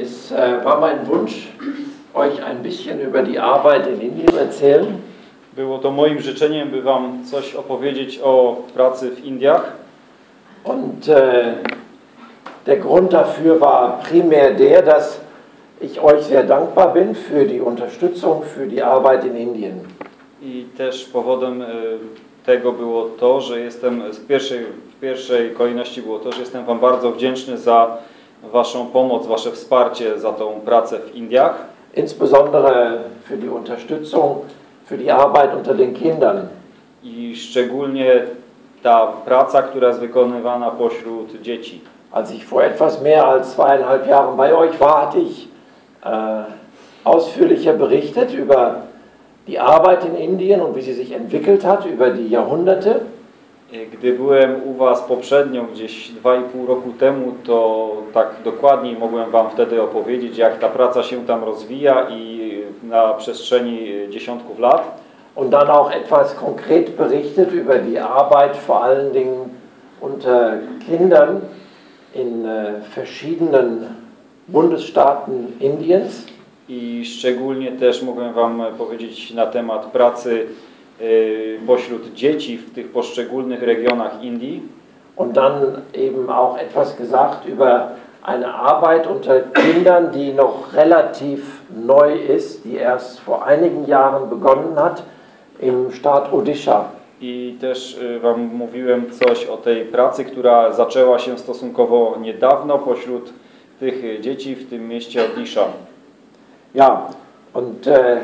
Es äh, war mein Wunsch, euch ein bisschen über die Arbeit in Indien erzählen. Było to moim życzeniem, by Wam coś opowiedzieć o pracy w Indiach. Und äh, der Grund dafür war primär der, dass ich euch sehr dankbar bin für die Unterstützung für die Arbeit in Indien. I też powodem e, tego było to, że jestem z pierwszej, w pierwszej kolejności było to, że jestem Wam bardzo wdzięczny za Waszą pomoc, Wasze wsparcie za tą pracę w Indiach. Insbesondere für die Unterstützung für die Arbeit unter den Kindern. I szczególnie ta praca, która jest wykonywana pośród dzieci. Als ich vor etwas mehr als zweieinhalb Jahren bei euch war, hatte ich äh, ausführlicher berichtet über die Arbeit in Indien und wie sie sich entwickelt hat über die Jahrhunderte. Gdy byłem u Was poprzednio, gdzieś 2,5 roku temu, to tak dokładniej mogłem Wam wtedy opowiedzieć, jak ta praca się tam rozwija i na przestrzeni dziesiątków lat. Und dann auch etwas konkret berichtet über die Arbeit vor allen Dingen unter Kindern in äh, verschiedenen Bundesstaaten Indiens. I szczególnie też mogłem Wam powiedzieć na temat pracy pośród dzieci w tych poszczególnych regionach Indii. Und dann eben auch etwas gesagt über eine Arbeit unter Kindern, die noch relativ neu ist, die erst vor einigen Jahren begonnen hat im Staat Odisha. I też e, Wam mówiłem coś o tej pracy, która zaczęła się stosunkowo niedawno pośród tych dzieci w tym mieście Odisha. Ja, und äh,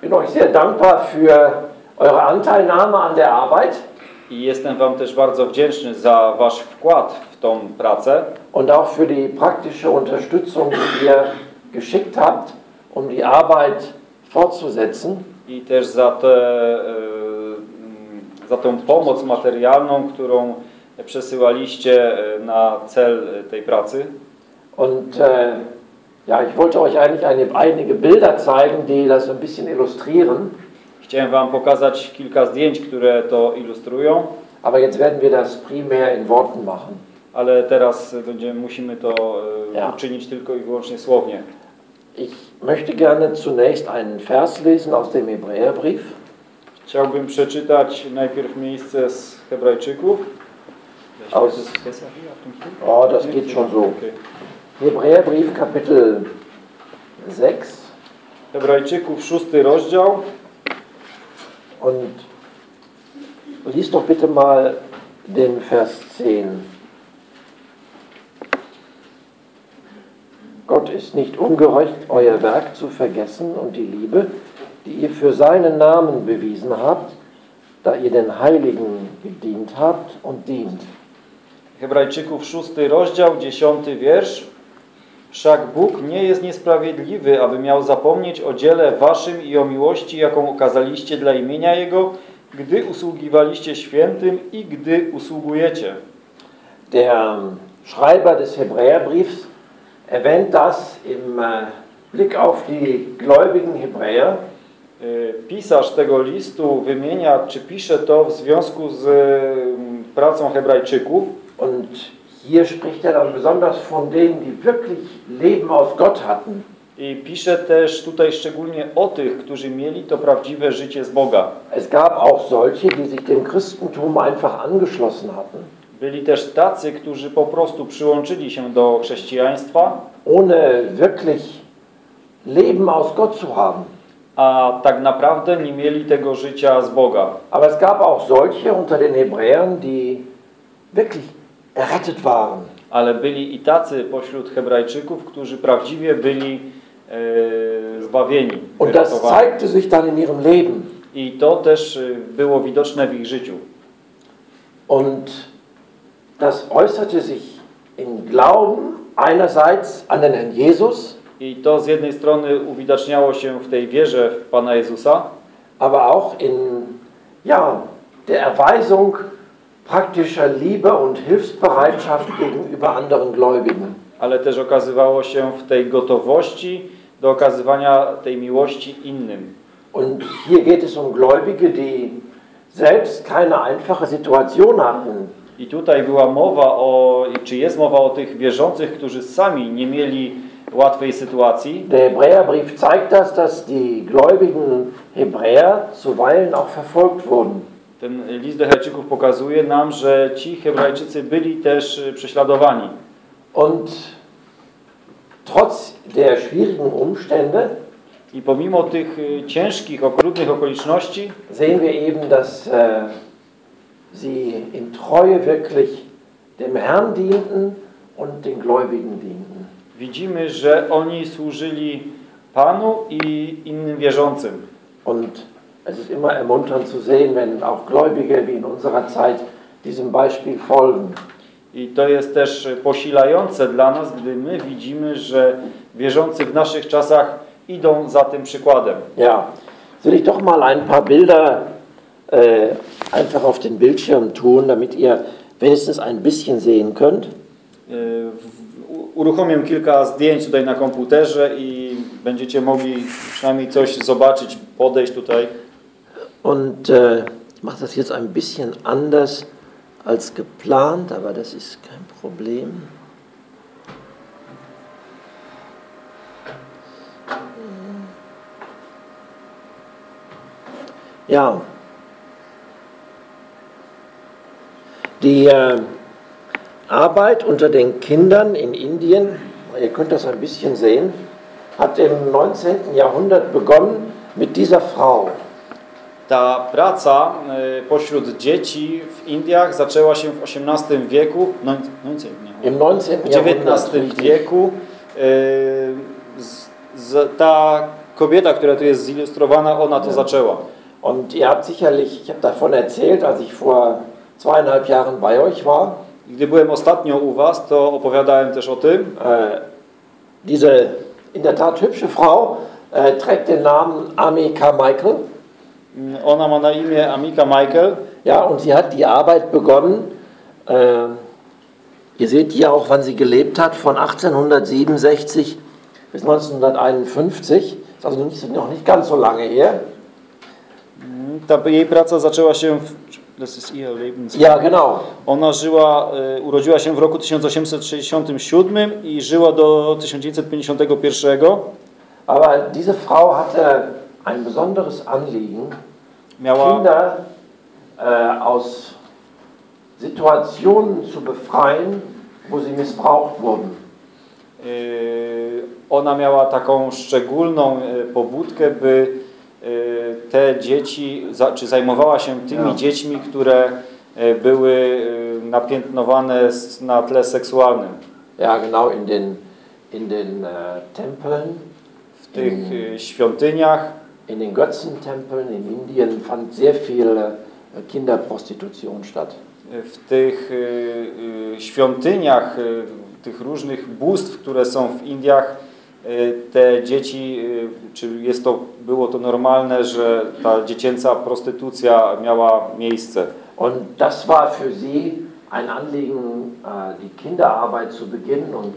bin euch sehr dankbar für eure Anteilnahme an der Arbeit I jestem Wam też bardzo wdzięczny za Wasz wkład w tą pracę und auch für die praktische Unterstützung, die ihr geschickt habt, um die Arbeit fortzusetzen. i też za, tę, e, mm, za tą pomoc materialną, którą przesyłaliście e, na cel e, tej pracy. Und äh, ja, ich wollte euch eigentlich eine, einige Bilder zeigen, die das ein bisschen illustrieren. Chciałem Wam pokazać kilka zdjęć, które to ilustrują, Aber jetzt werden wir das primär in Worten machen. ale teraz będziemy, musimy to e, Ja. uczynić tylko i wyłącznie słownie. Ich möchte gerne zunächst einen Vers lesen aus dem Hebräerbrief. Chciałbym przeczytać najpierw miejsce z Hebrajczyków. Aus- Oh, das geht schon so. Okay. Hebräerbrief Kapitel 6 Hebrajczyków, szósty rozdział. Und lies doch bitte mal den Vers 10. Gott ist nicht ungerecht, euer Werk zu vergessen und die Liebe, die ihr für seinen Namen bewiesen habt, da ihr den Heiligen gedient habt und dient. Hebrajczyków, szósty rozdział, dziesiąty wiersz. Wszak Bóg nie jest niesprawiedliwy, aby miał zapomnieć o dziele waszym i o miłości, jaką okazaliście dla imienia Jego, gdy usługiwaliście świętym i gdy usługujecie. Der Schreiber des Hebräerbriefs erwähnt das im äh, Blick auf die gläubigen Hebräer. Y, Pisarz tego listu wymienia, czy pisze to w związku z mm, pracą Hebrajczyków. Und hier spricht er dann besonders von denen, die wirklich Leben aus Gott hatten. I pisze też tutaj szczególnie o tych, którzy mieli to prawdziwe życie z Boga. Es gab auch solche, die sich dem Christentum einfach angeschlossen hatten, Byli też tacy, którzy po prostu przyłączyli się do chrześcijaństwa, ohne wirklich Leben aus Gott zu haben. a tak naprawdę nie mieli tego życia z Boga. Aber es gab auch solche unter den Hebräern, die wirklich errettet waren. Ale byli i tacy pośród Hebrajczyków, którzy prawdziwie byli e, zbawieni, Und das zeigte sich dann in ihrem Leben. I to też e, było widoczne w ich życiu. Und das äußerte sich in Glauben einerseits an den Herrn Jesus, I to z jednej strony uwidaczniało się w tej wierze w Pana Jezusa, aber auch in ja, der Erweisung praktischer Liebe und Hilfsbereitschaft gegenüber anderen Gläubigen. ale też okazywało się w tej gotowości do okazywania tej miłości innym. Und hier geht es um Gläubige, die selbst keine einfache Situation hatten. I tutaj była mowa o, czy jest mowa o tych wierzących, którzy sami nie mieli łatwej sytuacji. Der Hebräerbrief zeigt das, dass die gläubigen Hebräer zuweilen auch verfolgt wurden. Ten list do Hebrajczyków pokazuje nam, że ci Hebrajczycy byli też y, prześladowani. Und trotz der schwierigen Umstände I pomimo tych y, ciężkich, okrutnych okoliczności sehen wir eben, dass äh, sie in Treue wirklich dem Herrn dienten und den Gläubigen dienten. widzimy, że oni służyli Panu i innym wierzącym. Und es ist immer ermunternd zu sehen, wenn auch Gläubige wie in unserer Zeit diesem Beispiel folgen. I to jest też posilające dla nas, gdy my widzimy, że wierzący w naszych czasach idą za tym przykładem. Ja, will ich doch mal ein paar Bilder äh, einfach auf den Bildschirm tun, damit ihr wenigstens ein bisschen sehen könnt. Y, u- Uruchomię kilka zdjęć tutaj na komputerze i będziecie mogli przynajmniej coś zobaczyć, podejść tutaj. Und äh, ich mache das jetzt ein bisschen anders als geplant, aber das ist kein Problem. Ja. Die äh, Arbeit unter den Kindern in Indien, ihr könnt das ein bisschen sehen, hat im 19. Jahrhundert begonnen mit dieser Frau. Ta praca y, pośród dzieci w Indiach zaczęła się w XVIII wieku, no, no, nie, Im 19. w. XIX wieku. y, ta kobieta, która tu jest zilustrowana, ona to zaczęła. Und ihr habt sicherlich, ich habe davon erzählt, als ich vor zweieinhalb Jahren bei euch war, Gdy byłem ostatnio u Was, to opowiadałem też o tym. äh, diese in der Tat hübsche Frau äh, trägt den Namen Ami Carmichael. Ona ma na imię Amika Michael. Ja, und sie hat die Arbeit begonnen. Äh, ihr seht hier auch, wann sie gelebt hat, von 1867 bis 1951. Ist also nicht, noch nicht ganz so lange her. Ta jej praca zaczęła się. Das ist ihr. Ja, genau. Ona żyła, urodziła się w roku 1867 i żyła do 1951. Aber diese Frau hatte ein besonderes Anliegen. Miała, Kinder äh, aus Situationen zu befreien, wo sie missbraucht wurden. y, ona miała taką szczególną y, pobudkę, by y, te dzieci, za- czy zajmowała się tymi Ja. dziećmi, które były napiętnowane na tle seksualnym. Ja, genau, in den, in den äh, Tempeln, W tych świątyniach, in den Götzentempeln in Indien fand sehr viel äh, Kinderprostitution statt. w tych y, y, świątyniach, y, tych różnych bóstw, które są w Indiach, te dzieci, czy jest to, było to normalne, że ta dziecięca prostytucja miała miejsce. Und das war für sie ein Anliegen, äh, die Kinderarbeit zu beginnen und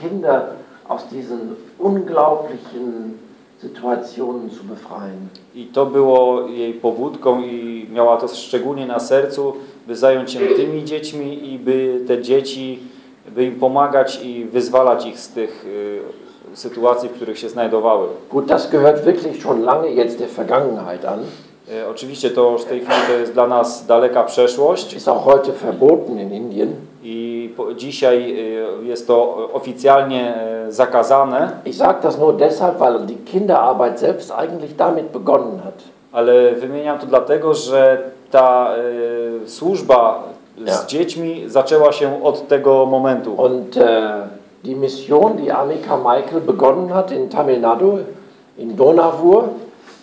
Kinder aus diesen unglaublichen Situationen zu befreien. I to było jej pobudką i miała to szczególnie na sercu, by zająć się tymi dziećmi i by te dzieci, by im pomagać i wyzwalać ich z tych y, sytuacji, w których się znajdowały. Gut, das gehört wirklich schon lange jetzt der Vergangenheit an. E, Oczywiście to już w tej chwili to jest dla nas daleka przeszłość Ist auch heute verboten in Indien. Dzisiaj e, jest to oficjalnie e, zakazane, Ich sage das nur deshalb, weil die Kinderarbeit selbst eigentlich damit begonnen hat. ale wymieniam to dlatego, że ta e, służba z Ja. dziećmi zaczęła się od tego momentu. Und äh, die Mission, die Amika Michael begonnen hat in Tamil Nadu, in Donavur,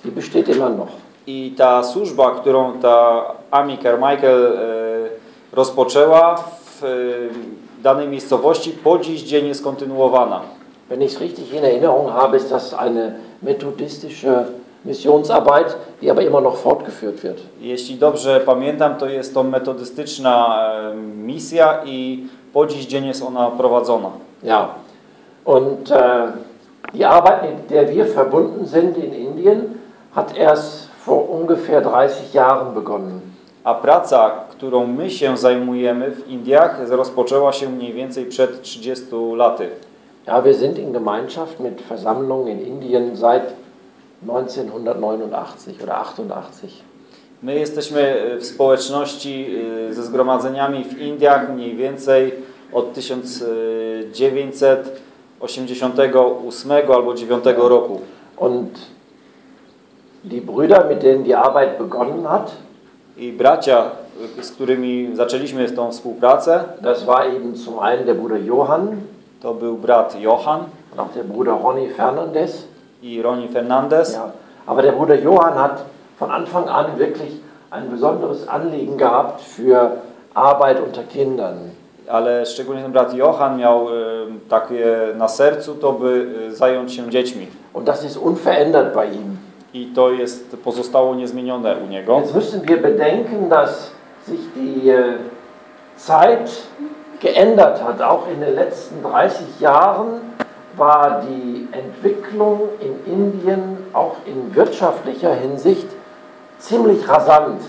die besteht immer noch. I ta służba, którą ta Amy Carmichael e, rozpoczęła w e, danej miejscowości, po dziś dzień jest kontynuowana. Wenn ich es richtig in Erinnerung habe, ist das eine methodistische Missionsarbeit, die aber immer noch fortgeführt wird. Jeśli dobrze pamiętam, to jest to metodystyczna misja i po dziś dzień jest ona prowadzona. Ja, und äh, die Arbeit, mit der wir verbunden sind in Indien, hat erst vor ungefähr 30 Jahren begonnen. A praca, którą my się zajmujemy w Indiach, rozpoczęła się mniej więcej przed 30 laty. Ja, wir sind in Gemeinschaft mit Versammlungen in Indien seit 1989 oder 88. My jesteśmy w społeczności e, ze zgromadzeniami w Indiach mniej więcej od 1988 albo 9 roku. Und die Brüder, mit denen die Arbeit begonnen hat, I bracia, z którymi zaczęliśmy tą współpracę, das war eben zum einen der Bruder Johann to był brat Johann auch der Bruder Ronny Fernandez. i Roni Fernandez. Ja, aber der Bruder Johann hat von Anfang an wirklich ein besonderes Anliegen gehabt für Arbeit unter Kindern. Ale szczególnie ten brat Johann miał e, takie na sercu, to by e, zająć się dziećmi. Und das ist unverändert bei ihm. I to jest pozostało niezmienione u niego. Jetzt müssen wir bedenken, dass sich die äh, Zeit geändert hat. Auch in den letzten 30 Jahren war die Entwicklung in Indien auch in wirtschaftlicher Hinsicht ziemlich rasant.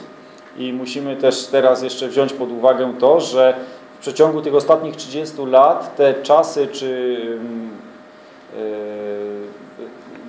I musimy też teraz jeszcze wziąć pod uwagę to, że w przeciągu tych ostatnich 30 lat te czasy czy mm, e,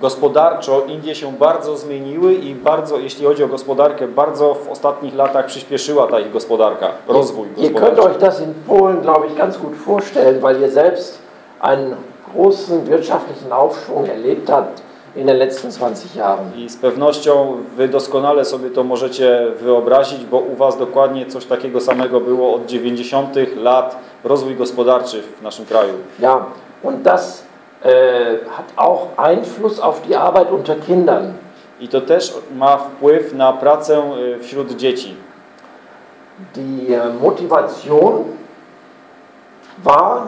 gospodarczo Indie się bardzo zmieniły i bardzo, jeśli chodzi o gospodarkę, bardzo w ostatnich latach przyspieszyła ta ich gospodarka, rozwój Ihr könnt gospodarczy. euch das in Polen, glaube ich, ganz gut vorstellen, weil ihr selbst einen großen wirtschaftlichen Aufschwung erlebt habt in den letzten 20 Jahren. I z pewnością Wy doskonale sobie to możecie wyobrazić, bo u Was dokładnie coś takiego samego było od 90. lat rozwój gospodarczy w naszym kraju. Ja, und das hat auch Einfluss auf die Arbeit unter Kindern. I to też ma wpływ na pracę y, wśród dzieci. Die äh, Motivation war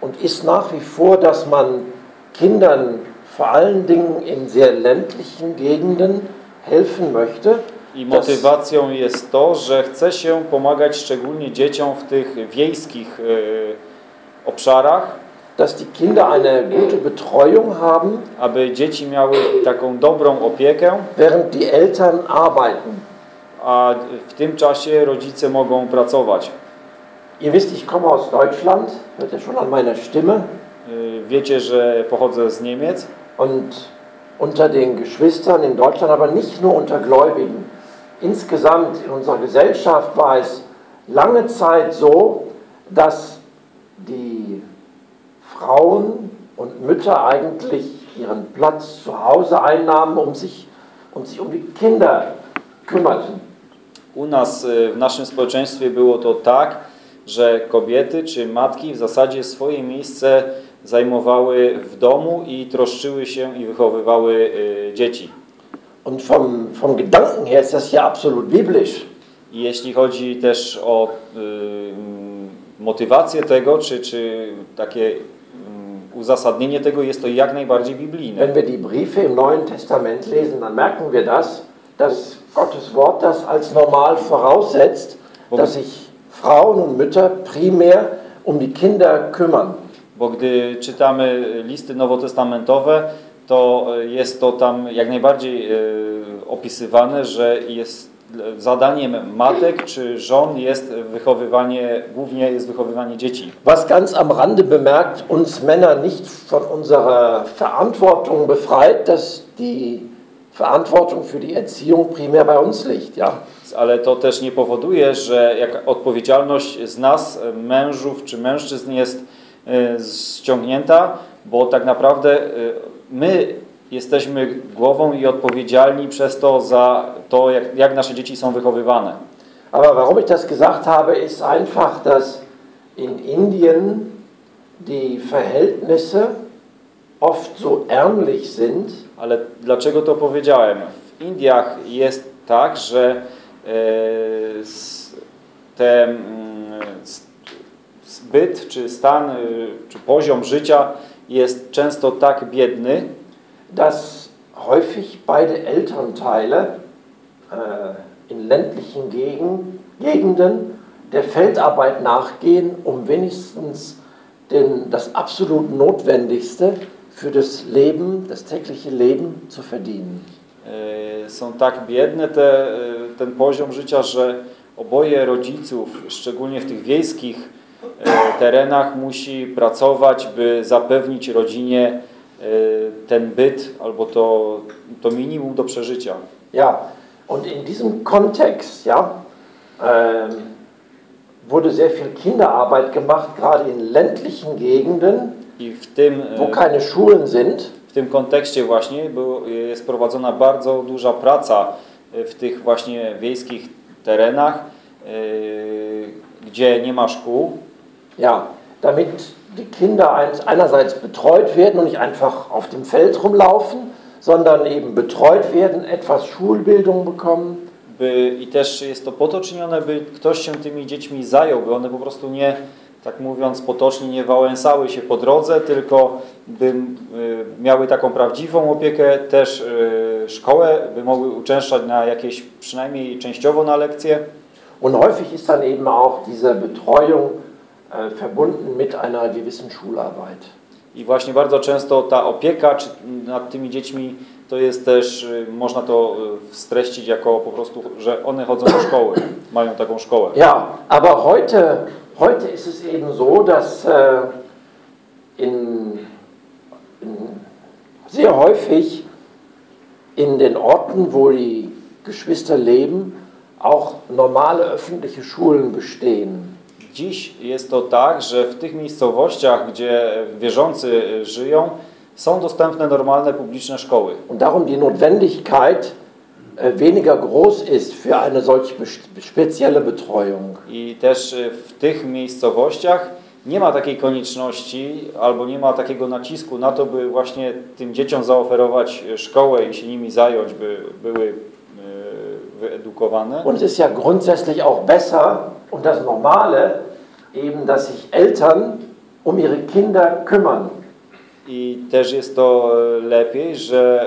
und ist nach wie vor, dass man Kindern vor allen Dingen in sehr ländlichen Gegenden helfen möchte. I motywacją jest to, że chce się pomagać szczególnie dzieciom w tych wiejskich y, obszarach, dass die Kinder eine gute Betreuung haben, aby dzieci miały taką dobrą opiekę, während die Eltern arbeiten. a w tym czasie rodzice mogą pracować. Ihr wisst, ich komme aus Deutschland, hört ihr schon an meiner Stimme. Wiecie, że pochodzę z Niemiec Und unter den Geschwistern in Deutschland, aber nicht nur unter Gläubigen. Insgesamt in unserer Gesellschaft war es lange Zeit so, dass die Frauen und Mütter eigentlich ihren Platz zu Hause einnahmen, um sich, um sich um die Kinder kümmerten. U nas y, w naszym społeczeństwie było to tak, że kobiety czy matki w zasadzie swoje miejsce zajmowały w domu i troszczyły się i wychowywały y, dzieci. Und vom, vom Gedanken her ist das ja absolut biblisch. I jeśli chodzi też o y, motywację tego, czy, czy takie uzasadnienie tego, jest to jak najbardziej biblijne. Wenn wir die Briefe im Neuen Testament lesen, dann merken wir das, dass Gottes Wort das als normal voraussetzt, dass sich Frauen und Mütter primär um die Kinder kümmern. Bo gdy czytamy listy nowotestamentowe, to jest to tam jak najbardziej e, opisywane, że jest zadaniem matek czy żon jest wychowywanie, głównie jest wychowywanie dzieci. Was ganz am Rande bemerkt, uns Männer nicht von unserer Verantwortung befreit, dass die Verantwortung für die Erziehung primär bei uns liegt. Ja? Ale to też nie powoduje, że jak odpowiedzialność z nas, e, mężów czy mężczyzn jest e, ściągnięta, bo tak naprawdę e, my jesteśmy głową i odpowiedzialni przez to za to, jak, jak nasze dzieci są wychowywane. Aber warum ich das gesagt habe, ist einfach, dass in Indien die Verhältnisse oft so ärmlich sind, Ale dlaczego to powiedziałem? W Indiach jest tak, że e, te mm, zbyt czy stan, y, czy poziom życia jest często tak biedny, dass häufig beide Elternteile äh, in ländlichen Gegend, Gegenden der Feldarbeit nachgehen, um wenigstens den, das absolut Notwendigste für das Leben, das tägliche Leben zu verdienen. e, są tak biedne te, e, ten poziom życia, że oboje rodziców, szczególnie w tych wiejskich e, terenach musi pracować, by zapewnić rodzinie ten byt albo to, to minimum do przeżycia. Ja, und in diesem Kontext, ja, ähm, wurde sehr viel Kinderarbeit gemacht, gerade in ländlichen Gegenden, I w tym, wo e, keine Schulen sind. w tym kontekście właśnie był, jest prowadzona bardzo duża praca w tych właśnie wiejskich terenach, gdzie nie ma szkół, Ja, damit die Kinder einerseits betreut werden und nicht einfach auf dem Feld rumlaufen, sondern eben betreut werden, etwas Schulbildung bekommen. by, i też jest to po to czynione, by ktoś się tymi dziećmi zajął, by one po prostu nie, tak mówiąc potocznie, nie wałęsały się po drodze, tylko by y, miały taką prawdziwą opiekę, też y, szkołę, by mogły uczęszczać na jakieś, przynajmniej częściowo na lekcje. Und häufig ist dann eben auch diese Betreuung verbunden mit einer gewissen Schularbeit. I właśnie bardzo często ta opieka czy, nad tymi dziećmi to jest też, można to streścić jako po prostu, że one chodzą do szkoły, mają taką szkołę. Ja, aber heute, heute ist es eben so, dass äh, in, in sehr häufig in den Orten, wo die Geschwister leben, auch normale öffentliche Schulen bestehen. Dziś jest to tak, że w tych miejscowościach, gdzie wierzący żyją, są dostępne normalne publiczne szkoły. Und darum die Notwendigkeit äh, weniger groß ist für eine solch spezielle Betreuung. I też y, w tych miejscowościach nie ma takiej konieczności albo nie ma takiego nacisku na to, by właśnie tym dzieciom zaoferować szkołę i się nimi zająć, by były y, wyedukowane. Und es ist ja grundsätzlich auch besser und das Normale, eben, dass sich Eltern um ihre Kinder kümmern. I też jest to e, lepiej, że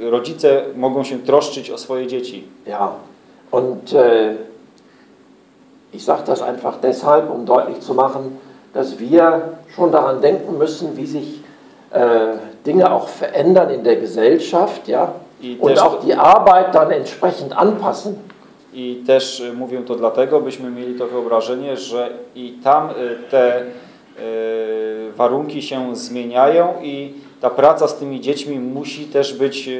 e, rodzice mogą się troszczyć o swoje dzieci. Ja, und äh, ich sage das einfach deshalb, um deutlich zu machen, dass wir schon daran denken müssen, wie sich äh, Dinge auch verändern in der Gesellschaft, ja, und też, auch die Arbeit dann entsprechend anpassen. I też e, mówię to dlatego, byśmy mieli to wyobrażenie, że i tam e, te e, warunki się zmieniają i ta praca z tymi dziećmi musi też być,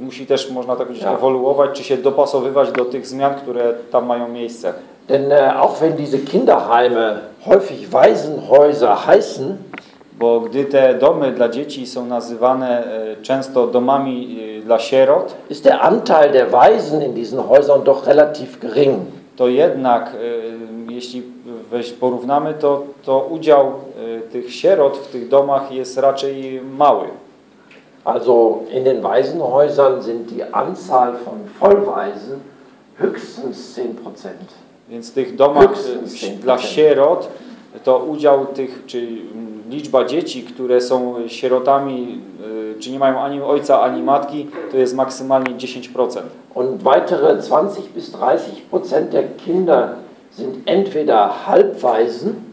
musi też, można tak powiedzieć, Tak. ewoluować, czy się dopasowywać do tych zmian, które tam mają miejsce. Denn äh, auch wenn diese Kinderheime häufig Waisenhäuser heißen, Bo gdy te domy dla dzieci są nazywane e, często domami e, dla sierot, ist der Anteil der Waisen in diesen Häusern doch relativ gering. to jednak e, jeśli weź porównamy, to, to udział e, tych sierot w tych domach jest raczej mały. Also in den Waisenhäusern sind die Anzahl von Vollwaisen höchstens 10 Prozent. Więc w tych domach e, dla 10%. sierot to udział tych, czy mm, liczba dzieci, które są sierotami, e, czy nie mają ani ojca, ani matki, to jest maksymalnie 10%. Und weitere 20 bis 30 Prozent der Kinder sind entweder Halbwaisen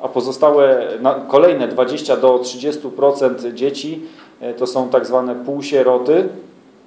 A pozostałe, kolejne 20 do 30% dzieci e, to są tak zwane półsieroty,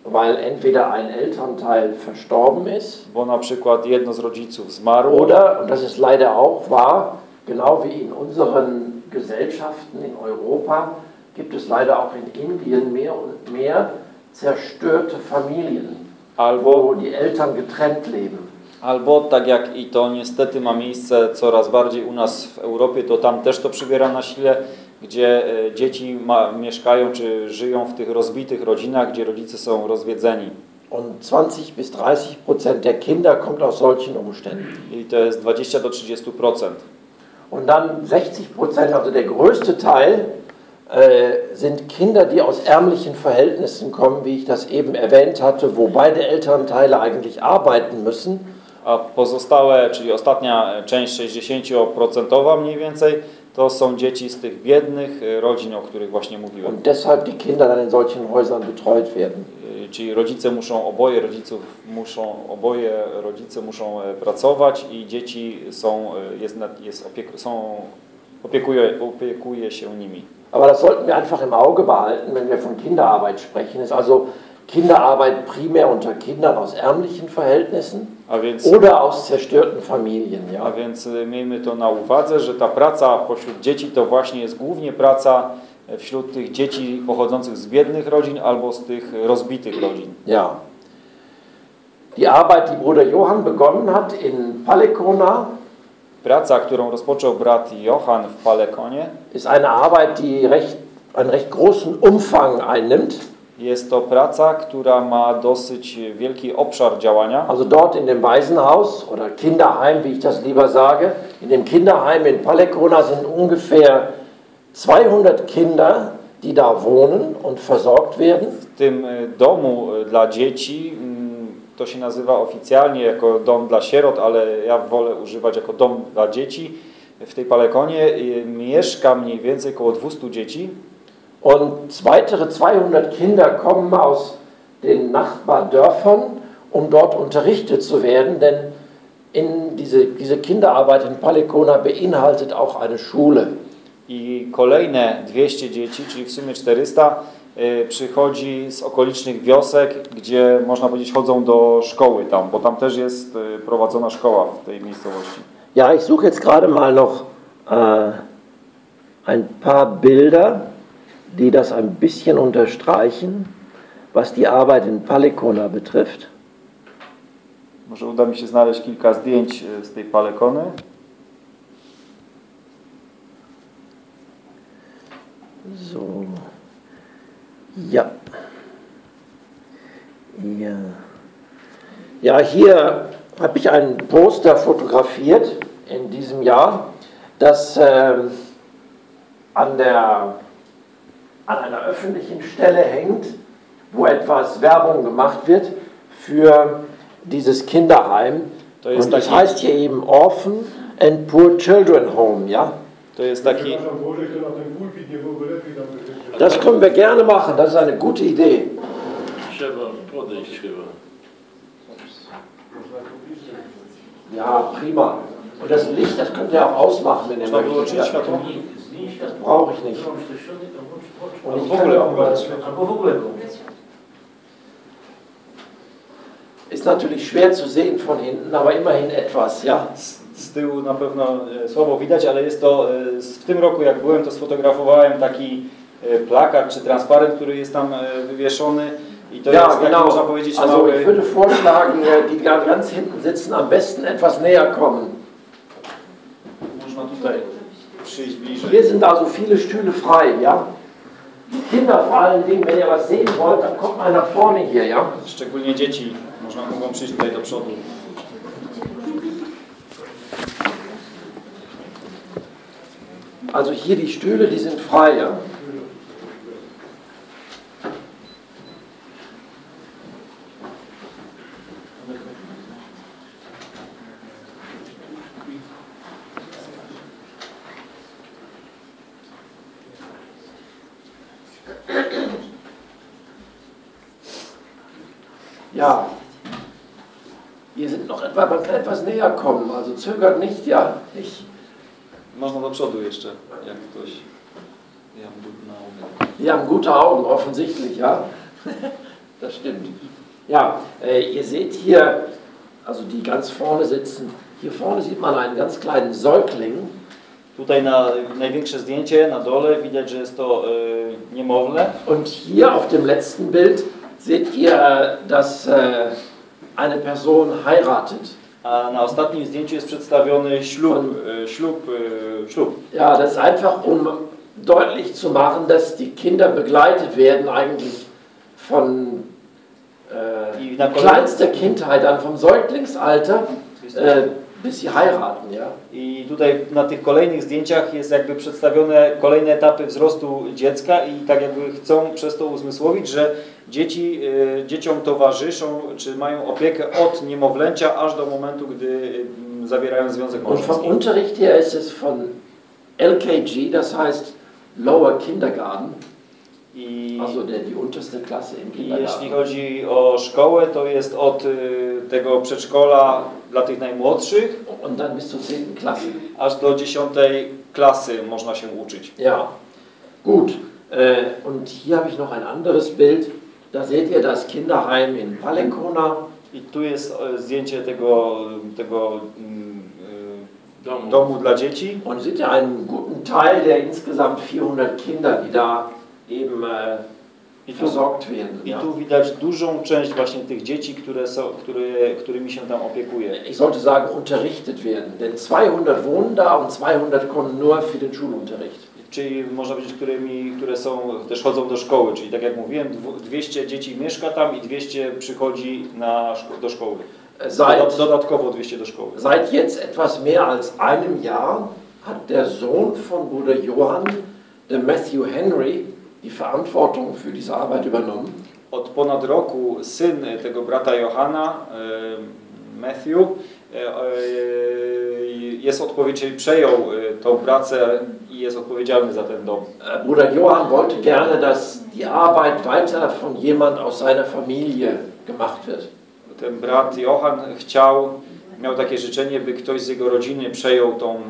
weil entweder ein Elternteil verstorben ist bo na przykład jedno z rodziców zmarło, oder, und das ist leider auch wahr, genau wie in unseren Gesellschaften in Europa, gibt es leider auch in Indien mehr und mehr zerstörte Familien, albo, wo die Eltern getrennt leben. albo tak jak i to niestety ma miejsce coraz bardziej u nas w Europie, to tam też to przybiera na sile, gdzie e, dzieci ma, mieszkają czy żyją w tych rozbitych rodzinach, gdzie rodzice są rozwiedzeni. Und 20 bis 30 Prozent der Kinder kommt aus solchen Umständen. I to jest 20 do 30%. Und dann 60 Prozent, also der größte Teil, äh, sind Kinder, die aus ärmlichen Verhältnissen kommen, wie ich das eben erwähnt hatte, wo beide Elternteile eigentlich arbeiten müssen. A pozostałe, czyli ostatnia część 60% mniej więcej, to są dzieci z tych biednych e, rodzin, o których właśnie mówiłem. Und deshalb die Kinder dann in solchen Häusern betreut werden. E, Czyli rodzice muszą, oboje rodziców muszą, oboje rodzice muszą e, pracować i dzieci są, jest, jest opieku, są opiekuje, opiekuje się nimi. Aber das sollten wir einfach im Auge behalten, wenn wir von Kinderarbeit sprechen. Ist also Kinderarbeit primär unter Kindern aus ärmlichen Verhältnissen więc, oder aus zerstörten Familien. a Ja? więc y, miejmy to na uwadze, że ta praca pośród dzieci to właśnie jest głównie praca wśród tych dzieci pochodzących z biednych rodzin albo z tych rozbitych rodzin. ja. Die Arbeit, die Bruder Johann begonnen hat in Palekona, Praca, którą rozpoczął brat Johann w Palekonie, ist eine Arbeit, die recht, einen recht großen Umfang einnimmt. Jest to praca, która ma dosyć wielki obszar działania. Also dort in dem Waisenhaus oder Kinderheim, wie ich das lieber sage, in dem Kinderheim in Palekona sind ungefähr 200 Kinder, die da wohnen und versorgt werden. W tym y, domu y, dla dzieci, mm, to się nazywa oficjalnie jako dom dla sierot, ale ja wolę używać jako dom dla dzieci. W tej Palekonie y, mieszka mniej więcej około 200 dzieci. Und weitere 200 Kinder kommen aus den Nachbardörfern, um dort unterrichtet zu werden, denn in diese, diese Kinderarbeit in Palekona beinhaltet auch eine Schule. I kolejne 200 dzieci, czyli w sumie 400, y, przychodzi z okolicznych wiosek, gdzie można powiedzieć chodzą do szkoły tam, bo tam też jest y, prowadzona szkoła w tej miejscowości. Ja, ich suche jetzt gerade mal noch äh, ein paar Bilder, die das ein bisschen unterstreichen, was die Arbeit in Palekona betrifft. Może uda mi się znaleźć kilka zdjęć y, z tej Palekony. So. Ja. Ja. Ja, hier habe ich ein Poster fotografiert in diesem Jahr, das ähm, an, der, an einer öffentlichen Stelle hängt, wo etwas Werbung gemacht wird für dieses Kinderheim. To jest Und das taki- heißt hier eben Orphan and Poor Children Home, ja? To jest taki. Das können wir gerne machen, das ist eine gute Idee. Trzeba podejść chyba. Ja, prima. Und das Licht, das könnt ihr auch ausmachen, wenn ihr möchtet. światło. Brauche ich nicht. Zrobić to środek, a włącz, włącz. Und w ogóle mal, Albo w ogóle go. ist natürlich schwer zu sehen von hinten, aber immerhin etwas, ja. z, tyłu na pewno e, słabo widać, ale jest to, e, w tym roku jak byłem, to sfotografowałem taki e, plakat czy transparent, który jest tam wywieszony i to Ja, jest taki, genau. można powiedzieć, Also mały, ich würde vorschlagen, die ga- ganz hinten sitzen, am besten etwas näher kommen. można tutaj przyjść bliżej. Hier sind also viele Stühle frei, ja. Kinder vor allen Dingen, wenn ihr was sehen wollt, dann kommt mal nach vorne hier, ja. Szczególnie dzieci można, mogą przyjść tutaj do przodu. Also hier die Stühle, die sind frei, ja. Ja, kann etwas näher kommen, also zögert nicht, ja, nicht. Można do przodu jeszcze, jak ktoś... Mam būt na augen. Die haben gute Augen, offensichtlich, ja. Das stimmt. Ja, äh, ihr seht hier, also die ganz vorne sitzen, hier vorne sieht man einen ganz kleinen Säugling. Tutaj na największe zdjęcie na dole widać, że jest to y, niemowlę. Und hier auf dem letzten Bild seht ihr, dass äh, eine Person heiratet. A na ostatnim zdjęciu jest przedstawiony ślub, y, ślub, y, ślub. Ja, das ist einfach, um deutlich zu machen, dass die Kinder begleitet werden eigentlich von äh, kleinster Kindheit an, vom Säuglingsalter äh, bis sie heiraten, ja. I tutaj na tych kolejnych zdjęciach jest jakby przedstawione kolejne etapy wzrostu dziecka i tak jakby chcą przez to uzmysłowić, że dzieci, y, dzieciom towarzyszą, czy mają opiekę od niemowlęcia aż do momentu, gdy y, zawierają związek Und vom małżeński. Unterricht her ist es von LKG, das heißt Lower Kindergarten, I, also der, die unterste Klasse im I jeśli Kindergarten. chodzi o szkołę, to jest od y, tego przedszkola dla tych najmłodszych, Und dann bis zur 10. Klasse. aż do 10 klasy można się uczyć. Ja, gut. Äh, und hier habe ich noch ein anderes Bild. Da seht ihr das Kinderheim in Palekona. I tu jest e, zdjęcie tego, tego mm, e, Domu. domu dla dzieci. Und seht ihr einen guten Teil der insgesamt 400 Kinder, die da eben I tu, werden. I tu widać dużą część właśnie tych dzieci, które są, które, którymi się tam opiekuje. Ich sollte sagen, unterrichtet werden. Denn 200 wohnen da und 200 kommen nur für den Schulunterricht. Czyli można powiedzieć, którymi, które są, też chodzą do szkoły. Czyli tak jak mówiłem, dwu- 200 dzieci mieszka tam i 200 przychodzi na do szkoły. Seit, Doda- Dodatkowo 200 do szkoły. seit jetzt etwas mehr als einem Jahr hat der Sohn von Bruder Johann, der Matthew Henry, die Verantwortung für diese Arbeit übernommen. Od ponad roku syn tego brata Johana, e, Matthew, e, e, jest odpowiedzialny, przejął tą pracę i jest odpowiedzialny za ten dom. Bruder Johann wollte gerne, dass die Arbeit weiter von jemand aus seiner Familie gemacht wird. Ten brat Johan chciał, miał takie życzenie, by ktoś z jego rodziny przejął tą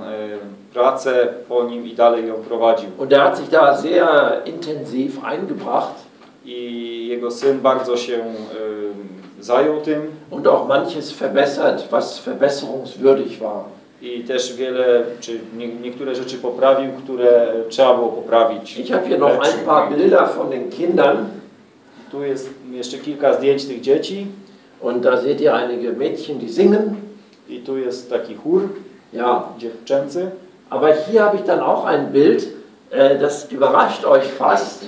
pracę po nim i dalej ją prowadził. Und er hat sich da sehr intensiv eingebracht I jego syn bardzo się e, zajął tym und auch manches verbessert, was verbesserungswürdig war. i też wiele, czy nie, niektóre rzeczy poprawił, które trzeba było poprawić. Ich habe hier noch ein paar Bilder von den Kindern Tu jest jeszcze kilka zdjęć tych dzieci und da seht ihr einige Mädchen, die singen. i tu jest taki chór Ja, dziewczęcy. Aber hier habe ich dann auch ein Bild, äh, das überrascht euch fast,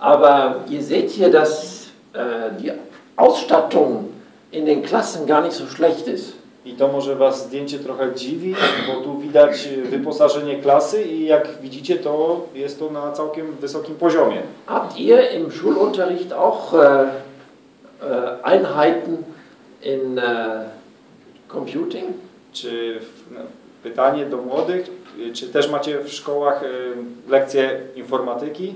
aber ihr seht hier, dass äh, die Ausstattung in den Klassen gar nicht so schlecht ist. I to może Was zdjęcie trochę dziwi, bo tu widać wyposażenie klasy i jak widzicie to jest to na całkiem wysokim poziomie. Habt ihr im Schulunterricht auch äh, Einheiten in äh, Computing? Czy w, pytanie do młodych, y, czy też macie w szkołach y, lekcje informatyki?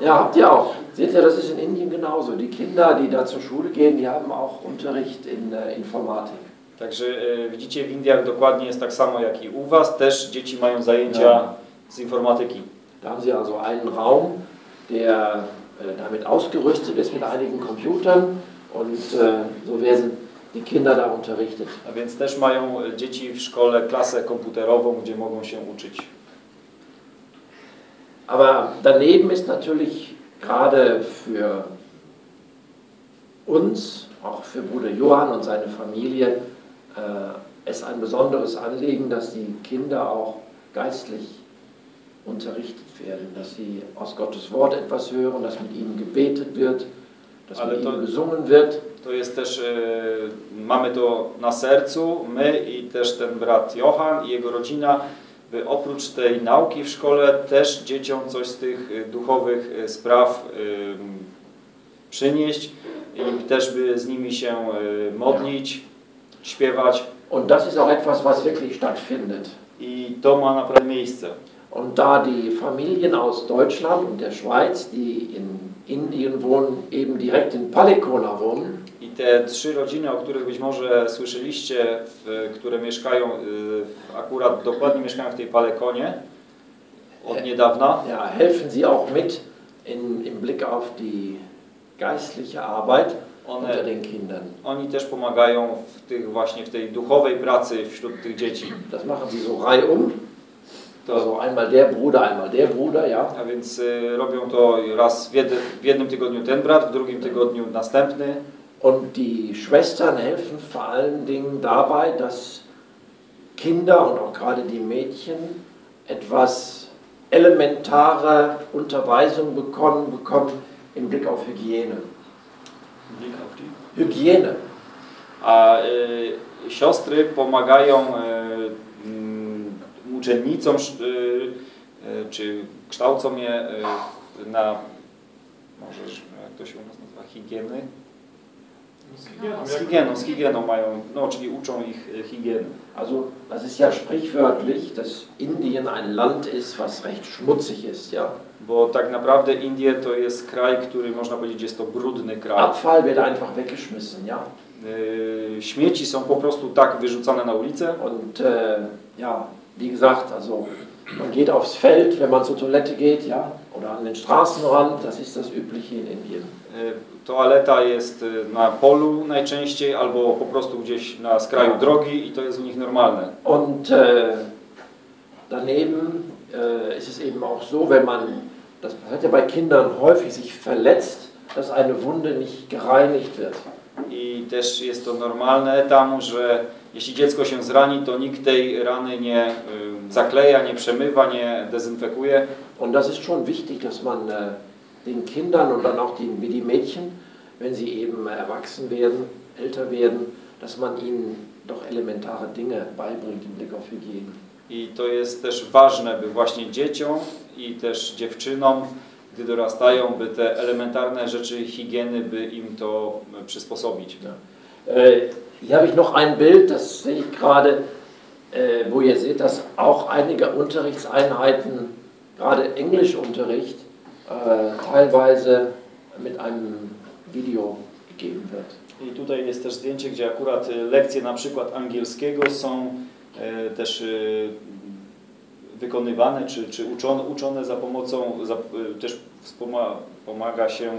Ja, habt ihr auch. Seht ihr, das ist in Indien genauso. Die Kinder, die da zur Schule gehen, die haben auch Unterricht in äh, Informatik. Także y, widzicie w Indiach dokładnie jest tak samo jak i u Was, też dzieci mają zajęcia z informatyki. Da haben sie also einen Raum, der äh, damit ausgerüstet ist mit einigen Computern und äh, so werden die Kinder da unterrichtet. A więc też mają dzieci w szkole klasę komputerową, gdzie mogą się uczyć. Aber daneben ist natürlich gerade für uns, auch für Bruder Johann und seine Familie, äh, es ein besonderes Anliegen, dass die Kinder auch geistlich unterrichtet werden, dass sie aus Gottes Wort etwas hören, dass mit ihnen gebetet wird, dass mit ihnen gesungen wird. To jest też, y, mamy to na sercu, my i też ten brat Johan i jego rodzina, by oprócz tej nauki w szkole też dzieciom coś z tych y, duchowych y, spraw przynieść i też by z nimi się modlić, śpiewać Und das ist auch etwas, was wirklich stattfindet. i to ma naprawdę miejsce. Und da die Familien aus Deutschland und der Schweiz, die in Indien wohnen, eben direkt in Palikona wohnen, I te trzy rodziny, o których być może słyszeliście, w, które mieszkają, y, akurat dokładnie mieszkają w tej Palekonie od niedawna, ja, helfen sie auch mit in, im Blick auf die geistliche Arbeit unter one, den Kindern. oni też pomagają w tych właśnie w tej duchowej pracy wśród tych dzieci. Das machen sie so reihum. To, Also einmal der Bruder, einmal der Bruder, ja. a więc y, robią to raz w, jedy, w jednym tygodniu ten brat, w drugim tygodniu następny. Und die Schwestern helfen vor allen Dingen dabei, dass Kinder und auch gerade die Mädchen etwas elementare Unterweisung bekommen, bekommen im Blick auf Hygiene. Hygiene. A y, siostry pomagają mm, uczennicom, y, y, czy kształcą je y, na, może jak to się u nas nazywa, higieny? Z higieną, z higieną mają, no czyli uczą ich higieny. Also das ist ja sprichwörtlich, dass Indien ein Land ist, was recht schmutzig ist. Ja? Bo tak naprawdę Indie to jest kraj, który można powiedzieć jest to brudny kraj. Abfall wird einfach weggeschmissen. Ja? Śmieci są po prostu tak wyrzucane na ulicę Und äh, ja, wie gesagt, also Man geht aufs Feld, wenn man zur Toilette geht, ja, oder an den Straßenrand, das ist das Übliche in Indien. Y, Toaleta jest y, na polu najczęściej albo po prostu gdzieś na skraju drogi i to jest u nich normalne. Und äh, daneben äh, ist es eben auch so, wenn man, das hat ja bei Kindern häufig sich verletzt, dass eine Wunde nicht gereinigt wird. I też jest to normalne tam, że jeśli dziecko się zrani, to nikt tej rany nie y, zakleja, nie przemywa, nie dezynfekuje. Und das ist schon wichtig, dass man äh, den Kindern und dann auch den, wie die Mädchen, wenn sie eben erwachsen werden, älter werden, dass man ihnen doch elementare Dinge beibringt im Blick auf Hygiene. I to jest też ważne, by właśnie dzieciom i też dziewczynom, gdy dorastają, by te elementarne rzeczy higieny, by im to e, przysposobić. Äh, hier habe ich noch ein Bild, das sehe ich gerade, äh, wo ihr seht, dass auch einige Unterrichtseinheiten, gerade Englischunterricht, äh, teilweise mit einem Video gegeben wird. I tutaj jest też zdjęcie, gdzie akurat y, lekcje na przykład angielskiego są e, też y, wykonywane, czy, czy uczone, uczone za pomocą, za, y, też wspoma, pomaga się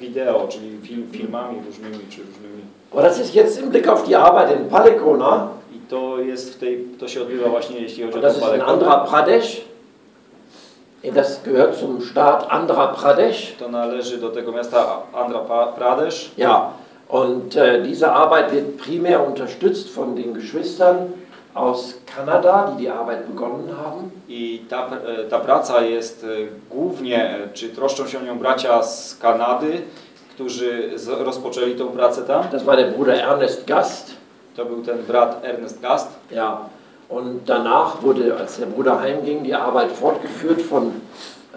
wideo, czyli film, filmami różnymi, czy różnymi. Aber das ist jetzt im Blick auf die Arbeit in Palekona, I to jest w tej, to się odbywa właśnie, jeśli chodzi o das ist in. Andhra Pradesh. Das gehört zum Staat Andhra Pradesh. To należy do tego miasta Andhra Pradesh. Ja, und äh, diese Arbeit wird primär unterstützt von den Geschwistern aus Kanada, die die Arbeit begonnen haben. I ta, e, ta praca jest e, głównie, e, czy troszczą się o nią bracia z Kanady, którzy z, rozpoczęli tą pracę tam. Das war der Bruder Ernest Gast. To był ten brat Ernest Gast. Ja, und danach wurde, als der Bruder heimging, die Arbeit fortgeführt von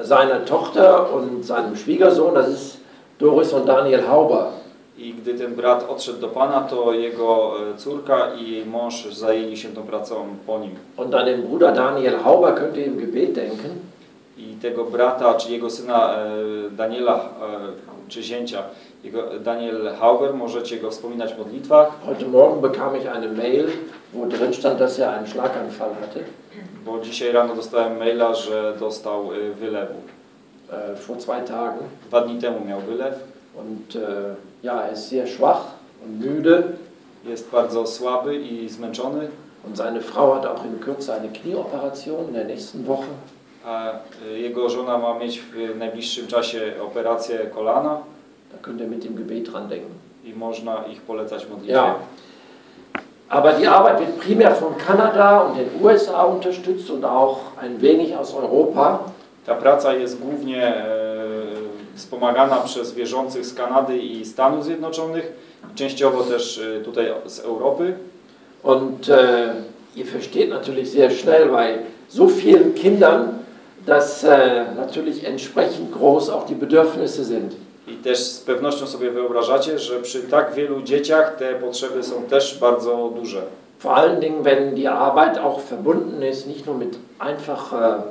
seiner Tochter und seinem Schwiegersohn, das ist Doris und Daniel Hauber. I gdy ten brat odszedł do Pana, to jego e, córka i jej mąż zajęli się tą pracą po nim. Und an den Bruder Daniel Hauber könnt ihr im Gebet denken. I tego brata, czy jego syna e, Daniela, e, czy zięcia, jego Daniel Hauber, możecie go wspominać w modlitwach, Heute Morgen bekam ich eine Mail, wo drin stand, dass er einen Schlaganfall hatte. bo dzisiaj rano dostałem maila, że dostał wylewu. Äh, vor zwei Tagen. Dwa dni temu miał wylew. Und äh, ja, er ist sehr schwach und müde. Jest bardzo słaby i zmęczony, Und seine Frau hat auch in Kürze eine Knieoperation in der nächsten Woche. a e, jego żona ma mieć w najbliższym czasie operację kolana Da könnt ihr mit dem Gebet dran denken. i można ich polecać modlitwie. Ja. Aber die Arbeit wird primär von Kanada und den USA unterstützt und auch ein wenig aus Europa. Ta praca jest głównie e, wspomagana przez wierzących z Kanady i Stanów Zjednoczonych, częściowo też e, tutaj z Europy. Und äh, ihr versteht natürlich sehr schnell bei so vielen Kindern, dass äh, natürlich entsprechend groß auch die Bedürfnisse sind. I też z pewnością sobie wyobrażacie, że przy tak wielu dzieciach te potrzeby są też bardzo duże. Vor allen Dingen, wenn die Arbeit auch verbunden ist, nicht nur mit einfacher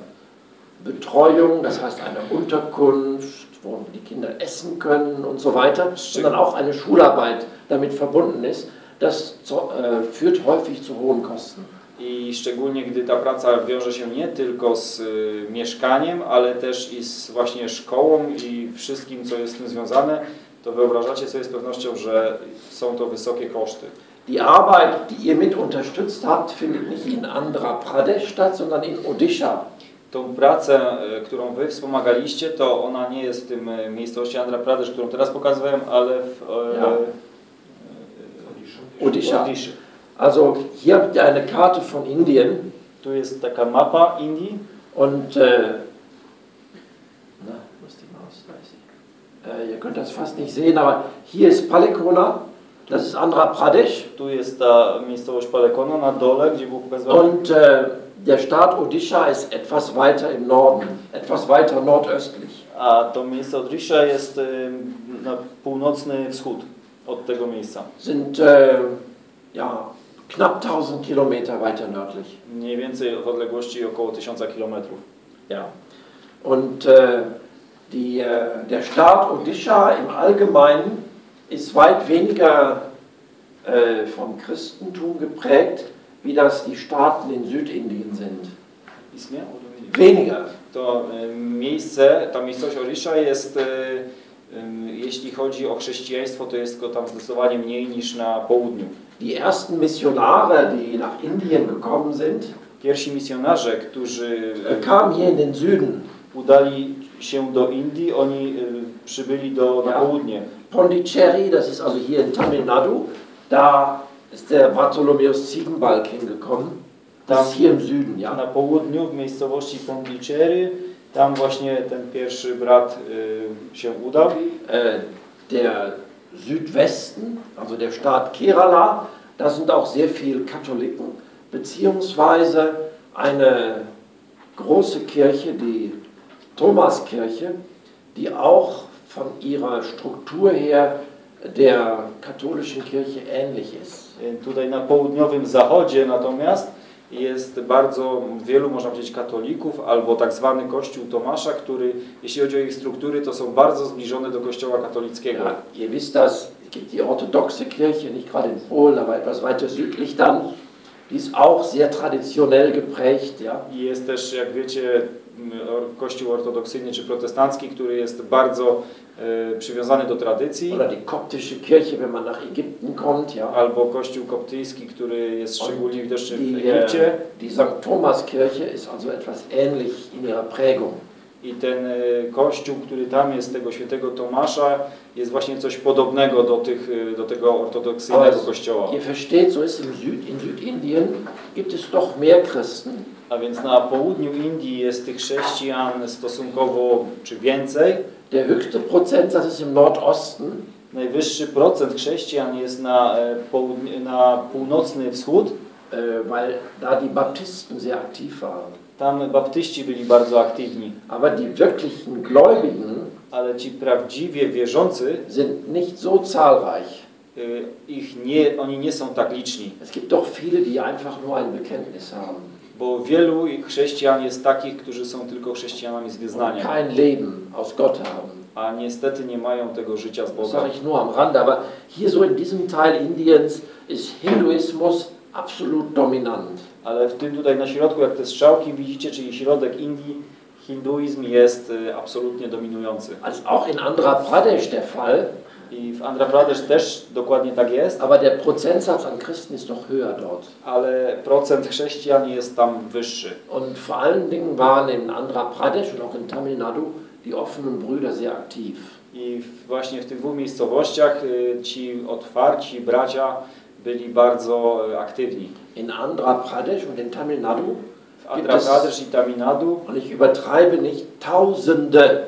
Betreuung, das heißt eine Unterkunft, wo die Kinder essen können und so weiter, sondern auch eine Schularbeit damit verbunden ist, das zu, äh, führt häufig zu hohen Kosten. I szczególnie gdy ta praca wiąże się nie tylko z y, mieszkaniem, ale też i z właśnie szkołą i wszystkim, co jest z tym związane, to wyobrażacie sobie z pewnością, że są to wysokie koszty. Die Arbeit, die ihr mit unterstützt habt, findet nicht in Andhra Pradesh statt, sondern in Odisha. Tą pracę, e, którą Wy wspomagaliście, to ona nie jest w tym e, miejscowości Andhra Pradesh, którą teraz pokazywałem, ale w e, Ja. Odisha. Also hier habt ihr eine Karte von Indien Tu jest taka mapa Indii und äh, na, wo ist die Maus? Äh, ihr könnt das fast nicht sehen, aber hier ist Palekona, das ist Andhra Pradesh Tu jest ta miejscowość Palekona na dole, gdzie było pokazywane. und äh, der Staat Odisha ist etwas weiter im Norden, etwas weiter nordöstlich. A to miejsce Odrisha jest na północny wschód od tego miejsca. Sind äh, ja, knapp 1000 Kilometer weiter nördlich. Mniej więcej w odległości około 1000 kilometrów. Ja. Und äh, die, äh, der Staat Odisha im Allgemeinen ist weit weniger vom Christentum geprägt, wie das die Staaten in Südindien sind. Istnieje? Weniger. To e, miejsce, ta miejscowość Orisha jest, e, em, jeśli chodzi o chrześcijaństwo, to jest go tam zdecydowanie mniej niż na południu. Die ersten Missionare, die nach Indien gekommen sind, Pierwsi misjonarze, którzy e, kamen hier in den Süden. udali się do Indii, oni e, przybyli do, na południe. Pondicherry, das ist also hier in Tamil Nadu, da ist der Bartholomäus Ziegenbalg hingekommen. Das ist hier im Süden, ja. Na południu, w miejscowości Pondicherry, tam właśnie ten pierwszy brat e, się udał. Äh, der Südwesten, also der Staat Kerala, da sind auch sehr viele Katholiken, beziehungsweise eine große Kirche, die Thomaskirche, die auch von ihrer Struktur her der katholischen Kirche ähnlich ist. Tutaj na południowym zachodzie natomiast jest bardzo wielu, można powiedzieć, katolików albo tak zwany Kościół Tomasza, który, jeśli chodzi o ich struktury, to są bardzo zbliżone do Kościoła katolickiego. Ja, ihr wisst das, gibt die orthodoxe Kirche, nicht gerade in Polen, aber etwas weiter südlich dann, die ist auch sehr traditionell geprägt, ja. Jest też, jak wiecie, Kościół ortodoksyjny czy protestancki, który jest bardzo e, przywiązany do tradycji, Oder die koptische Kirche, wenn man nach Ägypten kommt, ja. albo Kościół koptyjski, który jest szczególnie widoczny w Die, Egipcie. die St. Thomas-Kirche ist also etwas ähnlich in ihrer Prägung. I ten e, kościół, który tam jest, tego świętego Tomasza, jest właśnie coś podobnego do, tych, e, do tego ortodoksyjnego kościoła. Ihr versteht, so ist in Südindien gibt es doch mehr Christen. A więc na południu Indii jest tych chrześcijan stosunkowo czy więcej. Der höchste Prozentsatz ist im Nordosten. Najwyższy procent chrześcijan jest na, e, na północny wschód. äh, weil da die Baptisten sehr aktiv waren. Tam baptyści byli bardzo aktywni, Aber die wirklichen Gläubigen ale ci prawdziwie wierzący, sind nicht so zahlreich. y, ich nie, oni nie są tak liczni, Es gibt doch viele, die einfach nur ein Bekenntnis haben bo wielu chrześcijan jest takich, którzy są tylko chrześcijanami z wyznania, kein Leben aus Gott haben. a niestety nie mają tego życia z Boga. sage ich nur am Rande, aber hier so in diesem Teil Indiens ist Hinduismus absolut dominant. Ale w tym tutaj na środku, jak te strzałki widzicie, czyli środek Indii, hinduizm jest y, absolutnie dominujący. Ist auch in Andhra Pradesh der Fall, I w Andhra Pradesh też dokładnie tak jest, aber der Prozentsatz an Christen ist doch höher dort. ale procent chrześcijan jest tam wyższy. Und vor allen Dingen waren in Andhra Pradesh und auch in Tamil Nadu die offenen Brüder sehr aktiv. I właśnie w tych dwóch miejscowościach y, ci otwarci bracia byli bardzo y, aktywni. In Andhra Pradesh und in Tamil Nadu, W Andhra Pradesh i Tamil Nadu und ich übertreibe nicht, Tausende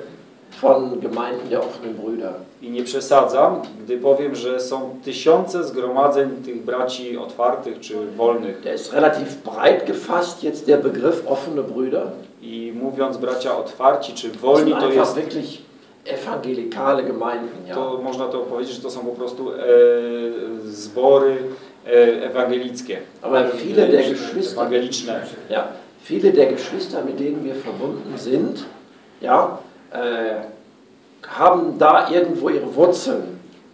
von Gemeinden der offenen Brüder. i nie przesadzam, gdy powiem, że są tysiące zgromadzeń tych braci otwartych czy wolnych. Der ist relativ breit gefasst, jetzt der Begriff offene Brüder. I mówiąc bracia otwarci czy wolni, to jest wirklich evangelikale Gemeinden. Ja. to można to powiedzieć, że to są po prostu e, zbory e, ewangelickie. Aber viele der Geschwister, Ewangeliczne. ja, viele der Geschwister, mit denen wir verbunden sind, ja, äh, haben da irgendwo ihre Wurzeln.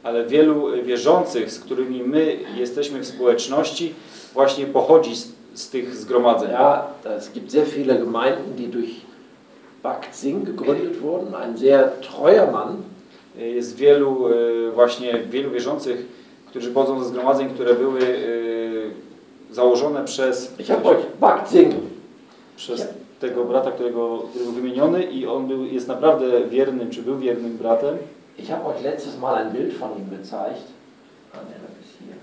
Ale wielu wierzących, z którymi my jesteśmy w społeczności, właśnie pochodzi z, z tych zgromadzeń. Ja, es gibt sehr viele Gemeinden, die durch Bakt Singh gegründet wurden, ein sehr treuer Mann. Jest wielu e, właśnie wielu wierzących, którzy pochodzą ze zgromadzeń, które były e, założone przez, Ich habe euch Bakt Singh. przez tego brata, którego, który był wymieniony i on był, jest naprawdę wiernym, czy był wiernym bratem. Ich habe euch letztes Mal ein Bild von ihm gezeigt. Ah, ne, das ist hier.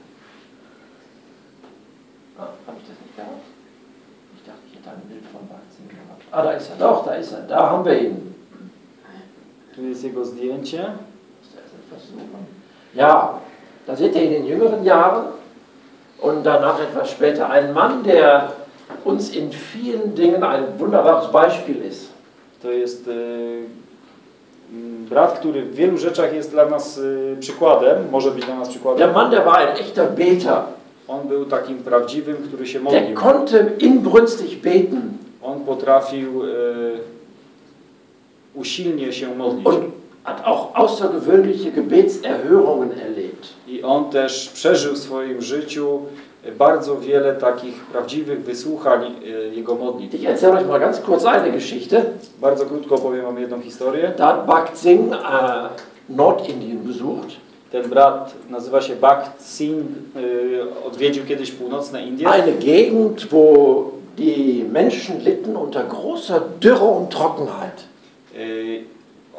Ah, habe ich das nicht gehabt? Ich dachte, ich hätte ein Bild von Singh gehabt. Ah, da ist er. Doch, da ist er. Da haben wir ihn. Tu jest jego zdjęcie. Ja, da seht ihr in den jüngeren Jahren und danach etwas später einen Mann, der uns in vielen Dingen ein wunderbares Beispiel ist. To jest e, brat, który w wielu rzeczach jest dla nas e, przykładem, może być dla nas przykładem. Der Mann, der war ein echter Beter. On był takim prawdziwym, który się Der modlił. konnte inbrünstig beten On potrafił e, usilnie się modlić. und hat auch außergewöhnliche Gebetserhörungen erlebt. I on też przeżył w swoim życiu bardzo wiele takich prawdziwych wysłuchań e, jego modlitw. Ich erzähle euch mal ganz kurz eine Geschichte. Bardzo krótko opowiem wam jedną historię. Da hat Bhakt Singh äh, Nordindien besucht Ten brat nazywa się Bhakt Singh, e, odwiedził kiedyś północne Indie. Eine Gegend, wo die Menschen litten unter großer Dürre und Trockenheit. y,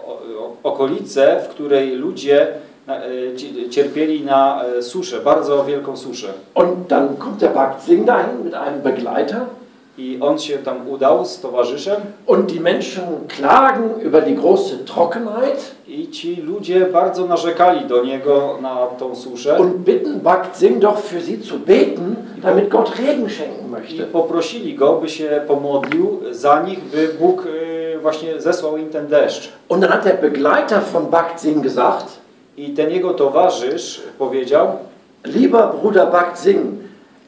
o- okolice, w której ludzie y, cierpieli na e, suszę, bardzo wielką suszę. Und dann kommt der Bhakt Singh dahin mit einem Begleiter I on się tam udał z towarzyszem und die Menschen klagen über die große Trockenheit i ci ludzie bardzo narzekali do niego na tą suszę und bitten Bhakt Singh doch für sie zu beten, damit Gott Regen schenken i möchte. poprosili go, by się pomodlił za nich, by Bóg y, właśnie zesłał im ten deszcz. Und dann hat der Begleiter von Bhakt Singh gesagt, I ten jego towarzysz powiedział, lieber Bruder Bhakt Singh,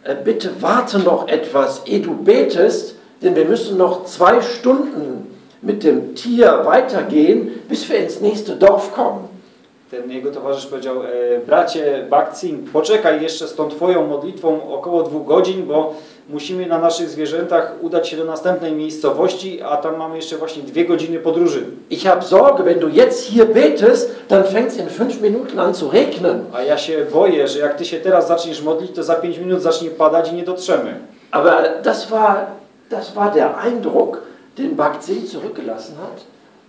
äh, bitte warte noch etwas, ehe du betest, denn wir müssen noch zwei Stunden mit dem Tier weitergehen, bis wir ins nächste Dorf kommen. Ten jego towarzysz powiedział, e, bracie Bakcing, poczekaj jeszcze z tą twoją modlitwą około dwóch godzin, bo musimy na naszych zwierzętach udać się do następnej miejscowości, a tam mamy jeszcze właśnie dwie godziny podróży. Ich habe Sorge, wenn du jetzt hier betest, dann fängt es in fünf Minuten an zu regnen. A ja się boję, że jak ty się teraz zaczniesz modlić, to za pięć minut zacznie padać i nie dotrzemy. Aber das war, das war der Eindruck, den Bhakt Singh zurückgelassen hat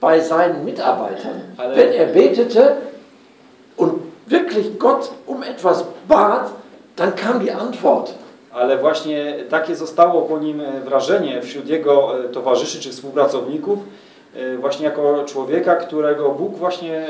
bei seinen Mitarbeitern. Alle- Wenn er betete und wirklich Gott um etwas bat, dann kam die Antwort. Ale właśnie takie zostało po nim e, wrażenie wśród jego e, towarzyszy czy współpracowników, e, właśnie jako człowieka, którego Bóg właśnie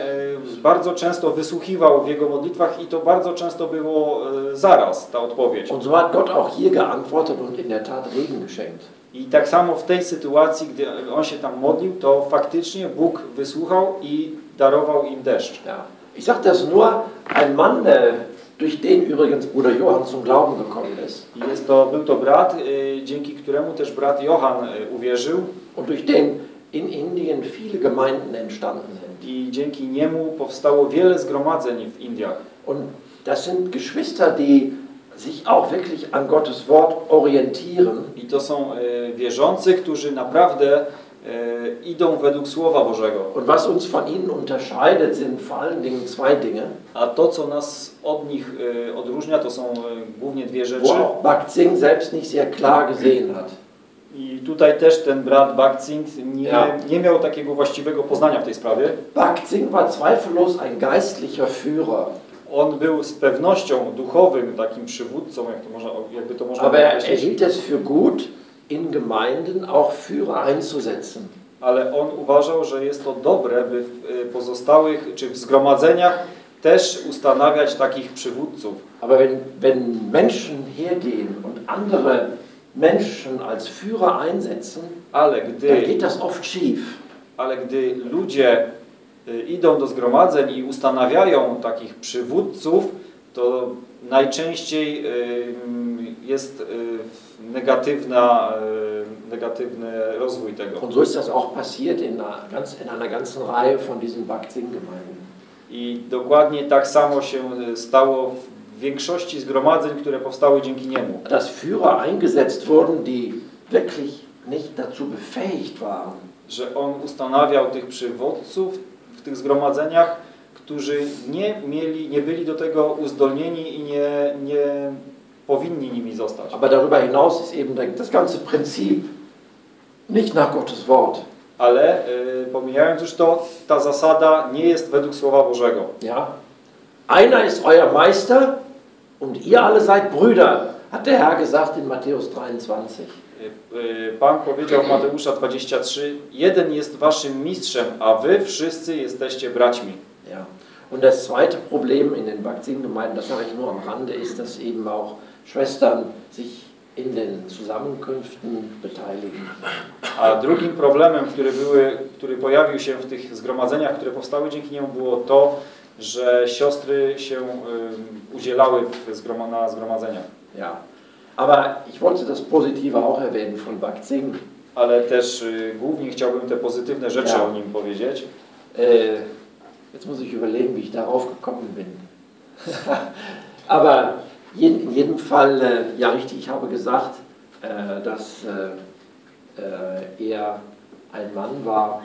bardzo często wysłuchiwał w jego modlitwach i to bardzo często było zaraz ta odpowiedź. Und so hat Gott auch hier geantwortet und in der Tat Regen geschenkt. I tak samo w tej sytuacji, gdy on się tam modlił, to faktycznie Bóg wysłuchał i darował im deszcz. Ja. Ich sage das nur, ein Mann, äh, durch den übrigens Bruder Johann zum Glauben gekommen ist jest to, był to brat, e, dzięki któremu też brat Johann e, uwierzył und durch den in Indien viele Gemeinden entstanden sind. i dzięki niemu powstało wiele zgromadzeń w Indiach. Und das sind Geschwister, die sich auch wirklich an Gottes Wort orientieren I to są e, wierzący, którzy naprawdę idą według Słowa Bożego. Und was uns von ihnen unterscheidet, sind vor allen Dingen zwei Dinge, A to, co nas od nich e, odróżnia, to są e, głównie dwie rzeczy. wo auch Bhakt Singh selbst nicht sehr klar gesehen hat. I tutaj też ten brat Bakcing nie, Ja. nie miał takiego właściwego poznania w tej sprawie. Bhakt Singh war zweifellos ein geistlicher Führer, On był z pewnością duchowym takim przywódcą, jak to można, jakby to można aber er hielt es für gut, in Gemeinden auch Führer einzusetzen. ale on uważał, że jest to dobre, by w e, pozostałych czy w zgromadzeniach też ustanawiać takich przywódców. Aber wenn, wenn Menschen hergehen und andere Menschen als Führer einsetzen, Ale dann gdy geht das oft schief. Ale gdy ludzie y, idą do zgromadzeń i ustanawiają takich przywódców, to najczęściej y, jest y, negatywna, y, negatywny rozwój tego. Und so ist das auch passiert in einer, ganz, in einer ganzen Reihe von diesen Bhakt Singh-Gemeinden. I dokładnie tak samo się y, stało w większości zgromadzeń, które powstały dzięki niemu. Dass Führer eingesetzt wurden, die wirklich nicht dazu befähigt waren. Że on ustanawiał tych przywódców w tych zgromadzeniach, którzy nie mieli, nie byli do tego uzdolnieni i nie, nie powinni nimi zostać. Aber darüber hinaus ist eben das ganze Prinzip nicht nach Gottes Wort. Ale y, pomijając już to, ta zasada nie jest według Słowa Bożego. Ja? Einer ist euer Meister und ihr alle seid Brüder, hat der Herr gesagt in Matthäus 23. Y, y, Pan powiedział w Mateusza 23, jeden jest waszym mistrzem, a wy wszyscy jesteście braćmi. Ja. Und das zweite Problem in den Bhakt-Singh-Gemeinden, das sage ich nur am Rande, ist, dass eben auch Schwestern sich in den Zusammenkünften beteiligen. A drugim problemem, który, były, który pojawił się w tych zgromadzeniach, które powstały dzięki niemu, było to, że siostry się y, udzielały w na zgromadzeniach. Ja. Aber ich wollte das Positive auch erwähnen von Bhakt Singh. Ale też y, głównie chciałbym te pozytywne rzeczy Ja. o nim powiedzieć. Äh, jetzt muss ich überlegen, wie ich darauf gekommen bin. Aber in jedem Fall, äh, ja richtig, ich habe gesagt, äh, dass äh, er ein Mann war,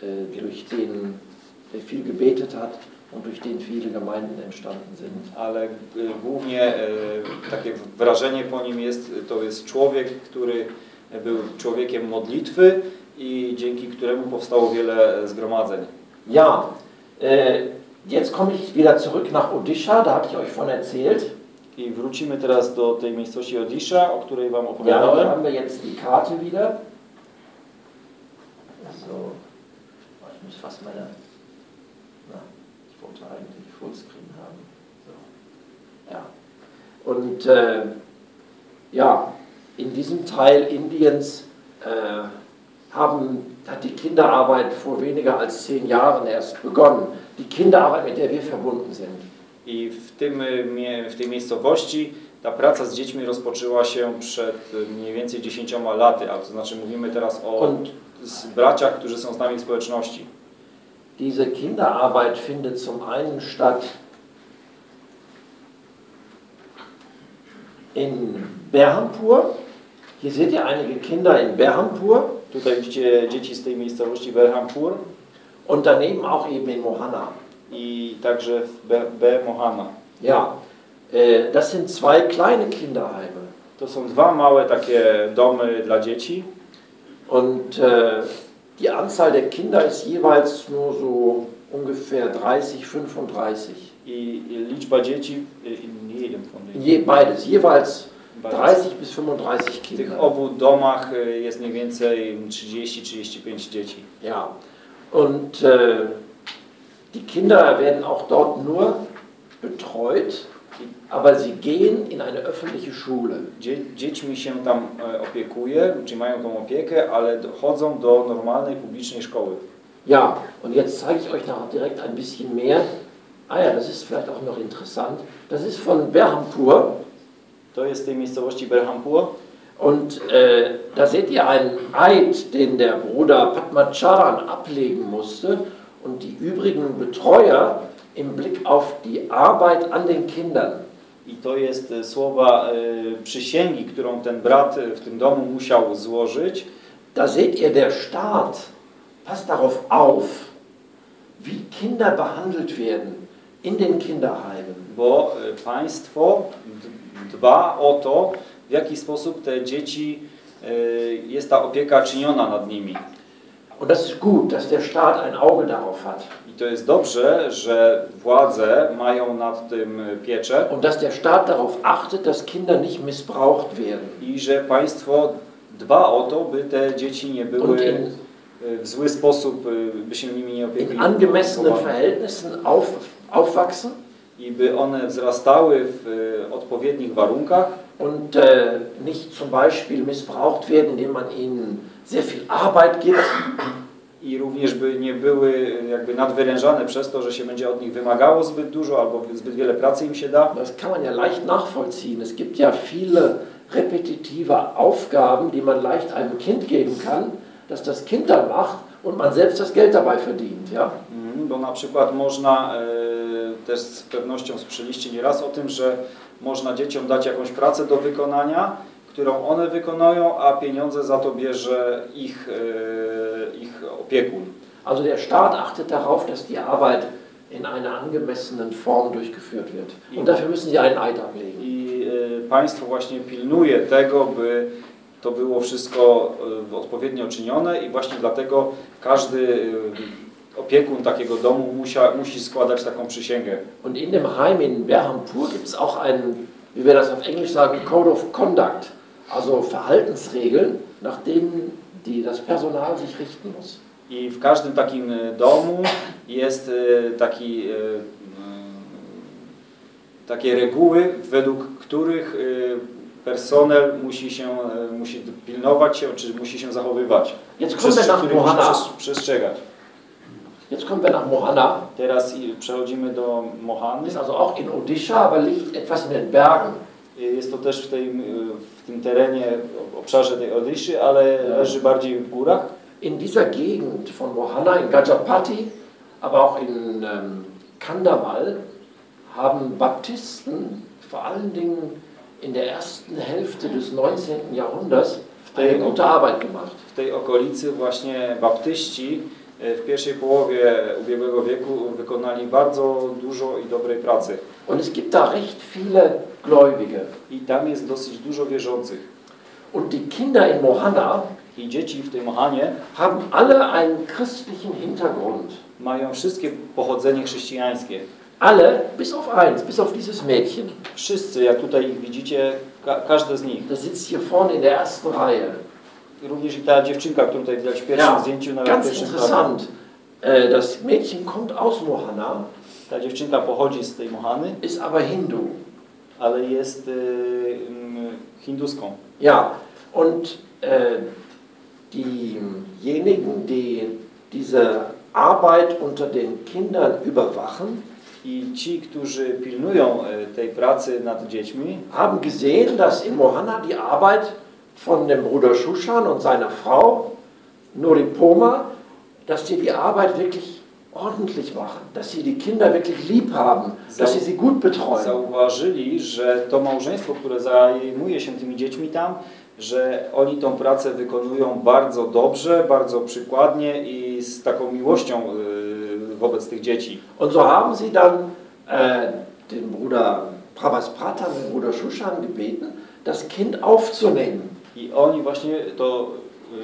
durch den er viel gebetet hat und durch den viele Gemeinden entstanden sind. ale y, głównie e, takie wrażenie po nim jest, to jest człowiek, który był człowiekiem modlitwy i dzięki któremu powstało wiele zgromadzeń. Ja, äh, jetzt komme ich wieder zurück nach Odisha, da hatte ich euch von erzählt. I wrócimy teraz do tej miejscowości Odisha, o której Wam Ja, opowiadałem. haben wir jetzt die Karte wieder. So, ich muss fast meine, na, ich wollte eigentlich Fullscreen haben. So. Ja, und äh, ja, in diesem Teil Indiens äh, haben, hat die Kinderarbeit vor weniger als zehn Jahren erst begonnen. Die Kinderarbeit, mit der wir verbunden sind. I w, tym, y, w tej miejscowości ta praca z dziećmi rozpoczęła się przed y, mniej więcej 10 laty, a to znaczy mówimy teraz o braciach, którzy są z nami w społeczności. Diese Kinderarbeit findet zum einen statt in Berhampur. Hier seht ihr einige Kinder in Berhampur Tutaj widzicie dzieci z tej miejscowości Berhampur und daneben auch eben in Mohana. I także w Be, Be Mohana. Ja, äh, das sind zwei kleine Kinderheime. To są dwa małe takie domy dla dzieci Und äh, die Anzahl der Kinder ist jeweils nur so ungefähr 30, 35. i, liczba dzieci y, in jednym von den Je, beides, jeweils beides. 30 bis 35 W tych Kinder. obu domach y, jest mniej więcej 30-35 dzieci. Ja, und äh, die Kinder werden auch dort nur betreut, aber sie gehen in eine öffentliche Schule. Dzie, dziećmi się tam e, opiekuje, czy mają tą opiekę, ale chodzą do normalnej publicznej szkoły. Ja, und jetzt zeige ich euch noch direkt ein bisschen mehr. Ah ja, das ist vielleicht auch noch interessant. Das ist von Berhampur To jest z tej miejscowości Berhampur und äh, da seht ihr einen Eid, den der Bruder Padmacharan ablegen musste und die übrigen Betreuer im Blick auf die Arbeit an den Kindern. i to jest e, słowa e, przysięgi, którą ten brat e, w tym domu musiał złożyć. Da seht ihr, der Staat passt darauf auf, wie Kinder behandelt werden in den Kinderheimen. bo państwo dba o to, w jaki sposób te dzieci, e, jest ta opieka czyniona nad nimi. I to jest dobrze, że władze mają nad tym pieczę Und dass der Staat darauf achtet, dass Kinder nicht missbraucht werden. i że państwo dba o to, by te dzieci nie były in, e, w zły sposób, e, by się nimi nie in opiekowali angemessenen Verhältnissen auf, aufwachsen. I by one wzrastały w e, odpowiednich warunkach. Und äh, nicht zum Beispiel missbraucht werden, indem man ihnen sehr viel Arbeit gibt i również by nie były jakby nadwyrężane przez to, że się będzie od nich wymagało zbyt dużo albo zbyt wiele pracy im się da. Das kann man ja leicht nachvollziehen. Es gibt ja viele repetitive Aufgaben, die man leicht einem Kind geben kann, dass das Kind dann macht und man selbst das Geld dabei verdient. Ja? Mhm, Bo na przykład można, e, też z pewnością słyszeliście nieraz o tym, że można dzieciom dać jakąś pracę do wykonania, którą one wykonują, a pieniądze za to bierze ich, e, ich opiekun. Also der Staat achtet darauf, dass die Arbeit in einer angemessenen Form durchgeführt wird. Und dafür müssen sie einen Eid ablegen. I e, państwo właśnie pilnuje tego, by to było wszystko e, odpowiednio czynione i właśnie dlatego każdy opiekun takiego domu musia, musi składać taką przysięgę. Und in dem Heim in Berhampur gibt es auch einen, wie wir das auf Englisch sagen, Code of Conduct, also Verhaltensregeln, nach denen die, das Personal sich richten muss. I w każdym takim e, domu jest e, taki, e, takie reguły, według których personel musi się, musi pilnować się, czy musi się zachowywać. Jetzt kommen wir nach Mohana. przestrzegać. Jetzt kommen wir nach Mohana. Teraz przechodzimy do Mohany. Ist also auch in Odisha, aber liegt etwas in den Bergen. Jest to też w, tej, w tym terenie, obszarze tej Odyszy, ale leży bardziej w górach. In dieser Gegend von Mohana, in Gajapati, aber auch in Kandawal, haben Baptisten vor allen Dingen in der ersten Hälfte des 19. Jahrhunderts eine gute Arbeit gemacht. W tej okolicy właśnie baptyści w pierwszej połowie ubiegłego wieku wykonali bardzo dużo i dobrej pracy. Und es gibt da recht viele Gläubige. I tam jest dosyć dużo wierzących. Und die Kinder in Mohana I dzieci w tej Mohanie haben alle einen christlichen Hintergrund. mają wszystkie pochodzenie chrześcijańskie. Alle, bis auf eins, bis auf dieses Mädchen. Wszyscy, jak tutaj ich widzicie, ka każde z nich. Das sitzt hier vorne in der ersten Reihe. Również i ta dziewczynka, którą tutaj widać w pierwszym Ja, zdjęciu na Ganz planie. interessant. Äh, Das Mädchen kommt aus Mohana, Ta dziewczynka pochodzi z tej Mohany, ist aber Hindu. ale jest mm, hinduską. Ja, und äh, diejenigen, die diese Arbeit unter den Kindern überwachen, I ci, którzy pilnują e, tej pracy nad dziećmi, haben gesehen, dass in Mohana die Arbeit von dem Bruder Shushan und seiner Frau Noripoma, dass die die Arbeit wirklich ordentlich machen, dass sie die Kinder wirklich lieb haben, dass sie sie gut betreuen. zauważyli, że to małżeństwo, które zajmuje się tymi dziećmi tam, że oni tą pracę wykonują bardzo dobrze, bardzo przykładnie i z taką miłością y, wobec tych dzieci. Und so haben sie dann äh, den Bruder Prabhasprata, den Bruder Shushan gebeten, das Kind aufzunehmen. I oni właśnie to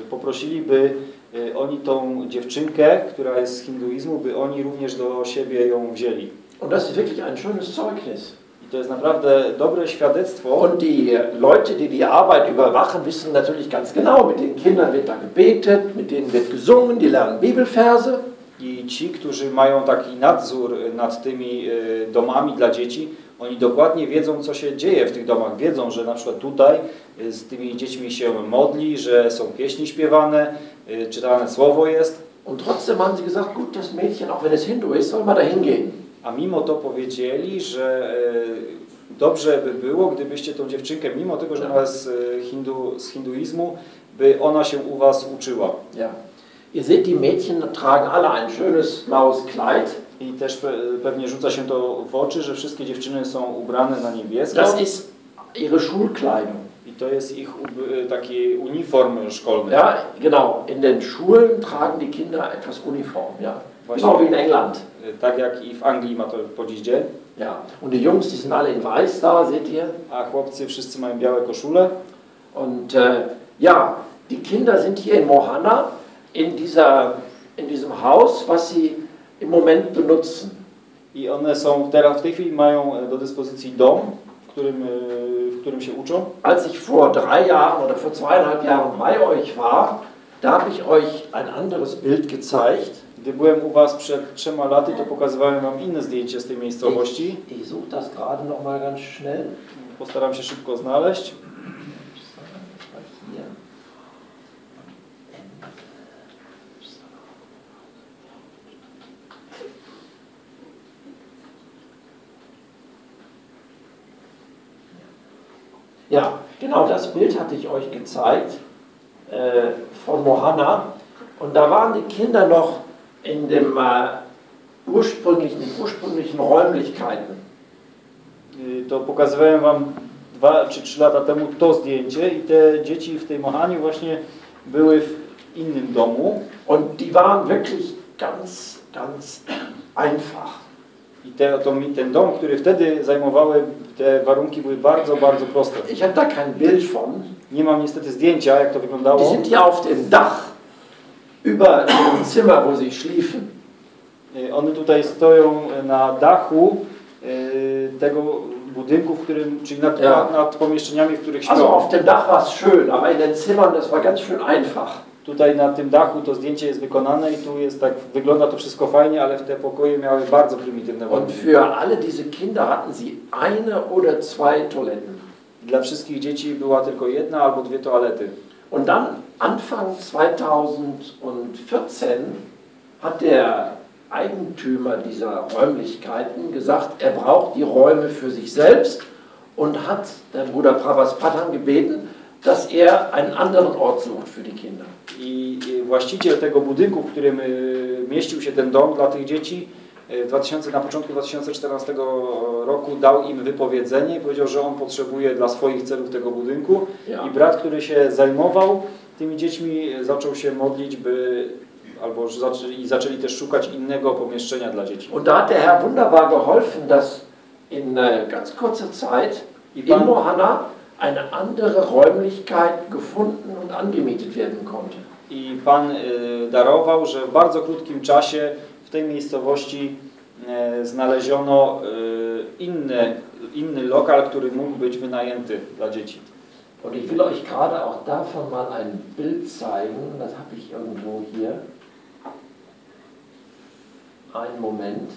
y, poprosili, by y, oni tą dziewczynkę, która jest z hinduizmu, by oni również do siebie ją wzięli. Und das ist wirklich ein schönes Zeugnis. I to jest naprawdę dobre świadectwo. Und die Leute, die die Arbeit überwachen, wissen natürlich ganz genau, mit den Kindern wird da gebetet, mit denen wird gesungen, die lernen Bibelverse. I ci, którzy mają taki nadzór nad tymi y, domami dla dzieci, oni dokładnie wiedzą, co się dzieje w tych domach. Wiedzą, że na przykład tutaj y, z tymi dziećmi się modli, że są pieśni śpiewane, y, czytane słowo jest. Und trotzdem haben sie gesagt, gut, das Mädchen, auch wenn es Hindu ist, soll mal da hingehen. A mimo to powiedzieli, że y, dobrze by było, gdybyście tą dziewczynkę, mimo tego, że ona jest hindu, z hinduizmu, by ona się u was uczyła. Ja. Ihr seht, die Mädchen tragen alle ein schönes blaues Kleid. I też pe, pewnie rzuca się to w oczy, że wszystkie dziewczyny są ubrane na niebiesko. Das ist ihre Schulkleidung. I to jest ich ub- taki uniform szkolny. Ja, genau. In den Schulen tragen die Kinder etwas Uniform. Ja. Właśnie. Genau wie in England. Tak jak i w Anglii ma to po dziś dzień. Ja. Und die Jungs, die sind alle in weiß da, seht ihr. A chłopcy wszyscy mają białe koszule. Und äh, ja, die Kinder sind hier in Mohana, in, dieser, in diesem Haus, was sie im Moment benutzen. I one są teraz, w tej chwili mają e, do dyspozycji dom, w którym, e, w którym się uczą. Als ich vor drei Jahren oder vor zweieinhalb Jahren bei euch war, da habe ich euch ein anderes Bild gezeigt. Gdy byłem u Was przed trzema laty, to pokazywałem Wam inne zdjęcie z tej miejscowości. Ich, ich suche das gerade noch mal ganz schnell. Postaram się szybko znaleźć. Ja, genau das Bild hatte ich euch gezeigt äh, von Mohana. Und da waren die Kinder noch in den äh, ursprünglichen, ursprünglichen Räumlichkeiten. To pokazywałem Wam dwa czy trzy lata temu to zdjęcie i te dzieci w tej Mohanie właśnie były w innym domu. Und die waren wirklich ganz, ganz einfach. I te, to, ten dom, który wtedy zajmowały, te warunki były bardzo, bardzo proste. Ich habe da kein Bild von. Nie mam niestety zdjęcia, jak to Die wyglądało. sind ja auf dem Dach über dem Zimmer, wo sie schliefen. One tutaj stoją na dachu y, tego budynku, w którym, czyli nad, Ja. nad, pomieszczeniami, w których Also śpią. auf dem Dach war es schön, aber in den Zimmern, das war ganz schön einfach. Tutaj na tym dachu to zdjęcie jest wykonane i tu jest tak, wygląda to wszystko fajnie, ale w te pokoje miały bardzo prymitywne Und warunki. für alle diese Kinder hatten sie eine oder zwei Toiletten. Dla wszystkich dzieci była tylko jedna albo dwie toalety. Und dann, Anfang 2014, hat der Eigentümer dieser Räumlichkeiten gesagt, er braucht die Räume für sich selbst und hat der Bruder Pravas Patan gebeten, dass er einen anderen Ort sucht für die Kinder. I właściciel tego budynku, w którym y, mieścił się ten dom dla tych dzieci, e, w 2000, na początku 2014 roku dał im wypowiedzenie i powiedział, że on potrzebuje dla swoich celów tego budynku. Ja. I brat, który się zajmował tymi dziećmi, zaczął się modlić, by albo zaczęli, zaczęli też szukać innego pomieszczenia dla dzieci. Und da hat der Herr wunderbar geholfen, dass in äh, ganz kurzer Zeit in eine andere Räumlichkeit gefunden und angemietet werden konnte. I Pan y, darował, że w bardzo krótkim czasie w tej miejscowości e, znaleziono y, inny, inny lokal, który mógł być wynajęty dla dzieci. Und ich will euch gerade auch davon mal ein Bild zeigen. Das habe ich irgendwo hier. Einen Moment.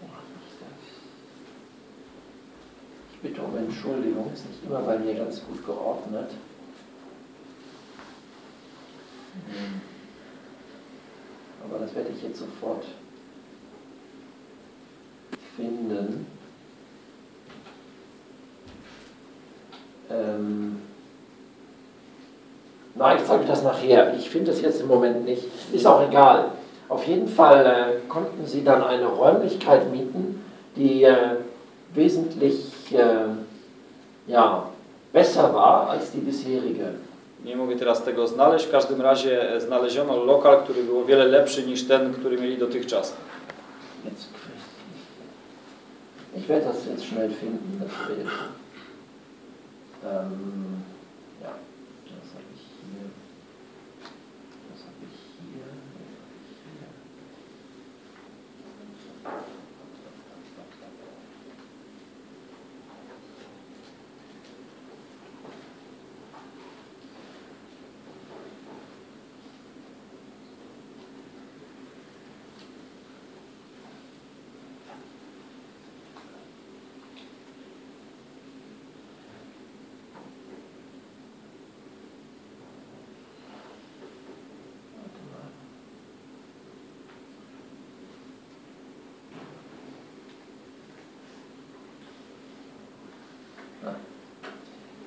Wo hab ich das? Ich bitte um Entschuldigung, ist nicht immer bei mir ganz gut geordnet. Hm. Aber das werde ich jetzt sofort finden. Ähm, nein, ich zeige das nachher. Ich finde es jetzt im Moment nicht. Ist auch egal. Auf jeden Fall äh, konnten sie dann eine Räumlichkeit mieten, die äh, wesentlich ja, besser war als die bisherige. Nie mogę teraz tego znaleźć, w każdym razie znaleziono lokal, który był o wiele lepszy niż ten, który mieli dotychczas. Ich werde das jetzt schnell finden, das. Ähm,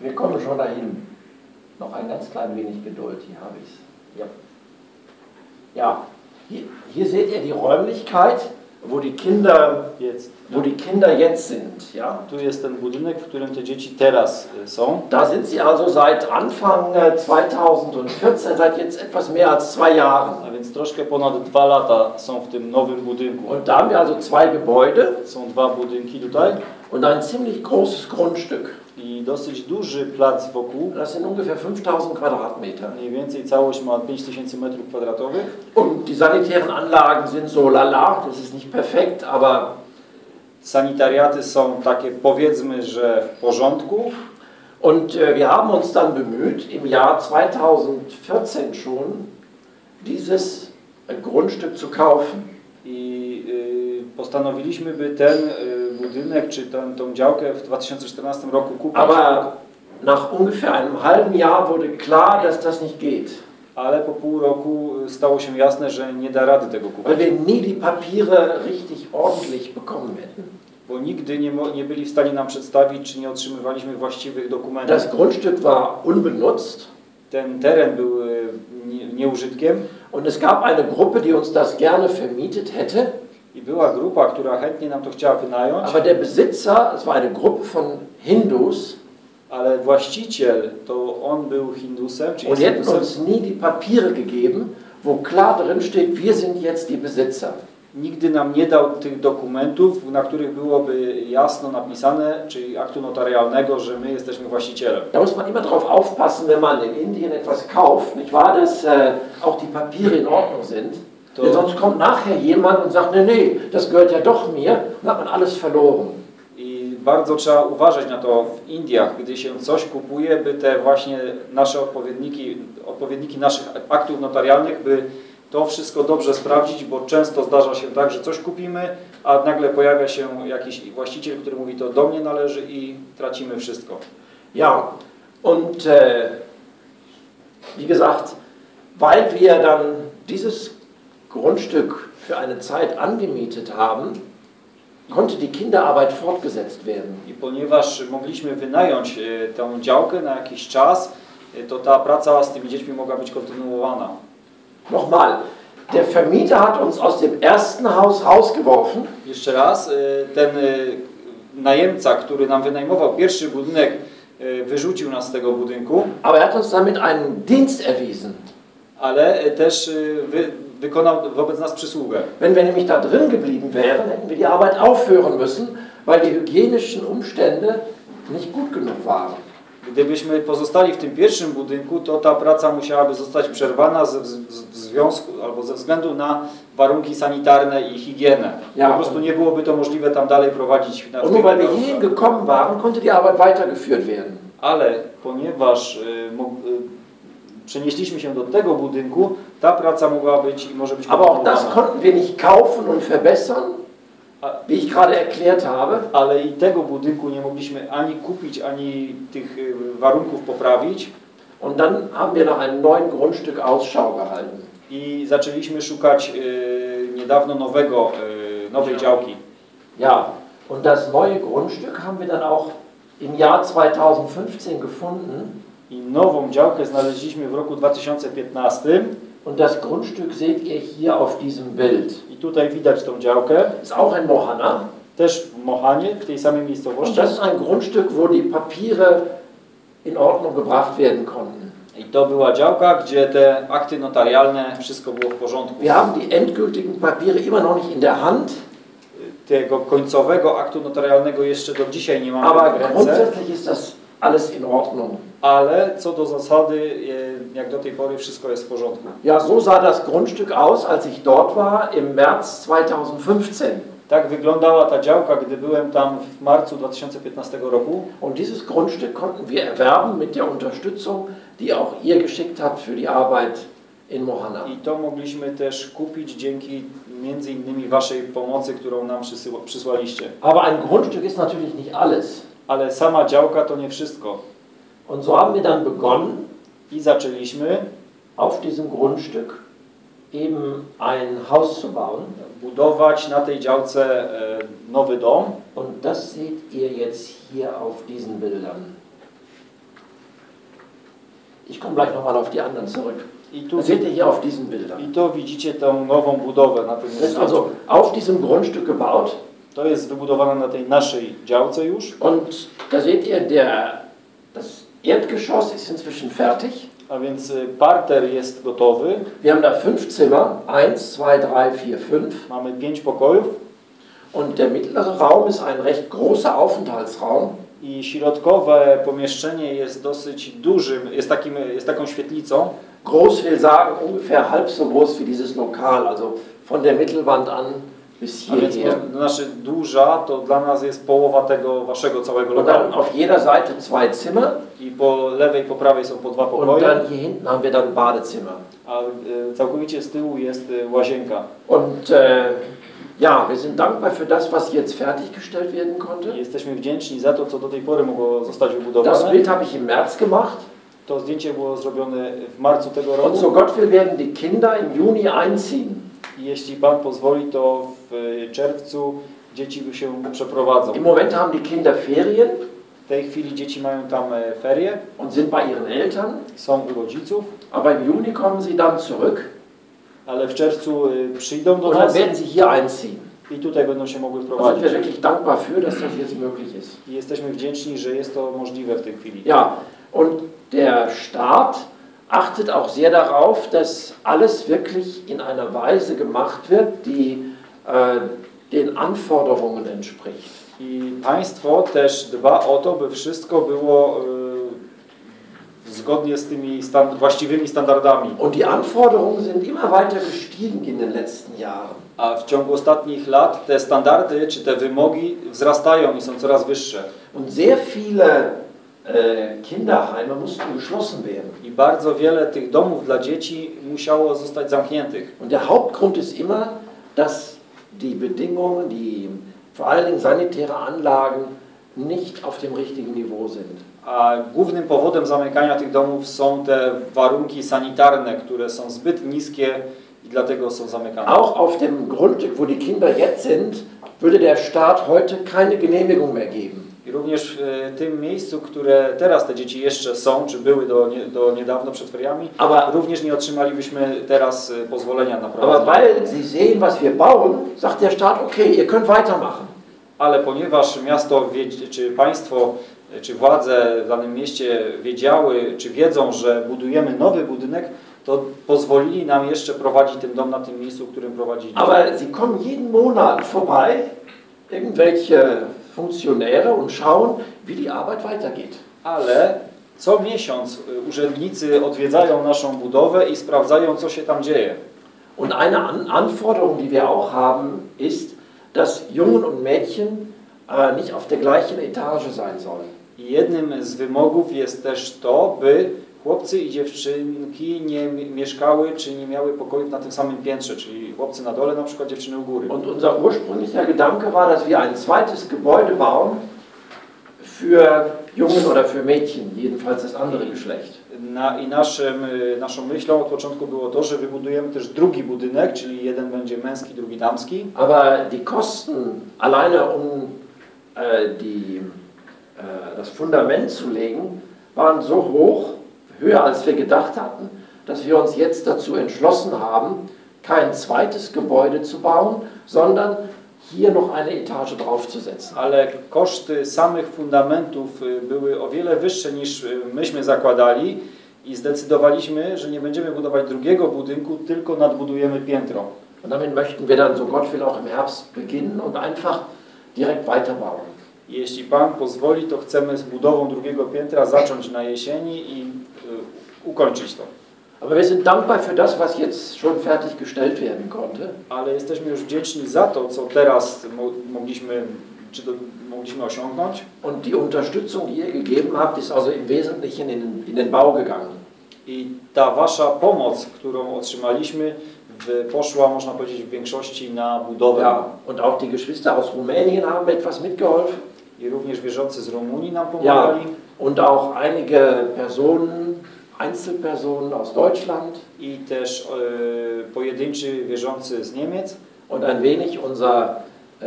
Wir kommen schon dahin. Noch ein ganz klein wenig Geduld, hier habe ich es. Ja, ja hier, hier seht ihr die Räumlichkeit, wo die Kinder, Jest. wo die Kinder jetzt sind. Ja? Tu jest ten budynek, w którym te dzieci teraz są. Da sind sie also seit Anfang äh, 2014, seit jetzt etwas mehr als zwei Jahren. A więc troszkę ponad dwa lata są w tym nowym budynku. Und da haben wir also zwei Gebäude Są dwa budynki tutaj und ein ziemlich großes Grundstück. I dosyć duży plac wokół. Das sind ungefähr 5000 Quadratmeter. Mniej więcej całość ma 5000 metrów kwadratowych. Und die sanitären Anlagen sind so lala, das ist nicht perfekt, aber Sanitariaty są takie powiedzmy, że w porządku. und äh, wir haben uns dann bemüht, im Jahr 2014 schon dieses äh, Grundstück zu kaufen. I y, postanowiliśmy, by ten y, budynek czy ten, tą działkę w 2014 roku kupić. Aber nach ungefähr einem halben Jahr wurde klar, dass das nicht geht. Ale po pół roku stało się jasne, że nie da rady tego Weil kupić. wir nie die Papiere richtig ordentlich bekommen hätten. Bo nigdy nie, nie byli w stanie nam przedstawić, czy nie otrzymywaliśmy właściwych dokumentów. Das Grundstück war unbenutzt Ten teren był nie, nieużytkiem und es gab eine Gruppe, die uns das gerne vermietet hätte. I była grupa, która chętnie nam to chciała wynająć, Aber der Besitzer, es war eine Gruppe von Hindus, ale właściciel to on był Hindusem, die hätten Hindusem. uns nie die Papiere gegeben, wo klar drin steht, wir sind jetzt die Besitzer. nigdy nam nie dał tych dokumentów, na których byłoby jasno napisane, czyli aktu notarialnego, że my jesteśmy właścicielem. Da muss man immer darauf aufpassen, wenn man in Indien etwas kauft, nicht wahr, dass äh, auch die Papiere in Ordnung sind. Denn sonst kommt nachher jemand und sagt, nee, nee, das gehört ja doch mir, dann hat man alles verloren. I bardzo trzeba uważać na to w Indiach, gdy się coś kupuje, by te właśnie nasze odpowiedniki, odpowiedniki naszych aktów notarialnych, by to wszystko dobrze sprawdzić, bo często zdarza się tak, że coś kupimy, a nagle pojawia się jakiś właściciel, który mówi to do mnie należy i tracimy wszystko. Ja, und äh, wie gesagt, weil wir dann dieses Grundstück für eine Zeit angemietet haben, konnte die Kinderarbeit fortgesetzt werden. I ponieważ mogliśmy wynająć e, tę działkę na jakiś czas, y, to ta praca z tymi dziećmi mogła być kontynuowana. Nochmal, der Vermieter hat uns aus dem ersten Haus rausgeworfen Jeszcze raz, y, ten najemca, który nam wynajmował pierwszy budynek, wyrzucił nas z tego budynku, aber er hat uns damit einen Dienst erwiesen. ale też wy, wykonał wobec nas przysługę. Wenn wir nämlich da drin geblieben wären, hätten wir die Arbeit aufhören müssen, weil die hygienischen Umstände nicht gut genug waren. Gdybyśmy pozostali w tym pierwszym budynku, to ta praca musiałaby zostać przerwana ze, w, w związku albo ze względu na warunki sanitarne i higienę. Ja. Po prostu nie byłoby to możliwe tam dalej prowadzić na Und nur weil wir hierhin gekommen waren, konnte die Arbeit weitergeführt werden. Ale ponieważ y, y, przenieśliśmy się do tego budynku, ta praca mogła być i może być Aber auch das konnten wir nicht kaufen und verbessern, wie ich gerade erklärt habe. Ale i tego budynku nie mogliśmy ani kupić, ani tych y, warunków poprawić. Und dann haben wir nach einem neuen Grundstück Ausschau gehalten. I zaczęliśmy szukać y, niedawno nowego, y, nowej działki. Ja, und das neue Grundstück haben wir dann auch im Jahr 2015 gefunden. I nową działkę znaleźliśmy w roku 2015. Und das Grundstück seht ihr hier auf diesem Bild. I tutaj widać tą działkę. Ist auch in Mohana. Też w Mohanie, w tej samej Und miejscowości. das ist ein Grundstück, wo die Papiere in Ordnung gebracht werden konnten. I to była działka, gdzie te akty notarialne, wszystko było w porządku. Wir haben die endgültigen Papiere immer noch nicht in der Hand, Tego końcowego aktu notarialnego jeszcze do dzisiaj nie mamy aber w ręce. grundsätzlich ist das alles in Ordnung. Ale co do zasady, jak do tej pory, wszystko jest w porządku. Ja, so sah das Grundstück aus, als ich dort war im März 2015. Tak wyglądała ta działka, gdy byłem tam w marcu 2015 roku. Und dieses Grundstück konnten wir erwerben mit der Unterstützung, die auch ihr geschickt habt für die Arbeit in Mohana. I to mogliśmy też kupić dzięki między innymi Waszej pomocy, którą nam przysłaliście. Aber ein Grundstück ist natürlich nicht alles. Ale sama działka to nie wszystko. Und so haben wir dann begonnen, I zaczęliśmy auf diesem Grundstück eben ein Haus zu bauen. budować na tej działce e, nowy dom. Und das seht ihr jetzt hier auf diesen Bildern. Ich komme gleich nochmal auf die anderen zurück. I tu, seht ihr hier auf diesen Bildern. I to widzicie tą nową budowę na tym also auf diesem Grundstück gebaut. To jest wybudowane na tej naszej działce już. Und da seht ihr, der, das Erdgeschoss ist inzwischen fertig. A więc y, parter jest gotowy. Wir haben da fünf Zimmer, eins, zwei, drei, vier, fünf. Mamy pięć pokojów Und der mittlere Raum ist ein recht großer Aufenthaltsraum. i środkowe pomieszczenie jest dosyć dużym, jest, takim, jest taką świetlicą. Groß will sagen ungefähr halb so groß wie dieses Lokal, also von der Mittelwand an A więc znaczy duża to dla nas jest połowa tego waszego całego Und lokalu. auf jeder Seite zwei Zimmer I po lewej, po prawej są po dwa und pokoje, dann hier hinten haben wir dann Badezimmer. a y, całkowicie z tyłu jest y, łazienka. Und äh, ja, wir sind dankbar für das, was jetzt fertiggestellt werden konnte. I Jesteśmy wdzięczni za to, co do tej pory mogło zostać Das wybudowane. Bild habe ich im März gemacht. To zdjęcie było zrobione w marcu tego Und so roku. Gott will werden die Kinder im Juni einziehen. I jeśli Pan pozwoli, to w y, czerwcu dzieci się przeprowadzą. Im Moment haben die Kinder Ferien W tej chwili dzieci mają tam e, ferie, und sind bei ihren Eltern, są u rodziców, aber im Juni kommen sie dann zurück ale w czerwcu y, przyjdą do nas werden sie hier einziehen. i tutaj będą się mogły wprowadzić. wirklich dankbar für, dass das jetzt möglich ist. I jesteśmy wdzięczni, że jest to możliwe w tej chwili. Ja, und der Staat achtet auch sehr darauf, dass alles wirklich in einer Weise gemacht wird, die äh, den Anforderungen entspricht. I państwo też dba o to, by wszystko było y, zgodnie z tymi stan właściwymi standardami. Und die Anforderungen sind immer weiter gestiegen in den letzten Jahren. A w ciągu ostatnich lat te standardy czy te wymogi wzrastają i są coraz wyższe. Und sehr viele Kinderheime mussten geschlossen werden. I bardzo wiele tych domów dla dzieci musiało zostać zamkniętych. Und der Hauptgrund ist immer, dass die Bedingungen, die vor allen Dingen sanitäre Anlagen nicht auf dem richtigen Niveau sind. A głównym powodem zamykania tych domów są te warunki sanitarne, które są zbyt niskie i dlatego są zamykane. Auch auf dem Grundstück, wo die Kinder jetzt sind, würde der Staat heute keine Genehmigung mehr geben. I również w tym miejscu, które teraz te dzieci jeszcze są, czy były do, nie, do niedawno przed feriami, Aber, również nie otrzymalibyśmy teraz e, pozwolenia na aber prowadzenie. weil sie sehen, was wir bauen, sagt der Staat, okay, ihr könnt weitermachen. Ale ponieważ miasto, czy państwo, czy władze w danym mieście wiedziały, czy wiedzą, że budujemy nowy budynek, to pozwolili nam jeszcze prowadzić ten dom na tym miejscu, w którym prowadziliśmy. Aber sie kommen jeden Monat vorbei, irgendwelche Funktionäre, und schauen, wie die Arbeit weitergeht. Ale co miesiąc y, urzędnicy odwiedzają naszą budowę i sprawdzają, co się tam dzieje. Und eine An Anforderung, die wir auch haben, ist, dass Jungen und Mädchen äh, nicht auf der gleichen Etage sein sollen. I jednym z wymogów jest też to, by chłopcy i dziewczynki nie mi- mieszkały czy nie miały pokojów na tym samym piętrze, czyli chłopcy na dole, na przykład dziewczyny u góry. Und unser ursprünglicher Gedanke war, dass wir ein zweites Gebäude bauen für Jungen oder für Mädchen, jedenfalls das andere Geschlecht. Na, I naszym, y, naszą myślą od początku było to, że wybudujemy też drugi budynek, czyli jeden będzie męski, drugi damski, Aber die Kosten alleine um äh, die, äh, das Fundament zu legen, waren so hoch, höher als wir gedacht hatten, dass wir uns jetzt dazu entschlossen haben, kein zweites Gebäude zu bauen, sondern hier noch eine Etage draufzusetzen. ale koszty samych fundamentów były o wiele wyższe niż myśmy zakładali i zdecydowaliśmy, że nie będziemy budować drugiego budynku, tylko nadbudujemy piętro. Und damit möchten wir dann, so Gott will, auch im Herbst beginnen und einfach direkt weiterbauen. Jeśli Pan pozwoli, to chcemy z budową drugiego piętra zacząć na jesieni i ukończyć to. Aber wir sind dankbar für das, was jetzt schon fertiggestellt werden konnte. Ale jesteśmy już wdzięczni za to, co teraz mo mogliśmy, czy do, mogliśmy osiągnąć. Und die Unterstützung, die ihr gegeben habt, ist also im Wesentlichen in, in den Bau gegangen. I ta Wasza pomoc, którą otrzymaliśmy, w, poszła, można powiedzieć, w większości na budowę. Ja, und auch die Geschwister aus Rumänien haben etwas mitgeholfen. I również wierzący z Rumunii nam Ja, pomagali. und auch einige Personen, Einzelpersonen aus Deutschland I też e, pojedynczy wierzący z Niemiec. und ein wenig unser äh,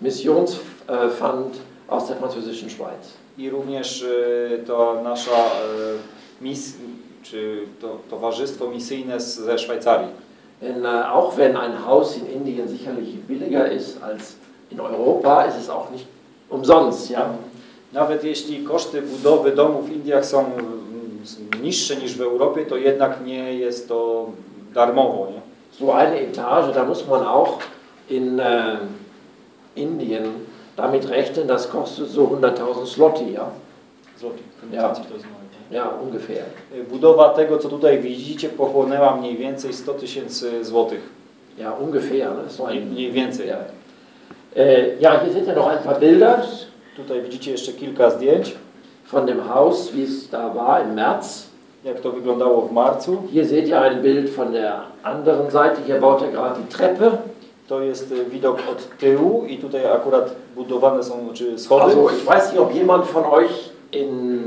Missionsfund aus der französischen Schweiz. I również e, to nasza e, mis, czy to towarzystwo misyjne z, ze Szwajcarii. Denn äh, auch wenn ein Haus in Indien sicherlich billiger ist als in Europa, ist es auch nicht umsonst. Ja? Nawet jeśli koszty budowy domu w Indiach są niższe niż w Europie, to jednak nie jest to darmowo. Nie? So eine Etage, da muss man auch in äh, Indien damit rechnen, das kostet so 100.000 Slotti, ja? Złoty. Ja. Ja, ungefähr. Budowa tego, co tutaj widzicie, pochłonęła mniej więcej 100 tysięcy złotych. Ja, ungefähr. Ne? So ein, mniej więcej. ja. Äh, ja, hier sind ja noch ein paar Bilder Tutaj widzicie jeszcze kilka zdjęć, von dem Haus, wie es da war im März. jak to wyglądało w marcu. Hier seht ihr ein Bild von der anderen Seite. Hier baut er gerade die Treppe. To jest y, widok od tyłu i tutaj akurat budowane są czy schody. Also ich weiß nicht, ob jemand von euch in,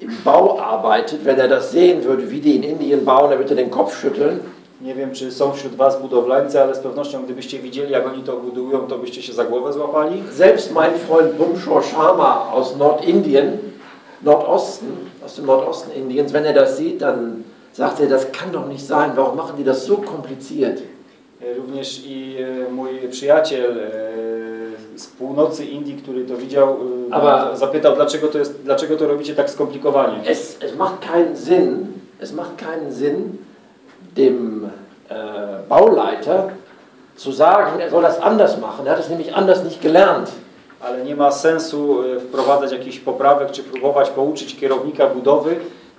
im Bau arbeitet. Wenn er das sehen würde, wie die in Indien bauen, er würde den Kopf schütteln. Nie wiem, czy są wśród Was budowlańcy, ale z pewnością gdybyście widzieli, jak oni to budują, to byście się za głowę złapali. Selbst mein Freund Bumshor Sharma aus Nordindien, Nordosten, aus dem Nordosten Indiens, wenn er das sieht, dann sagt er, das kann doch nicht sein. Warum machen die das so kompliziert? E, Również i e, mój przyjaciel e, z północy Indii, który to widział, Aber- zapytał, dlaczego to, jest, dlaczego to robicie tak skomplikowanie. Es, es macht keinen Sinn, es macht keinen Sinn, dem äh, Bauleiter zu sagen, er soll das anders machen. Er hat es nämlich anders nicht gelernt. Ale nie ma sensu e, wprowadzać jakichś poprawek czy próbować pouczyć kierownika budowy,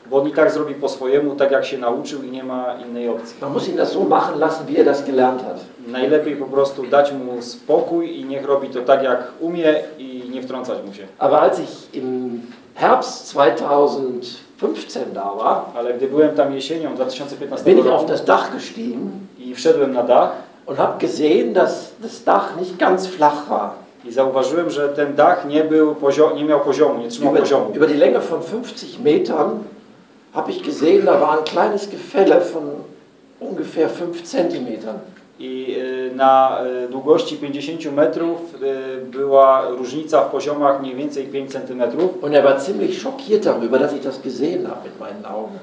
bo on i tak zrobi po swojemu, tak jak się nauczył i nie ma innej opcji. Man muss ihn das so machen lassen, wie er das gelernt hat. Najlepiej po prostu dać mu spokój i niech robi to tak jak umie i nie wtrącać mu się. Aber als ich im Herbst 2000 15 war, ale gdy byłem tam jesienią 2015 bin ich auf das Dach gestiegen i wszedłem na dach und habe gesehen, dass das Dach nicht ganz flach war. I zauważyłem, że ten dach nie, był poziom, nie miał poziomu, nie trzymał über, poziomu. Über die Länge von 50 Metern habe ich gesehen, da war ein kleines Gefälle von ungefähr 5 Zentimetern. I y, na y, długości 50 metrów y, była różnica w poziomach mniej więcej 5 centymetrów. Und er war ziemlich schockiert darüber, dass ich das gesehen habe mit meinen Augen.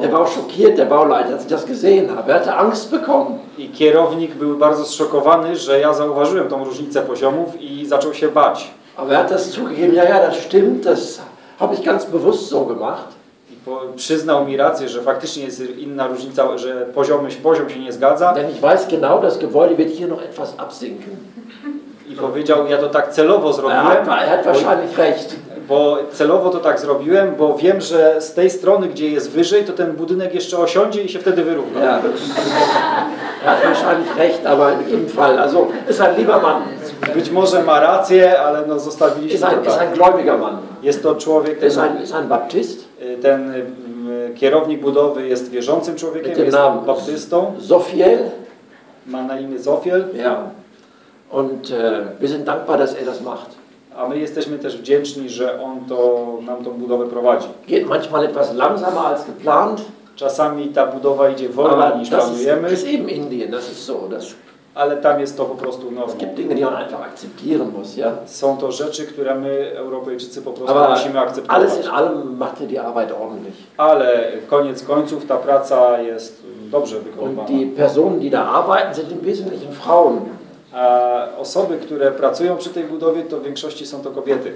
Der war auch schockiert, der Bauleiter, als ich das gesehen habe. Er hatte Angst bekommen. I kierownik był bardzo zszokowany, że ja zauważyłem tą różnicę poziomów i zaczął się bać. Aber er hat das zugegeben, ja, ja, das stimmt, das habe ich ganz bewusst so gemacht. Przyznał mi rację, że faktycznie jest inna różnica, że poziomy, poziom się nie zgadza. Denn ich weiß genau, das Gebäude wird hier noch etwas absinken. I powiedział, ja to tak celowo Er zrobiłem, hat, er hat wahrscheinlich recht. bo celowo to tak zrobiłem, bo wiem, że z tej strony, gdzie jest wyżej, to ten budynek jeszcze osiądzie i się wtedy wyrówna. Ja. Er hat wahrscheinlich recht, aber in jedem Fall, also ist ein lieber Mann, Być może ma rację, ale no ist zostawiliśmy to ist tak. ein gläubiger Mann, Jest to człowiek, ist ein, ist ein Baptist ten y, kierownik budowy jest wierzącym człowiekiem, jest baptystą, Sofiel. ma na imię Zofiel, Ja. Und äh, wir sind dankbar, dass er das macht. a my jesteśmy też wdzięczni, że on to, nam tą budowę prowadzi. Geht manchmal etwas langsamer als geplant, Czasami ta budowa idzie wolniej niż das ist, planujemy, ist eben Indien, das ist so. Das, ale tam jest to po prostu es normą. gibt Dinge, die man einfach akzeptieren muss. Ja? Są to rzeczy, które my, Europejczycy, po prostu Aber musimy alles akceptować. in allem macht er die Arbeit ordentlich. Ale koniec końców ta praca jest dobrze Und wykonywana. die Personen, die da arbeiten, sind im Wesentlichen Frauen. A osoby, które pracują przy tej budowie, to w większości są to kobiety.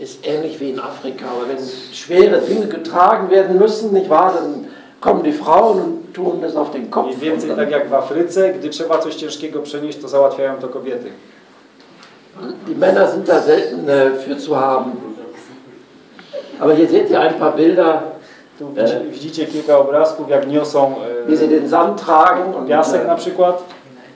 Ist ähnlich wie in Afrika. Aber wenn schwere Dinge getragen werden müssen, nicht wahr, dann kommen die Frauen und Kopf. Mniej więcej tak jak w Afryce, gdy trzeba coś ciężkiego przenieść, to załatwiają to kobiety. die Männer sind da selten für zu haben. Aber hier seht ihr ein paar Bilder, Tu widzicie, kilka obrazków, jak niosą wie sie den Sand tragen. e, Und, piasek na äh, przykład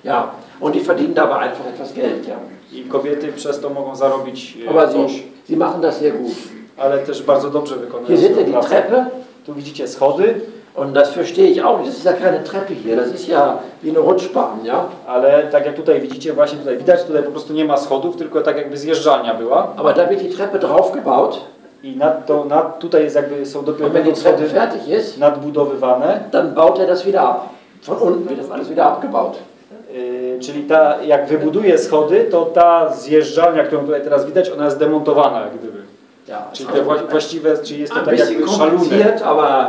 ja, und die verdienen dabei einfach etwas Geld. Ja. i kobiety przez to mogą zarobić e, Aber coś, sie, sie machen das sehr gut. ale też bardzo dobrze wykonują Hier seht ihr die. Treppe. Tu widzicie schody, Und das verstehe ich auch. Das ist ja keine Treppe hier. Das ist ja wie eine Rutschbahn, ja. ale tak jak tutaj widzicie, właśnie tutaj widać, tutaj po prostu nie ma schodów, tylko tak jakby zjeżdżalnia była Aber da wird die Treppe draufgebaut. i nad to, nad, tutaj jest jakby, są dopiero schody ist, nadbudowywane, dann baut er das wieder ab. Von unten wird das alles wieder abgebaut. Yy, czyli ta, jak wybuduje schody, to ta zjeżdżalnia, którą tutaj teraz widać, ona jest demontowana jak gdyby. Ja, Czyli te wła- właściwe, czyli jest to tak jakby szalunek, aber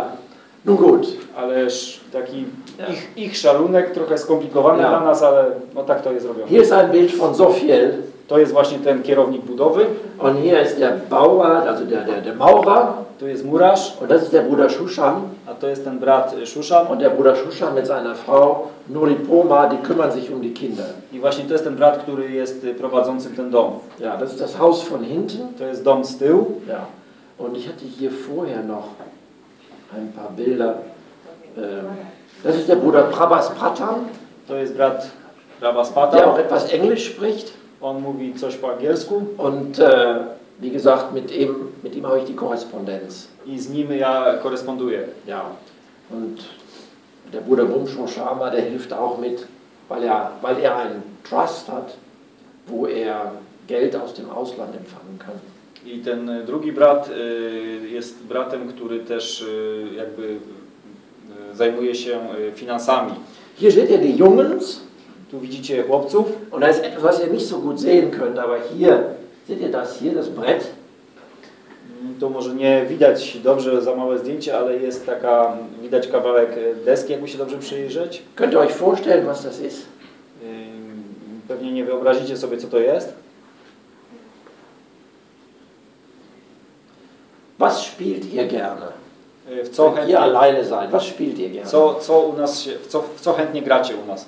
nun gut. ale sz- taki Ja. ich, ich szalunek, trochę skomplikowany Ja. dla nas, ale no tak to jest robione. Hier ist ein Bild von Sofiel. To jest właśnie ten kierownik budowy, Und hier ist der Bauer, also der, der, der Maurer. tu jest murarz, Und das ist der Bruder Shushan. a to jest ten brat Szuszan Und der Bruder Shushan mit seiner Frau Nuri Poma, die kümmern sich um die Kinder. i właśnie to jest ten brat, który jest y, prowadzącym ten dom. Ja, das ist das Haus von hinten. To jest dom z tyłu. Ja. Und ich hatte hier vorher noch ein paar Bilder. Ähm, Das ist der Bruder Prabhas Patan, To jest brat der auch etwas Englisch spricht. On mówi coś po angielsku Und äh, wie gesagt, mit ihm, mit ihm habe ich die Korrespondenz. i z nim ja koresponduję. Ja. Und der Bruder Bumsho Sharma, der hilft auch mit, weil er, weil er einen Trust hat, wo er Geld aus dem Ausland empfangen kann. I ten drugi brat y, jest bratem, który też y, jakby y, zajmuje się finansami. Hier seht ihr die Jungens. Tu widzicie chłopców. Und da ist etwas, was ihr nicht so gut sehen könnt, aber hier, seht ihr das hier, das Brett? Mm, To może nie widać dobrze za małe zdjęcie, ale jest taka, widać kawałek deski, jakby się dobrze przyjrzeć. Könnt ihr euch vorstellen, was das ist? Pewnie nie wyobrazicie sobie, co to jest. Was spielt ihr gerne? W co Wenn ihr chętnie, alleine seid, was spielt ihr gerne? co, co u nas się, w co, w co chętnie gracie u nas?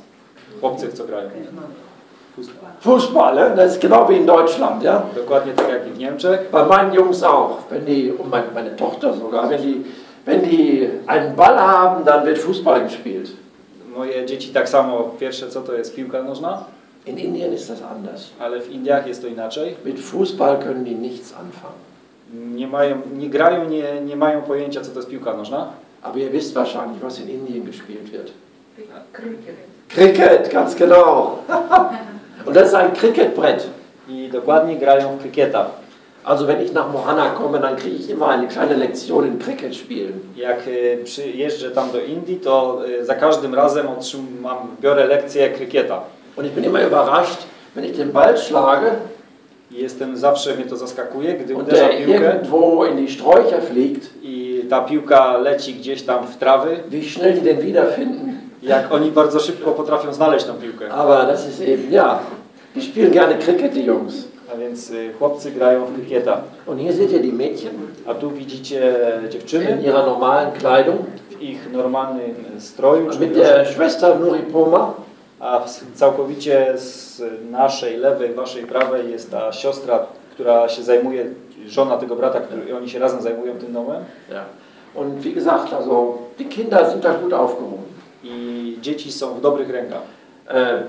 Chłopcy w co grają? Fußball, ne? das ist genau wie in Deutschland, ja? Dokładnie tak jak i w Niemczech. Bei meinen Jungs auch. Wenn die, und meine, meine Tochter sogar, wenn die, wenn die einen Ball haben, dann wird Fußball gespielt. Moje dzieci tak samo, pierwsze co to jest piłka nożna, In Indien ist das anders. ale w Indiach jest to inaczej. Mit Fußball können die nichts anfangen. Nie, mają, nie grają, nie, nie mają pojęcia co to jest piłka nożna. Aber ihr wisst wahrscheinlich, was in Indien gespielt wird. Cricket, ganz genau. Und das ist ein Cricketbrett. I dokładnie grają w krykieta. Also wenn ich nach Mohana komme, dann kriege ich immer eine kleine Lektion in Cricket spielen. Jak y, przyjeżdżę tam do Indii, to y, za każdym razem otrzymam, biorę lekcję krykieta. Und ich bin immer überrascht, wenn ich den Ball schlage Jestem, zawsze mnie to zaskakuje, gdy und der piłkę irgendwo in die Sträucher fliegt, i ta piłka leci gdzieś tam w trawy, wie schnell die den wiederfinden. jak oni bardzo szybko potrafią znaleźć tą piłkę. Aber das ist eben, ja, die spielen gerne Cricket, die Jungs. A więc y, chłopcy grają w krykieta. Und hier seht ihr die Mädchen A tu widzicie in dziewczyny ihrer normalen Kleidung. w ich normalnym stroju, Mit der Schwester Nuri Poma. A całkowicie z naszej lewej, waszej prawej jest ta siostra, która się zajmuje, żona tego brata, który, oni się razem zajmują tym domem. Ja. Und wie gesagt, also die Kinder sind da gut aufgehoben. I dzieci są w dobrych rękach. Äh,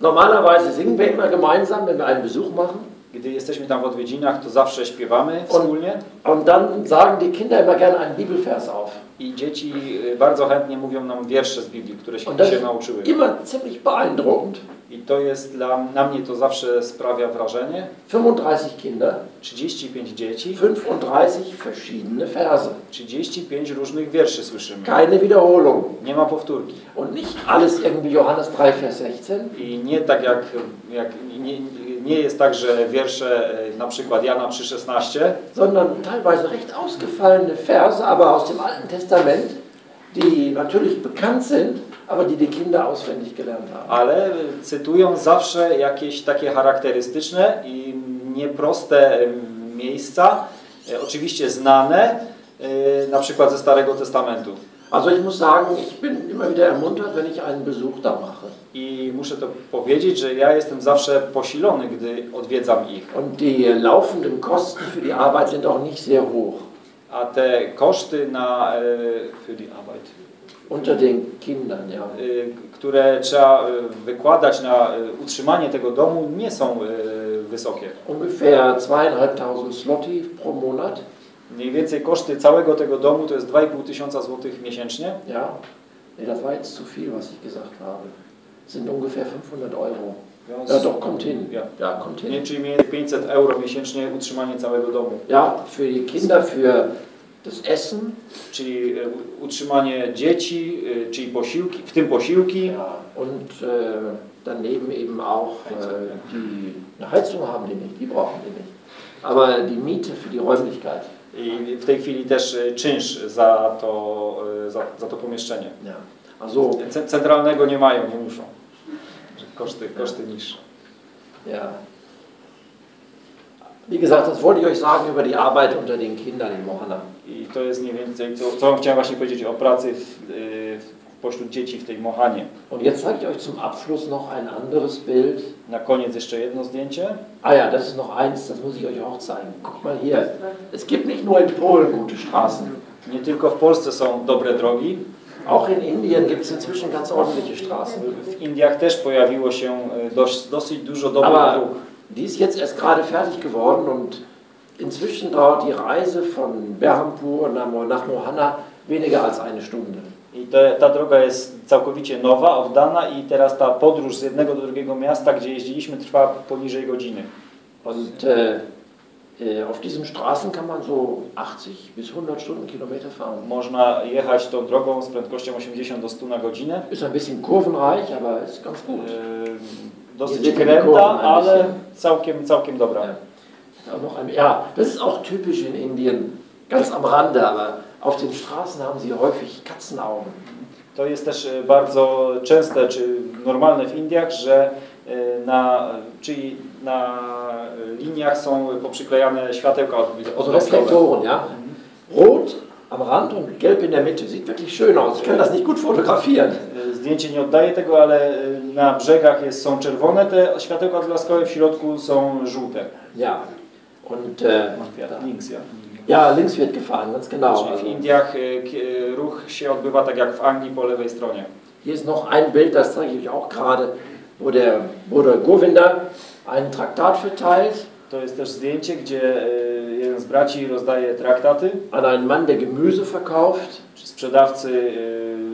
normalerweise singen wir immer gemeinsam, wenn wir einen Besuch machen. Gdy jesteśmy tam w odwiedzinach, to zawsze śpiewamy wspólnie Und dann sagen die Kinder immer gerne einen Bibelvers auf. I dzieci y, bardzo chętnie mówią nam wiersze z Biblii, które się, się nauczyły. immer ziemlich beeindruckend. I to jest dla na mnie to zawsze sprawia wrażenie. 35 Kinder, 35 dzieci, 35 verschiedene Verse. 35 różnych wierszy słyszymy. Keine Wiederholung. Nie ma powtórki. Und nicht alles irgendwie Johannes 3, Vers 16, I nie tak jak, jak nie, nie jest tak, że wiersze e, na przykład Jana 3,16, sondern teilweise recht ausgefallene Verse, aber aus dem Alten Testament, die natürlich bekannt sind, aber die die Kinder auswendig gelernt haben. ale cytują zawsze jakieś takie charakterystyczne i nieproste miejsca, e, oczywiście znane, e, na przykład ze Starego Testamentu. Also ich muss sagen, ich bin immer wieder ermuntert, wenn ich einen Besuch da mache. I muszę to powiedzieć, że ja jestem zawsze posilony, gdy odwiedzam ich. Und die laufenden Kosten für die Arbeit sind auch nicht sehr hoch. A te koszty na, e, für die Arbeit, Unter den Kindern, ja. które trzeba e, wykładać na e, utrzymanie tego domu, nie są e, wysokie. Ungefähr zweieinhalbtausend Slotti pro Monat. Mniej więcej koszty całego tego domu to jest 2,5 tysiąca złotych miesięcznie. Ja, nee, das war jetzt zu viel, was ich gesagt habe. Sind ungefähr 500 Euro. Ja, doch, kommt hin. Ja. Ja, kommt Nie, hin. czyli mniej więcej 500 euro miesięcznie utrzymanie całego domu. Ja, für die Kinder, für das Essen, Czyli e, utrzymanie dzieci, e, czyli posiłki, w tym posiłki. ja, und äh, daneben eben auch die eine Heizung haben die nicht, die brauchen die nicht. Aber die Miete für die Räumlichkeit. I w tej chwili też e, czynsz za to, e, za, za to pomieszczenie. Ja. Also, Ce- Centralnego nie mają, nie muszą. Koszty, koszty niższe. ja. Wie gesagt, das wollte ich euch sagen über die Arbeit unter den Kindern in Mohana. I to jest mniej więcej, co, co chciałem właśnie powiedzieć o pracy w, w, pośród dzieci w tej Mohanie. Und jetzt zeige ich euch zum Abschluss noch ein anderes Bild. Na koniec jeszcze jedno zdjęcie. Ah ja, das ist noch eins, das muss ich euch auch zeigen. Guck mal hier. Es gibt nicht nur in Polen gute Straßen. Nie tylko w Polsce są dobre drogi, Auch in Indien gibt es inzwischen ganz ordentliche Straßen. w Indiach też pojawiło się dość, dosyć dużo dobrych Aber dróg. die ist jetzt erst gerade fertig geworden und inzwischen dauert die Reise von Berhampur nach Mohana weniger als eine Stunde. I te, ta droga jest całkowicie nowa, oddana i teraz ta podróż z jednego do drugiego miasta, gdzie jeździliśmy, trwa poniżej godziny. Und äh, äh, auf diesen Straßen kann man so 80 bis 100 Stundenkilometer fahren. Można jechać tą drogą z prędkością 80 do 100 na godzinę. Ist ein bisschen kurvenreich, aber ist ganz gut. Yy, Dosyć kręta, ale całkiem, całkiem dobra. Ja. Auch noch ein, ja, das ist auch typisch in Indien, ganz am Rande, aber auf den Straßen haben sie häufig Katzenaugen. To jest też e, bardzo częste czy normalne w Indiach, że e, na, czyli na e, liniach są poprzyklejane światełka od-. Reflektoren, ja. Rot am Rand und gelb in der Mitte. Sieht wirklich schön aus. Ich kann das nicht gut fotografieren. Zdjęcie nie oddaje tego, ale na brzegach jest, są czerwone te światełka odblaskowe, w środku są żółte. Ja. Und äh, Links, ja. ja, links wird gefahren, ganz genau. Czyli w Also, Indiach e, kie- ruch się odbywa tak jak w Anglii po lewej stronie. hier ist noch ein Bild, das zeige ich euch auch gerade, wo der Bruder Govinda einen Traktat verteilt To jest też zdjęcie, gdzie e, jeden z braci rozdaje traktaty an einen Mann, der Gemüse verkauft. czy sprzedawcy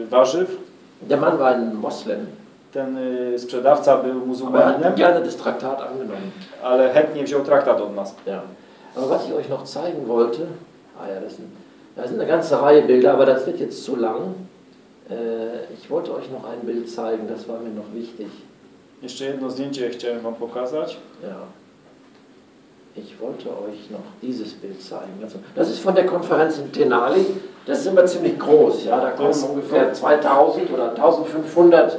e, warzyw. Der Mann war ein Moslem, Ten sprzedawca był hat gerne das Traktat angenommen. ale chętnie wziął traktat od nas. Ja. Aber was ich euch noch zeigen wollte, ah ja, das sind, da sind eine ganze Reihe Bilder, aber das wird jetzt zu lang. Äh, Ich wollte euch noch ein Bild zeigen, das war mir noch wichtig. Jeszcze jedno zdjęcie chciałem Wam pokazać. Ja. Ich wollte euch noch dieses Bild zeigen. Also, das ist von der Konferenz in Tenali. Das ist immer ziemlich groß. Ja? Da kommen ungefähr 2000 oder 1500 äh,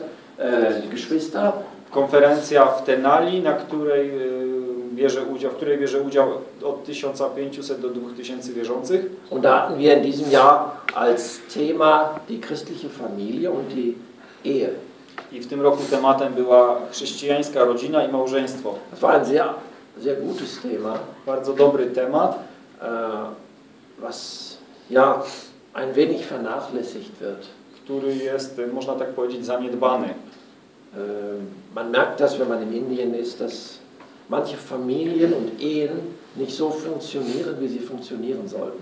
Geschwister. Konferencja w Tenali, na której y, bierze udział, w której bierze udział od 1500 do 2000 wierzących. Und da hatten wir in diesem Jahr als Thema die christliche Familie und die Ehe. I w tym roku tematem była chrześcijańska rodzina i małżeństwo. Das war ein sehr, sehr gutes Thema, Bardzo dobry temat, äh, was ja ein wenig vernachlässigt wird. który jest, można tak powiedzieć, zaniedbany. Äh, Man merkt das, wenn man in Indien ist, dass manche Familien und Ehen nicht so funktionieren, wie sie funktionieren sollten.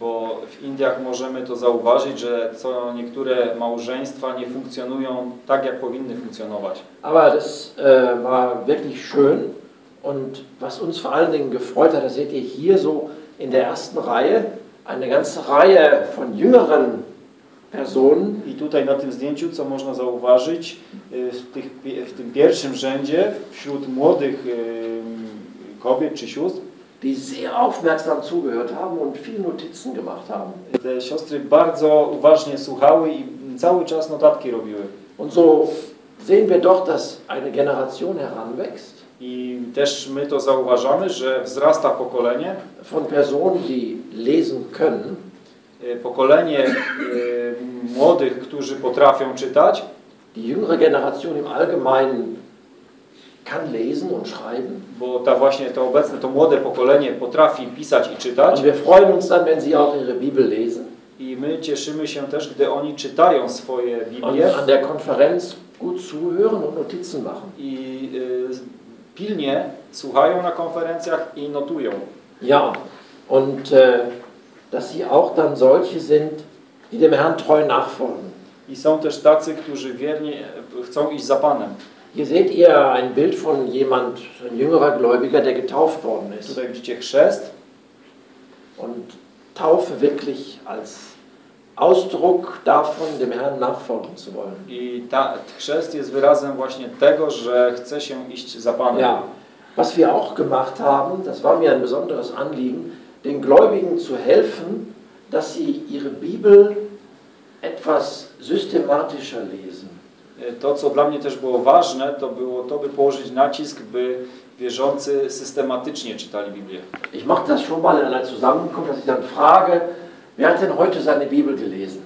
Bo w Indiach możemy to zauważyć, że co niektóre małżeństwa nie funkcjonują tak, jak powinny funkcjonować. Aber das äh, war wirklich schön und was uns vor allen Dingen gefreut hat, das seht ihr hier so in der ersten Reihe, eine ganze Reihe von jüngeren Personen, I tutaj na tym zdjęciu, co można zauważyć, y, w, tych, w tym pierwszym rzędzie wśród młodych y, kobiet czy sióstr, die sehr aufmerksam zugehört haben und viele Notizen gemacht haben. te siostry bardzo uważnie słuchały i cały czas notatki robiły. Und so sehen wir doch, dass eine Generation heranwächst I też my to zauważamy, że wzrasta pokolenie, von Personen, die lesen können, y, pokolenie młodych, którzy potrafią czytać, Die jüngere Generation im Allgemeinen kann lesen und schreiben. bo ta właśnie to obecne, to młode pokolenie potrafi pisać i czytać. Und wir freuen uns dann, wenn sie auch ihre Bibel lesen I my cieszymy się też, gdy oni czytają swoje und Biblie an der Konferenz gut zuhören und Notizen machen. i y, pilnie słuchają na konferencjach i notują. Ja, und äh, dass sie auch dann solche sind, die dem Herrn treu nachfolgen. I są też tacy, którzy wiernie chcą iść za Panem. Hier seht ihr ein Bild von jemand, ein jüngerer Gläubiger, der getauft worden ist. Tutaj widzicie chrzest Und Taufe wirklich als Ausdruck davon, dem Herrn nachfolgen zu wollen. i ta chrzest jest wyrazem właśnie tego, że chce się iść za Panem. Ja, was wir auch gemacht haben, das war mir ein besonderes Anliegen, den Gläubigen zu helfen, dass sie ihre Bibel etwas systematischer lesen. To, co dla mnie też było ważne, to było to, by położyć nacisk, by wierzący systematycznie czytali Biblię. Ich mache das schon mal in einer Zusammenkunft, dass ich dann frage, wer hat denn heute seine Bibel gelesen?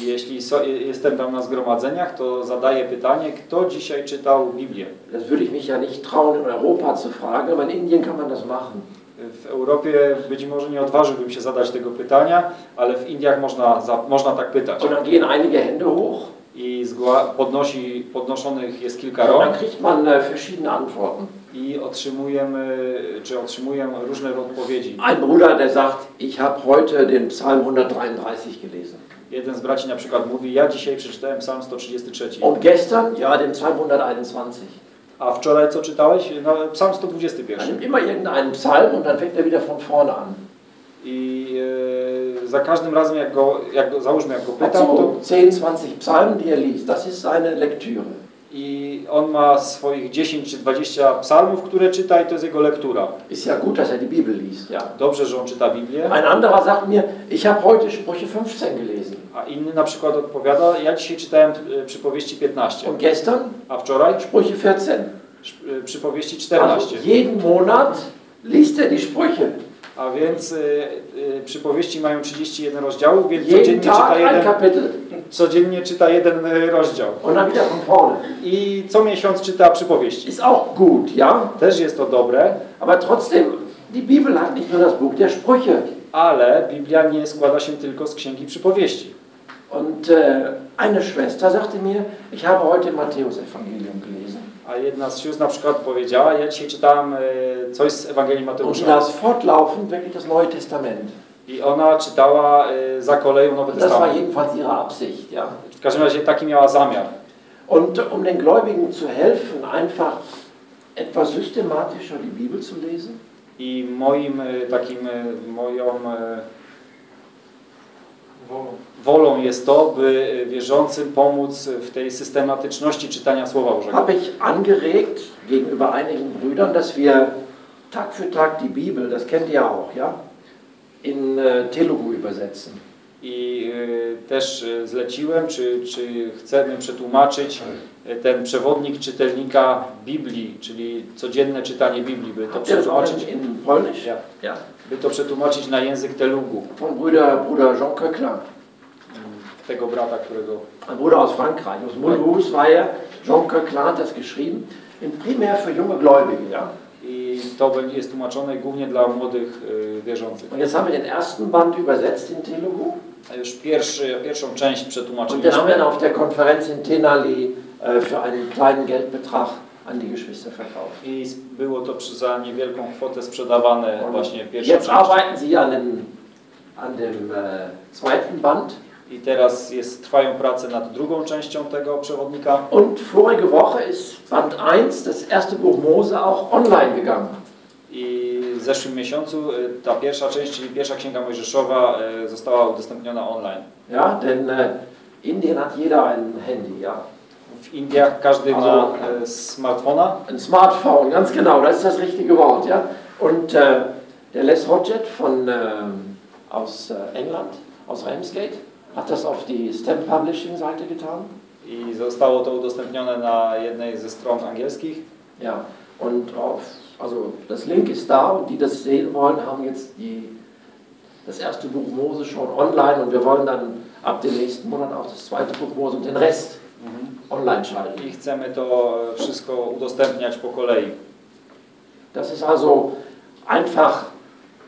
Jeśli so, jestem tam na zgromadzeniach, to zadaję pytanie, kto dzisiaj czytał Biblię. Das würde ich mich ja nicht trauen, in Europa zu fragen, aber in Indien kann man das machen. W Europie być może nie odważyłbym się zadać tego pytania, ale w Indiach można, za, można tak pytać. Und dann gehen einige Hände hoch I podnosi, podnoszonych jest kilka und dann rąk kriegt man äh, verschiedene Antworten. i otrzymujemy, czy otrzymuję różne odpowiedzi. Ein Bruder, der sagt, ich habe heute den Psalm 133 gelesen. Jeden z braci na przykład mówi, ja dzisiaj przeczytałem Psalm 133. Und gestern, ja, den Psalm 121. A wczoraj co czytałeś? No, Psalm Er 121. nimmt immer irgendeinen Psalm und dann fängt er wieder von vorne an. I e, za każdym razem, jak go, jak go, załóżmy, jak go pytam, to, so 10, 20 Psalmen, die er liest. Das ist seine Lektüre. I on ma swoich 10 czy 20 psalmów, które czyta i to jest jego lektura. Ist ja gut, dass er die Bibel liest, ja. Dobrze, że on czyta Biblię, Ein anderer sagt mir, ich habe heute Sprüche 15 gelesen. a inny na przykład odpowiada, ja dzisiaj czytałem e, przypowieści 15, Und gestern a wczoraj Sprüche 14. sz- e, przypowieści Also 14. jeden Monat liest er die Sprüche. A więc e, e, przypowieści mają 31 rozdziałów, więc Jeden codziennie czyta, jeden. Codziennie czyta jeden e, rozdział. Und. I co miesiąc czyta przypowieści. Ist auch gut, ja. Też jest to dobre, Aber trotzdem, die Bibel hat nicht nur das Buch der Sprüche. ale Biblia nie składa się tylko z księgi przypowieści. Und äh, eine Schwester sagte mir, ich habe heute Matthäus-Evangelium gelesen. A jedna z sióstr na przykład powiedziała, ja dzisiaj czytałam e, coś z Ewangelii Und Mateusza. las fortlaufend wirklich das Neue Testament. I ona czytała e, za koleją Nowy das war Testament. jedenfalls ihre Absicht, ja. W każdym razie taki miała zamiar. Und um den Gläubigen zu helfen, einfach etwas systematischer die Bibel zu lesen, I moim e, takim, e, moją e, wolą jest to, by e, wierzącym pomóc w tej systematyczności czytania Słowa Bożego. Habe ich angeregt gegenüber einigen Brüdern, dass wir Tag für Tag die Bibel, das kennt ihr auch, ja, in äh, Telugu übersetzen. I e, też e, zleciłem, czy, czy chcemy przetłumaczyć e, ten przewodnik czytelnika Biblii, czyli codzienne czytanie Biblii, by to przetłumaczyć, in, Polnisch? Ja. ja. by to przetłumaczyć na język Telugu. Von Bruder, Bruder Jean Coquelin, Tego brata, którego ein Bruder aus Frankreich, aus Mulhouse war er. Jean Coquelin hat das geschrieben, in primär für junge Gläubige, ja. I to będzie- jest tłumaczone głównie dla młodych e, wierzących. Und jetzt haben wir den ersten Band übersetzt in Telugu. A już pierwszy, pierwszą część Und przetłumaczyliśmy. haben wir auf der Konferenz in Tenali äh, für einen kleinen Geldbetrag an die Geschwister verkauft. I było to za niewielką kwotę sprzedawane Und właśnie pierwsza jetzt część. arbeiten sie an dem, an dem äh, zweiten Band. I teraz jest, trwają prace nad drugą częścią tego przewodnika. Und vorige Woche ist Band 1, das erste Buch Mose, auch online gegangen. I w zeszłym miesiącu e, ta pierwsza część, czyli pierwsza księga Mojżeszowa e, została udostępniona online. Ja, denn äh, Indien hat jeder ein Handy, ja. W Indiach każdy ma e, smartfona Ein Smartphone, ganz genau, das ist das richtige Wort, ja. Und äh, der Les Hodgett von, äh, aus äh, England, aus Ramsgate, hat das auf die STEM Publishing Seite getan. i zostało to udostępnione na jednej ze stron angielskich. Ja, und auf, also das Link ist da und die das sehen wollen, haben jetzt die, das erste Buch Mose schon online und wir wollen dann ab dem nächsten Monat auch das zweite Buch Mose und den Rest online schalten. I chcemy to e, wszystko udostępniać po kolei. Das ist also einfach,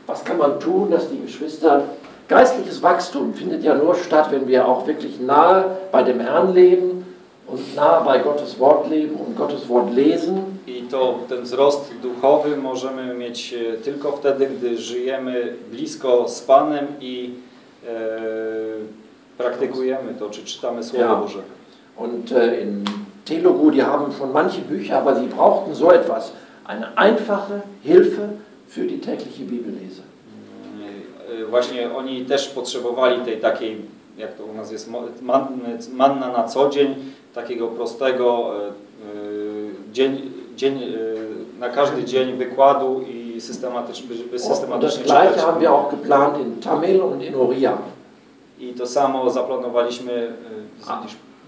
was kann man tun, dass die Geschwister, geistliches Wachstum findet ja nur statt, wenn wir auch wirklich nahe bei dem Herrn leben und nahe bei Gottes Wort leben und Gottes Wort lesen. I to ten wzrost duchowy możemy mieć e, tylko wtedy, gdy żyjemy blisko z Panem i e, praktykujemy to, czy czytamy Słowo Ja. Boże. Und äh, in Telugu, die haben schon manche Bücher, aber sie brauchten so etwas, eine einfache Hilfe für die tägliche Bibellese. Właśnie oni też potrzebowali tej takiej, jak to u nas jest, manna na co dzień, takiego prostego e, e, dzień, dzień, e, na każdy dzień wykładu i by Und das systematycznie gleiche haben wir auch geplant in Tamil und in Oriya. I to samo zaplanowaliśmy.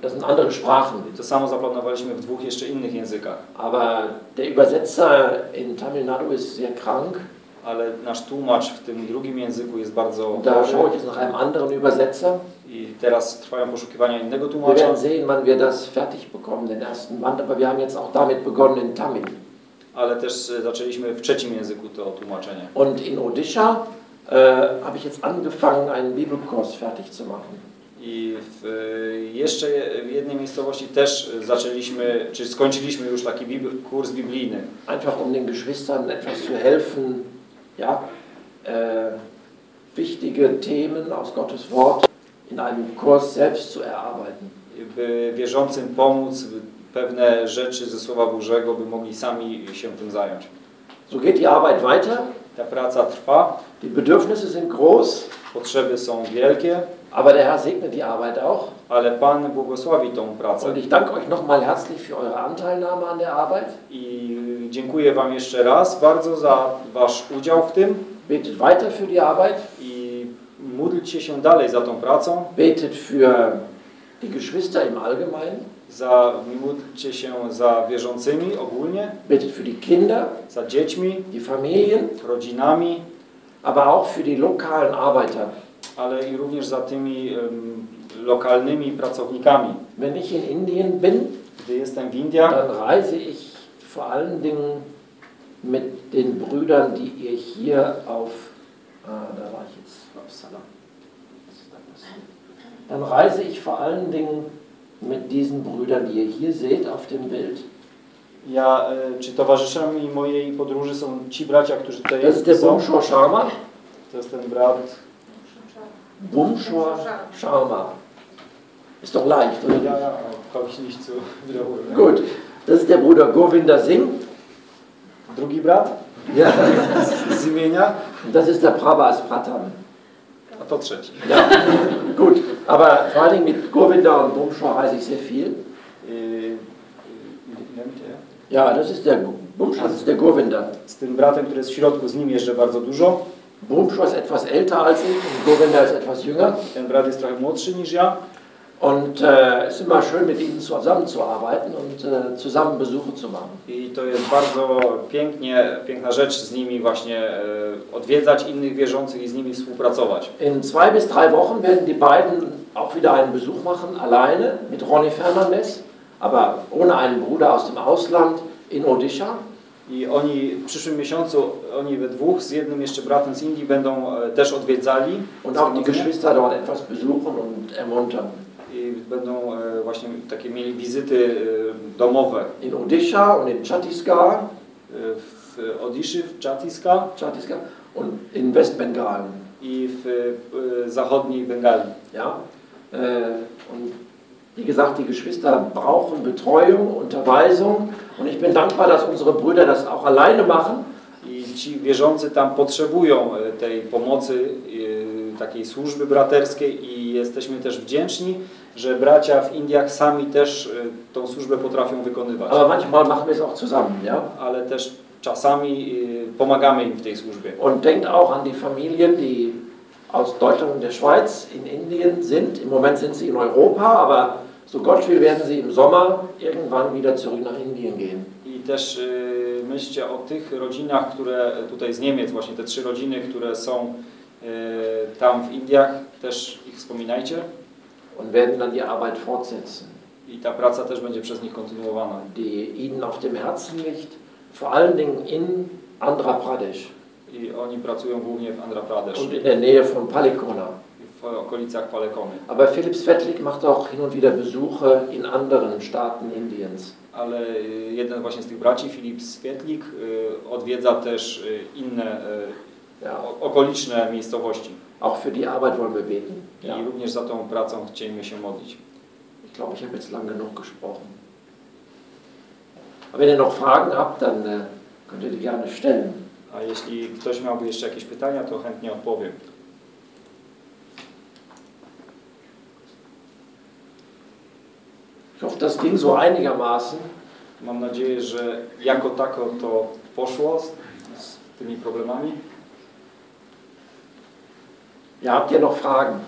Das sind andere Sprachen. To samo zaplanowaliśmy w dwóch jeszcze innych językach, Aber der Übersetzer in Tamil Nadu ist sehr krank. Ale nasz tłumacz w tym drugim języku jest bardzo da schaue ich nach einem anderen Übersetzer. i teraz trwają poszukiwania innego Wir tłumacza, werden sehen, wann wir das fertig bekommen, den ersten Band. Aber wir haben jetzt auch damit begonnen in Tamil. ale też e, zaczęliśmy w trzecim języku to tłumaczenie. Und in Odisha äh, habe ich jetzt angefangen, einen Bibelkurs fertig zu machen. I w, e, jeszcze w jednej miejscowości też e, zaczęliśmy, czy skończyliśmy już taki bibl, kurs biblijny, Einfach um den Geschwistern etwas zu helfen, ja, äh, wichtige Themen aus Gottes Wort in einem Kurs selbst zu erarbeiten. by wierzącym pomóc pewne rzeczy ze Słowa Bożego, by mogli sami się tym zająć. So geht die Arbeit weiter. Ta praca trwa, Die Bedürfnisse sind groß, potrzeby są wielkie, aber der Herr segnet die Arbeit auch. ale Pan błogosławi tą pracę. Und ich danke euch nochmal herzlich für eure Anteilnahme an der Arbeit. I dziękuję Wam jeszcze raz bardzo za Wasz udział w tym Betet weiter für die Arbeit. i módlcie się dalej za tą pracą, Betet für die Geschwister im Allgemeinen. Za, módlcie się za wierzącymi ogólnie, Betet für die Kinder, za dziećmi, die Familien, rodzinami, aber auch für die lokalen Arbeiter. ale i również za tymi em, lokalnymi pracownikami. Wenn ich in Indien bin, Gdy jestem w Indiach, dann reise ich vor allen Dingen mit den Brüdern, die ihr hier auf. Ah, da war ich jetzt. Upsala. Dann reise ich vor allen Dingen mit diesen Brüdern, die ihr hier seht auf dem Bild. ja, e, czy towarzyszami mojej podróży są ci bracia, którzy tutaj Das ist der są? Bumshor Sharma. To jest ten brat. Bumshor Sharma. Ist doch leicht, oder? Ja, ja, ich nicht so wiederholen. Gut, das ist der Bruder Govinda Singh. Drugi brat? Ja, z imienia, das ist der Prabhas Pratam. A to trzeci. Ja, gut. Aber vor allen Dingen mit Gurwinder und Bumschor reise ich sehr viel. Nennt er? Ja, das ist der Bumschor, das ist der Gurwinder. Z tym bratem, który jest w środku, z nim jeżdżę bardzo dużo. Bumschor ist etwas älter als ich und Gurwinder ist etwas jünger. Ten brat jest trochę młodszy niż ja. Und äh, es ist immer schön, mit ihnen zusammenzuarbeiten und äh, zusammen Besuche zu machen. I to jest bardzo pięknie, piękna rzecz z nimi właśnie e, odwiedzać innych wierzących i z nimi współpracować. In zwei bis drei Wochen werden die beiden auch wieder einen Besuch machen, alleine mit Ronny Fernandez, aber ohne einen Bruder aus dem Ausland in Odisha. I oni w przyszłym miesiącu, oni we dwóch z jednym jeszcze bratem z Indii będą e, też odwiedzali Und auch die Geschwister dort etwas besuchen und ermuntern. I będą e, właśnie takie mieli wizyty e, domowe In Odisha und in Chhattisgarh, e, w Odiszy, w Chhattisgarh Chhattisgarh und in Westbengalen. i w zachodniej Bengali. Ja? Und wie gesagt, die Geschwister brauchen Betreuung, Unterweisung. Und ich bin dankbar, dass unsere Brüder das auch alleine machen. I ci wierzący tam potrzebują tej pomocy, takiej służby braterskiej i jesteśmy też wdzięczni, że bracia w Indiach sami też e, tą służbę potrafią wykonywać. Aber manchmal machen wir es auch zusammen. Ja? Ale też czasami e, pomagamy im w tej służbie. Und denkt auch an die Familien, die aus Deutschland und der Schweiz in Indien sind. Im Moment sind sie in Europa, aber so Gott will, werden sie im Sommer irgendwann wieder zurück nach Indien gehen. I też e, myślcie o tych rodzinach, które tutaj z Niemiec, właśnie te trzy rodziny, które są e, tam w Indiach, też ich wspominajcie Und werden dann die Arbeit fortsetzen, i ta praca też będzie przez nich kontynuowana. die ihnen auf dem Herzen liegt, vor allen Dingen in Andhra Pradesh I oni pracują głównie w Andhra Pradesh und in der Nähe von Palikona. w okolicach Palekony. Aber Philipp Svetlik macht auch hin und wieder Besuche in anderen Staaten Indiens. Ale y, jeden właśnie z tych braci, Filip Swietlik, y, odwiedza też y, inne Ja, okoliczne miejscowości. Auch für die Arbeit wollen wir beten. Ja. I również za tą pracą chcielibyśmy się modlić. Ich glaube, ich habe jetzt lang genug gesprochen. Aber wenn ihr noch Fragen habt, dann äh, könnt ihr die gerne stellen. A jeśli ktoś miałby jeszcze jakieś pytania, to chętnie odpowiem. Ich hoffe, das ging so einigermaßen. Mam nadzieję, że jako tako to poszło z, z tymi problemami. Ja, habt ihr noch Fragen?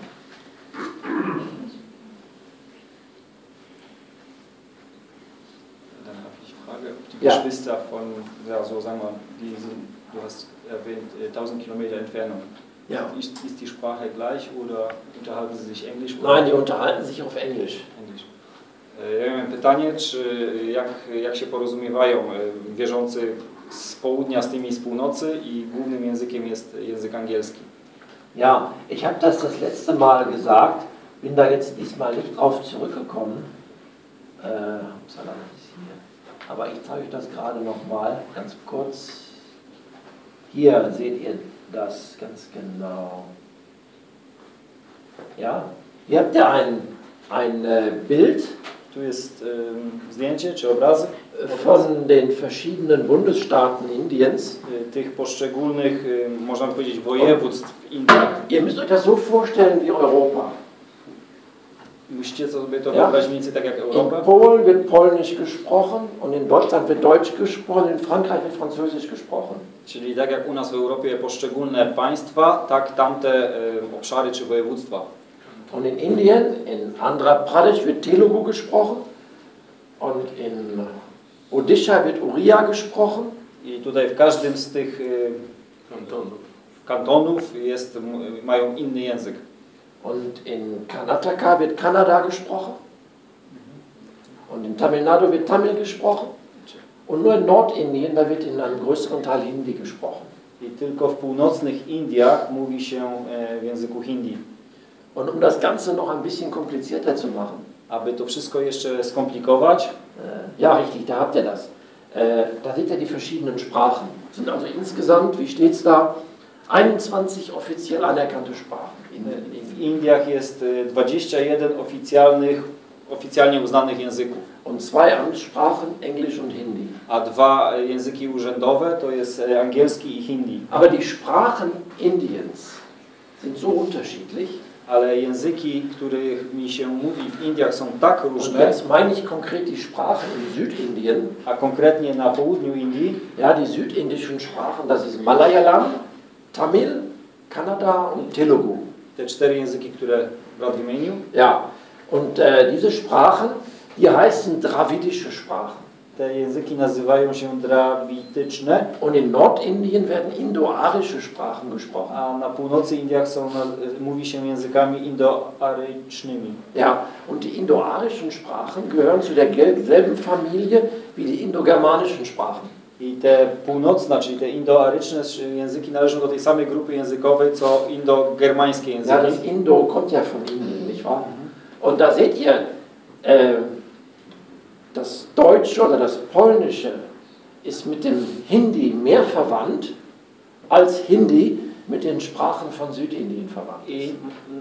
Dann habe ich eine Frage. Die Ja. Geschwister von, ja, so sagen wir, die sind, du hast erwähnt, äh, 1000 Kilometer Entfernung. Ja. Ist, ist die Sprache gleich oder unterhalten sie sich Englisch? Nein, die unterhalten sich auf Englisch. English. E, Ja miałem pytanie, czy jak, jak się porozumiewają e, wierzący z południa z tymi z północy i głównym językiem jest język angielski. Ja, ich habe das das letzte Mal gesagt, bin da jetzt diesmal nicht drauf zurückgekommen. Äh, ist. Aber ich zeige euch das gerade nochmal, ganz kurz. Hier seht ihr das ganz genau. Ja, hier habt ihr ein, ein äh, Bild Tu jest em, zdjęcie czy obrazy von den verschiedenen Bundesstaaten Indiens. e, tych poszczególnych, e, można powiedzieć, województw w Indiach. Ihr müsst euch das so vorstellen wie Europa. Musicie sobie to Ja. wyobrazić mniej tak jak In Europa. Polen wird Polnisch gesprochen und in Deutschland wird Deutsch gesprochen, in Frankreich wird Französisch gesprochen. Czyli tak jak u nas w Europie poszczególne państwa, tak tamte e, obszary czy województwa. Und in Indien, in Andhra Pradesh wird Telugu gesprochen und in Odisha wird Oriya gesprochen I tutaj w każdym z tych e, Kantonów. kantonów jest, mają inny język. und in Karnataka wird Kannada gesprochen und in Tamil Nadu wird Tamil gesprochen und nur in Nordindien, da wird in einem größeren Teil Hindi gesprochen. I tylko w północnych Indiach mówi się e, w języku hindi. Und um das Ganze noch ein bisschen komplizierter zu machen, Aby to wszystko jeszcze skomplikować, Äh, Ja, richtig, da habt ihr das. Äh, Da seht ihr die verschiedenen Sprachen. Es sind also insgesamt, wie steht es da, 21 offiziell anerkannte Sprachen in, in w. Indiach jest e, 21 oficjalnych, oficjalnie uznanych języków. und zwei Amtssprachen, Englisch und Hindi. A dwa języki urzędowe to jest e, angielski i hindi. Aber die Sprachen Indiens sind so unterschiedlich. Ale języki, którymi się mówi w Indiach są tak Und różne, jetzt meine ich konkret die Sprachen in Südindien. a konkretnie na południu Indii, Ja, die südindischen Sprachen, das ist Malayalam, Tamil, Kannada und Telugu. te cztery języki, które brat wymienił, Ja, und äh, diese Sprachen, die heißen dravidische Sprachen. Te języki nazywają się drawityczne, Und in Nordindien werden indoarische Sprachen gesprochen. a na północy Indiach są, mówi się językami indoarycznymi. Ja, und die indoarischen Sprachen gehören zu derselben Familie wie die indogermanischen Sprachen. I te północne, czyli te indoaryczne języki należą do tej samej grupy językowej, co indogermańskie Ja, języki. das Indo kommt ja von Indien, nicht wahr? Und da seht ihr, äh, das Deutsche oder das Polnische ist mit dem Hindi mehr verwandt als Hindi mit den Sprachen von Südindien verwandt. I,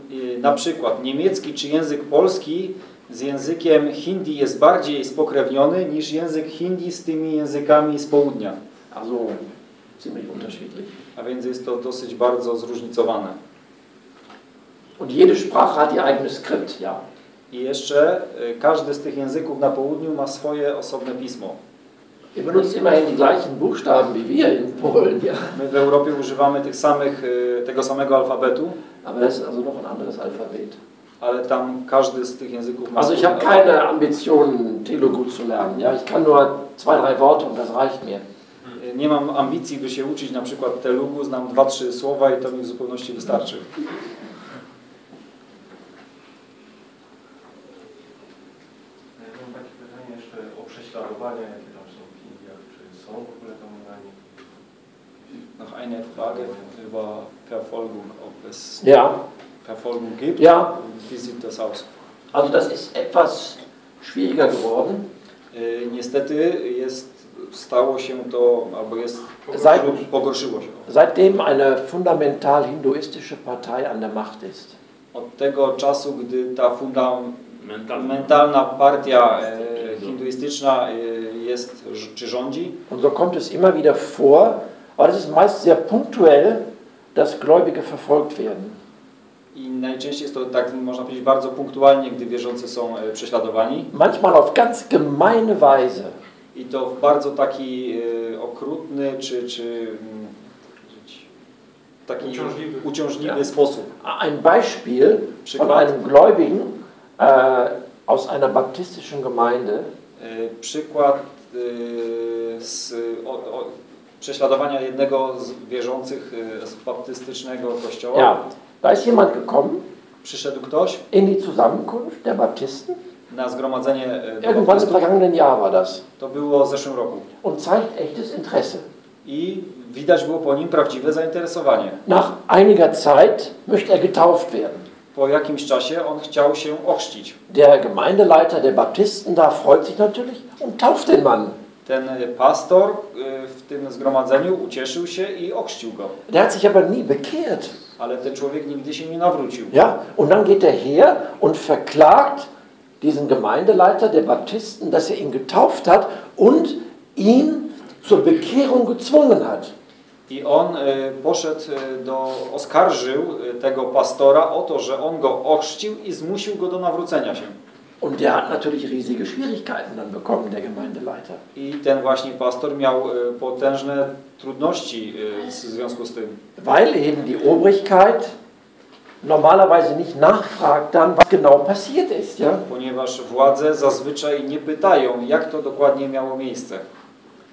i na przykład niemiecki czy język polski z językiem hindi jest bardziej spokrewniony niż język hindi z tymi językami z południa. Also ziemlich unterschiedlich. A więc jest to dosyć bardzo zróżnicowane. Und jede Sprache hat ihr eigenes Skript, ja. I jeszcze y, każdy z tych języków na południu ma swoje osobne pismo. Ihr benutzt immerhin die gleichen Buchstaben wie wir in Polen, ja. My w Europie używamy tych samych, y, tego samego alfabetu, Aber das ist also noch ein anderes Alphabet. ale tam każdy z tych języków ma Also ich habe keine Ambitionen, Telugu zu lernen. Ja, ich kann nur zwei, drei Worte und das reicht mir. Y, Nie mam ambicji, by się uczyć na przykład telugu, znam dwa, trzy słowa i to mi w zupełności wystarczy. Prześladowania, jakie tam są w Indiach. Czy są w ogóle tam Iranie? Noch eine Frage über Verfolgung, ob es Ja, Verfolgung gibt. ja, Wie sieht das aus? also das ist etwas schwieriger geworden. Y, Niestety jest, stało się to, albo jest, Seit- pogorszyło się. Seitdem eine fundamental hinduistische Partei an der Macht ist. Od tego czasu, gdy ta Mentalna. fundamentalna partia e, hinduistyczna e, jest, czy rządzi, Und so kommt es immer wieder vor, aber das ist meist sehr punktuell, dass Gläubige verfolgt werden. i najczęściej jest to tak, można powiedzieć, bardzo punktualnie, gdy wierzący są e, prześladowani Manchmal auf ganz gemeine Weise. i to w bardzo taki e, okrutny, czy, czy mm, taki Uciążliwy. uciążliwy Ja. sposób. Ein Beispiel von einem Gläubigen aus einer baptistischen Gemeinde, e, przykład e, z o, o, prześladowania jednego z wierzących e, z baptystycznego kościoła. Ja, da ist jemand gekommen Przyszedł ktoś in die Zusammenkunft der Baptisten. na zgromadzenie Irgendwann im vergangenen Jahr war das. To było w zeszłym roku. Und zeigt echtes Interesse. I widać było po nim prawdziwe zainteresowanie. Nach einiger Zeit möchte er getauft werden. Po jakimś czasie on chciał się ochrzcić. Der Gemeindeleiter der Baptisten da freut sich natürlich und tauft den Mann. Ten e, pastor e, w tym zgromadzeniu ucieszył się i ochrzcił go. Der hat sich aber nie bekehrt. Ale ten człowiek nigdy się nie nawrócił. Ja, und dann geht er her und verklagt diesen Gemeindeleiter der Baptisten, dass er ihn getauft hat und ihn zur Bekehrung gezwungen hat. I on e, poszedł e, do, oskarżył e, tego pastora o to, że on go ochrzcił i zmusił go do nawrócenia się. Und der hat natürlich riesige Schwierigkeiten dann bekommen, der Gemeindeleiter. I ten właśnie pastor miał potężne trudności w związku z tym. Weil eben die Obrigkeit normalerweise nicht nachfragt dann, was genau passiert ist. Ja? ponieważ władze zazwyczaj nie pytają, jak to dokładnie miało miejsce.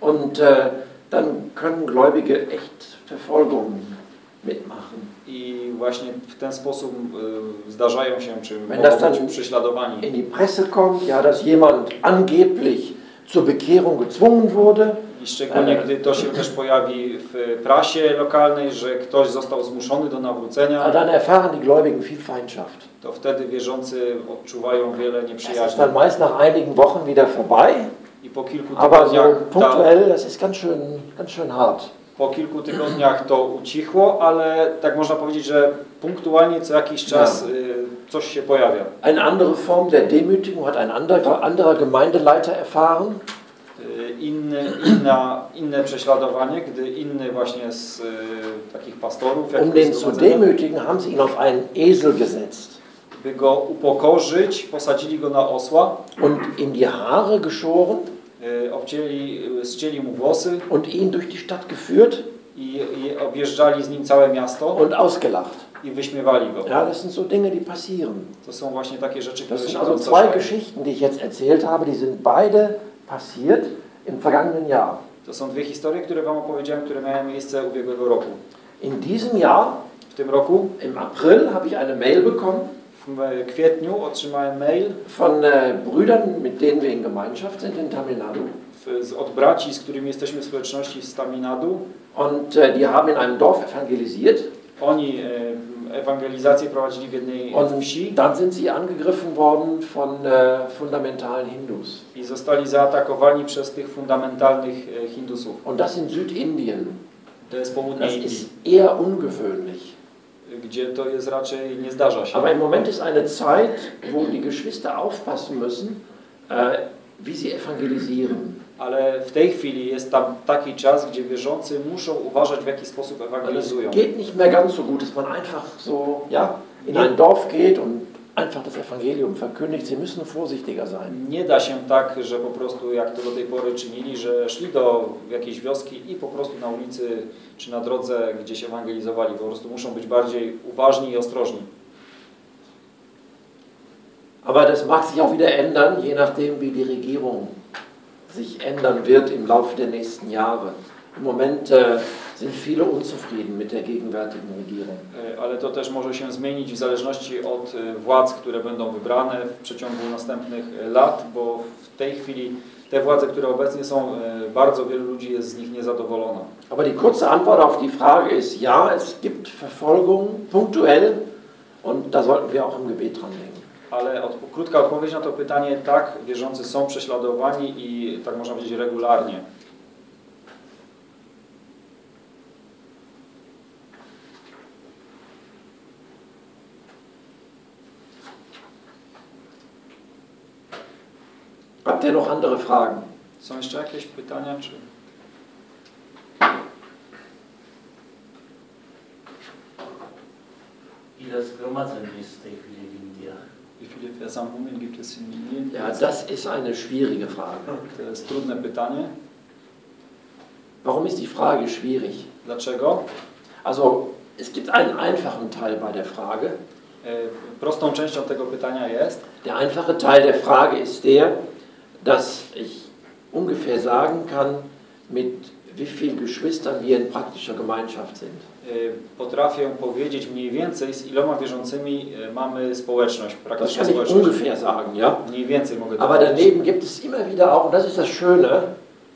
Und äh, dann können Gläubige echt Verfolgung mitmachen. I właśnie w ten sposób y, zdarzają się, czy Wenn das mogą dann być prześladowani. In die Presse kommt, ja, dass jemand angeblich zur Bekehrung gezwungen wurde. I szczególnie, Ale- gdy to się też pojawi w prasie lokalnej, że ktoś został zmuszony do nawrócenia, dann erfahren die Gläubigen viel Feindschaft. to wtedy wierzący odczuwają wiele Das ist nieprzyjaźni. dann meist nach einigen Wochen wieder vorbei. I po kilku Aber so ta, punktuell, das ist ganz schön, ganz schön hart. Po kilku tygodniach to ucichło, ale tak można powiedzieć, że punktualnie co jakiś czas y, coś się pojawia. Eine andere Form der Demütigung hat ein anderer, anderer Gemeindeleiter erfahren. Y, Inny, inna, inne prześladowanie, gdy inny właśnie z y, takich pastorów, Um den zu demütigen, haben sie ihn auf einen Esel gesetzt by go upokorzyć, posadzili go na osła, und ihm die Haare geschoren y, obcięli, y, ścięli mu włosy und ihn durch die Stadt geführt i, i objeżdżali z nim całe miasto und ausgelacht. i wyśmiewali go. Ja, das sind so Dinge, die passieren. To są właśnie takie rzeczy, które się also zwei Geschichten, die ich jetzt erzählt habe, die sind beide passiert im vergangenen Jahr. To są dwie historie, które Wam opowiedziałem, które miały miejsce ubiegłego roku. In diesem Jahr, W tym roku, im April, habe ich eine Mail bekommen otrzymałem mail von äh, Brüdern, mit denen wir in Gemeinschaft sind in Tamil Nadu. z, od braci, z którymi jesteśmy w społeczności z Taminadu. Und äh, die haben in einem Dorf evangelisiert. Oni e, ewangelizację prowadzili w jednej Und wsi dann sind sie angegriffen worden von äh, fundamentalen Hindus. i zostali zaatakowani przez tych fundamentalnych e, Hindusów. Und das in Südindien. To jest południe Das Indii, ist eher ungewöhnlich. Gdzie to jest raczej nie zdarza się. Aber im Moment ist eine Zeit, wo die Geschwister aufpassen müssen, äh, wie sie evangelisieren. Ale w tej chwili jest tam taki czas, gdzie wierzący muszą uważać, w jaki sposób ewangelizują. geht nicht mehr ganz so gut, dass man einfach so ja, in ein Dorf geht und einfach das Evangelium verkündigt. Sie müssen vorsichtiger sein. Nie da się tak, że po prostu jak to do tej pory czynili, że szli do jakiejś wioski i po prostu na ulicy czy na drodze gdzieś ewangelizowali. Po prostu muszą być bardziej uważni i ostrożni. Aber das mag sich auch wieder ändern, je nachdem, wie die Regierung sich ändern wird im Laufe der nächsten Jahre. Im Moment äh, sind viele unzufrieden mit der gegenwärtigen Regierung. E, Ale to też może się zmienić w zależności od e, władz, które będą wybrane w przeciągu następnych e, lat, bo w tej chwili te władze, które obecnie są, e, bardzo wielu ludzi jest z nich niezadowolona. Aber die kurze Antwort auf die Frage ist ja, es gibt Verfolgung punktuell und da sollten wir auch im Gebet dran denken. Ale od, krótka odpowiedź na to pytanie, tak, wierzący są prześladowani i tak można powiedzieć regularnie. Andere Fragen? Są jeszcze jakieś pytania? Czy... Ile zgromadzeń jest w tej chwili w Indiach? Wie viele Versammlungen gibt es in Indien? Ja, das ist eine schwierige Frage. To jest trudne pytanie. Warum ist die Frage schwierig? Dlaczego? Also, es gibt einen einfachen Teil bei der Frage. E, Prostą częścią tego pytania jest, Der einfache Teil der Frage ist der, dass ich ungefähr sagen kann, mit wie vielen Geschwistern wir in praktischer Gemeinschaft sind. e, potrafię powiedzieć mniej więcej z iloma wierzącymi e, mamy społeczność, Das praktyczną kann ich ungefähr sagen, ja. Mniej więcej mogę Aber daneben gibt es immer wieder auch, und das ist das Schöne,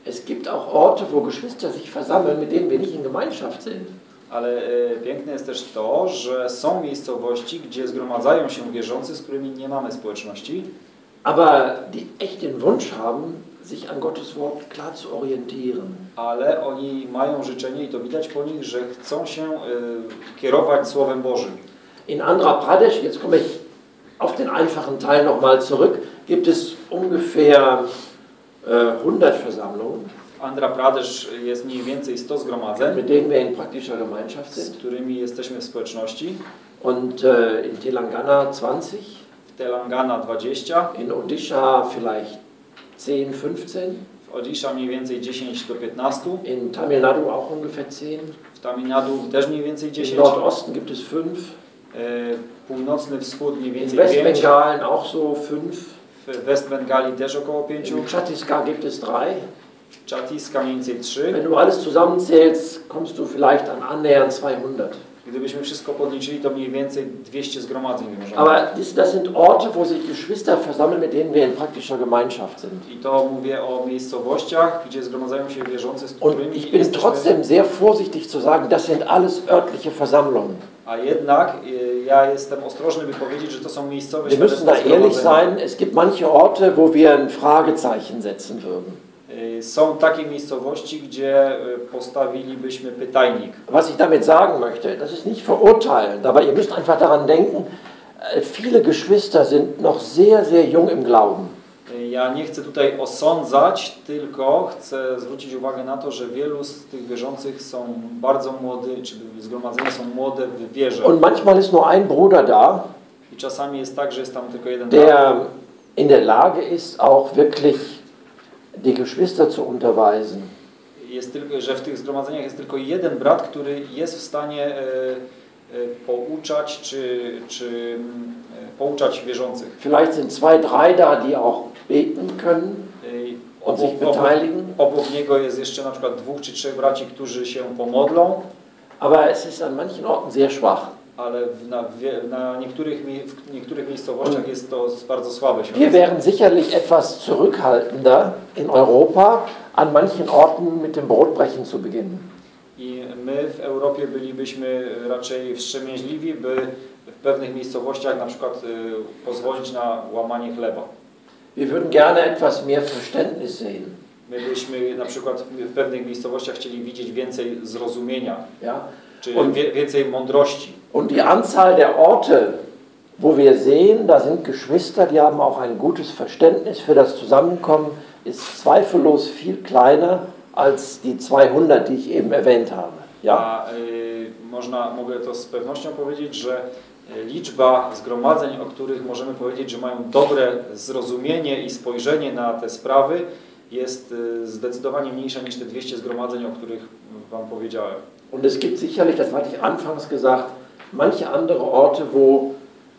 es gibt auch Orte, wo Geschwister sich versammeln, mit denen wir nicht in Gemeinschaft sind. Ale e, piękne jest też to, że są miejscowości, gdzie zgromadzają się wierzący, z którymi nie mamy społeczności, Aber die echt den Wunsch haben, sich an Gottes Wort klar zu orientieren. ale oni mają życzenie i to widać po nich, że chcą się e, kierować Słowem Bożym. In Andhra Pradesh, jetzt komme ich auf den einfachen Teil nochmal zurück, gibt es ungefähr äh, 100 Versammlungen, W Andhra Pradesh jest mniej więcej 100 zgromadzeń, mit denen wir in praktischer Gemeinschaft z sind. którymi jesteśmy w społeczności. Und äh, in Telangana 20, W Telangana 20, in Odisha vielleicht 10, 15, w Odisha mniej więcej 10 do 15, in Tamil Nadu auch ungefähr 10. w Tamil Nadu też mniej więcej Im 10, Nordosten gibt es 5, e, północny wschód mniej in więcej 5, Westbengalen auch so 5, w West Bengali też około 5, in Chhattisgarh gibt es 3. w Chhattiska mniej więcej 3. Wenn du alles zusammenzählst, kommst du vielleicht an annähernd 200. Gdybyśmy wszystko podliczyli, to mniej więcej 200 zgromadzeń możemy. Aber das, das sind Orte, wo sich Geschwister versammeln, mit denen wir in praktischer Gemeinschaft sind. I to mówię o miejscowościach, gdzie zgromadzają się wierzący, z Und którymi ich bin jesteśmy, trotzdem sehr vorsichtig zu sagen, das sind alles örtliche Versammlungen. a jednak ja jestem ostrożny, by powiedzieć, że to są miejscowe Wir müssen da ehrlich sein, es gibt manche Orte, wo wir ein Fragezeichen setzen würden. Y, Są takie miejscowości, gdzie y, postawilibyśmy pytajnik. Was ich damit sagen möchte, das ist nicht verurteilend, aber ihr müsst einfach daran denken, äh, viele Geschwister sind noch sehr, sehr jung im Glauben. Y, Ja nie chcę tutaj osądzać, tylko chcę zwrócić uwagę na to, że wielu z tych wierzących są bardzo młody, czy zgromadzenia są młode w wierze. Und manchmal ist nur ein Bruder da, I czasami jest tak, że jest tam tylko jeden der in der Lage ist, auch wirklich die Geschwister zu unterweisen. jest tylko, że w tych zgromadzeniach jest tylko jeden brat, który jest w stanie e, e, pouczać, czy, czy mm, e, pouczać wierzących. Vielleicht sind zwei, drei da, die auch beten können und sich beteiligen. obok niego jest jeszcze na przykład dwóch czy trzech braci, którzy się pomodlą, Aber es ist an manchen Orten sehr schwach. Ale w, na, na niektórych, w niektórych miejscowościach jest to bardzo słabe Wir świadectwo. wären sicherlich etwas zurückhaltender in Europa, an manchen Orten mit dem Brotbrechen zu beginnen. I my w Europie bylibyśmy raczej wstrzemięźliwi, by w pewnych miejscowościach na przykład y, pozwolić na łamanie chleba. Wir würden gerne etwas mehr Verständnis sehen. My byśmy na przykład w w pewnych miejscowościach chcieli widzieć więcej zrozumienia, Ja? Czy Und- więcej mądrości. Und die Anzahl der Orte, wo wir sehen, da sind Geschwister, die haben auch ein gutes Verständnis für das Zusammenkommen, ist zweifellos viel kleiner als die 200, die ich eben erwähnt habe. Ja? A y, można, mogę to z pewnością powiedzieć, że y, liczba zgromadzeń, o których możemy powiedzieć, że mają dobre zrozumienie i spojrzenie na te sprawy, jest y, zdecydowanie mniejsza niż te 200 zgromadzeń, o których Wam powiedziałem. Und es gibt sicherlich, das hatte ich anfangs gesagt, manche andere Orte, wo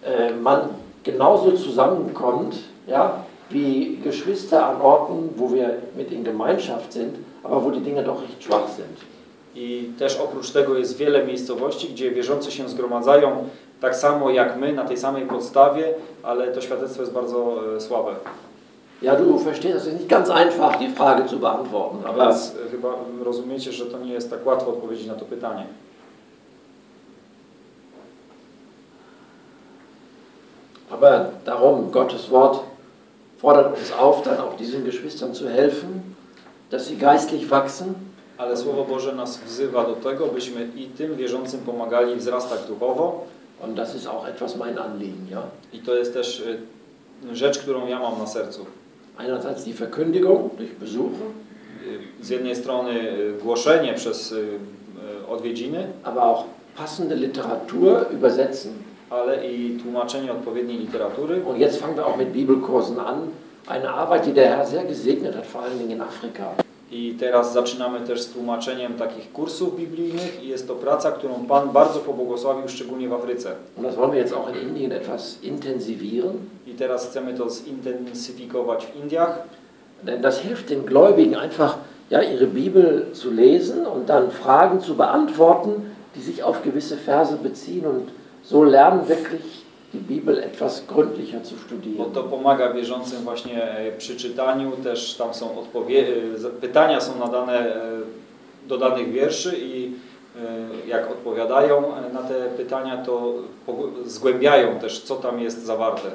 äh, man genauso zusammenkommt, ja, wie Geschwister an Orten, wo wir mit in Gemeinschaft sind, aber wo die Dinge doch recht schwach sind. I też oprócz tego jest wiele miejscowości, gdzie wierzący się zgromadzają tak samo jak my, na tej samej podstawie, ale to świadectwo jest bardzo e, słabe. Ja, du verstehst, es ist nicht ganz einfach, die Frage zu beantworten, aber Więc e, chyba rozumiecie, że to nie jest tak łatwo odpowiedzieć na to pytanie. Aber darum, Gottes Wort fordert uns auf, dann auch diesen Geschwistern zu helfen, dass sie geistlich wachsen. Ale Słowo Boże nas wzywa do tego, byśmy i tym wierzącym pomagali wzrastać duchowo. Und das ist auch etwas mein Anliegen. Ja? I to jest też e, rzecz, którą ja mam na sercu. Einerseits die Verkündigung durch Besuche, E, Z jednej strony e, głoszenie przez e, e, odwiedziny, aber auch passende Literatur übersetzen. ale i tłumaczenie odpowiedniej literatury. Und jetzt fangen wir auch mit Bibelkursen an. Eine Arbeit, die der Herr sehr gesegnet hat, vor allen Dingen in Afrika. I teraz zaczynamy też z tłumaczeniem takich kursów biblijnych i jest to praca, którą Pan bardzo pobłogosławił, szczególnie w Afryce. I teraz chcemy to zintensyfikować w Indiach, Denn das hilft den Gläubigen einfach, ja, ihre Bibel zu lesen und dann Fragen zu beantworten, die sich auf gewisse Verse beziehen und so lernen wirklich die Bibel etwas gründlicher zu bo studieren. to pomaga wierzącym właśnie e, przy czytaniu, też tam są e, pytania są nadane e, do danych wierszy i jak odpowiadają na te pytania, to zgłębiają też, co tam jest zawarte.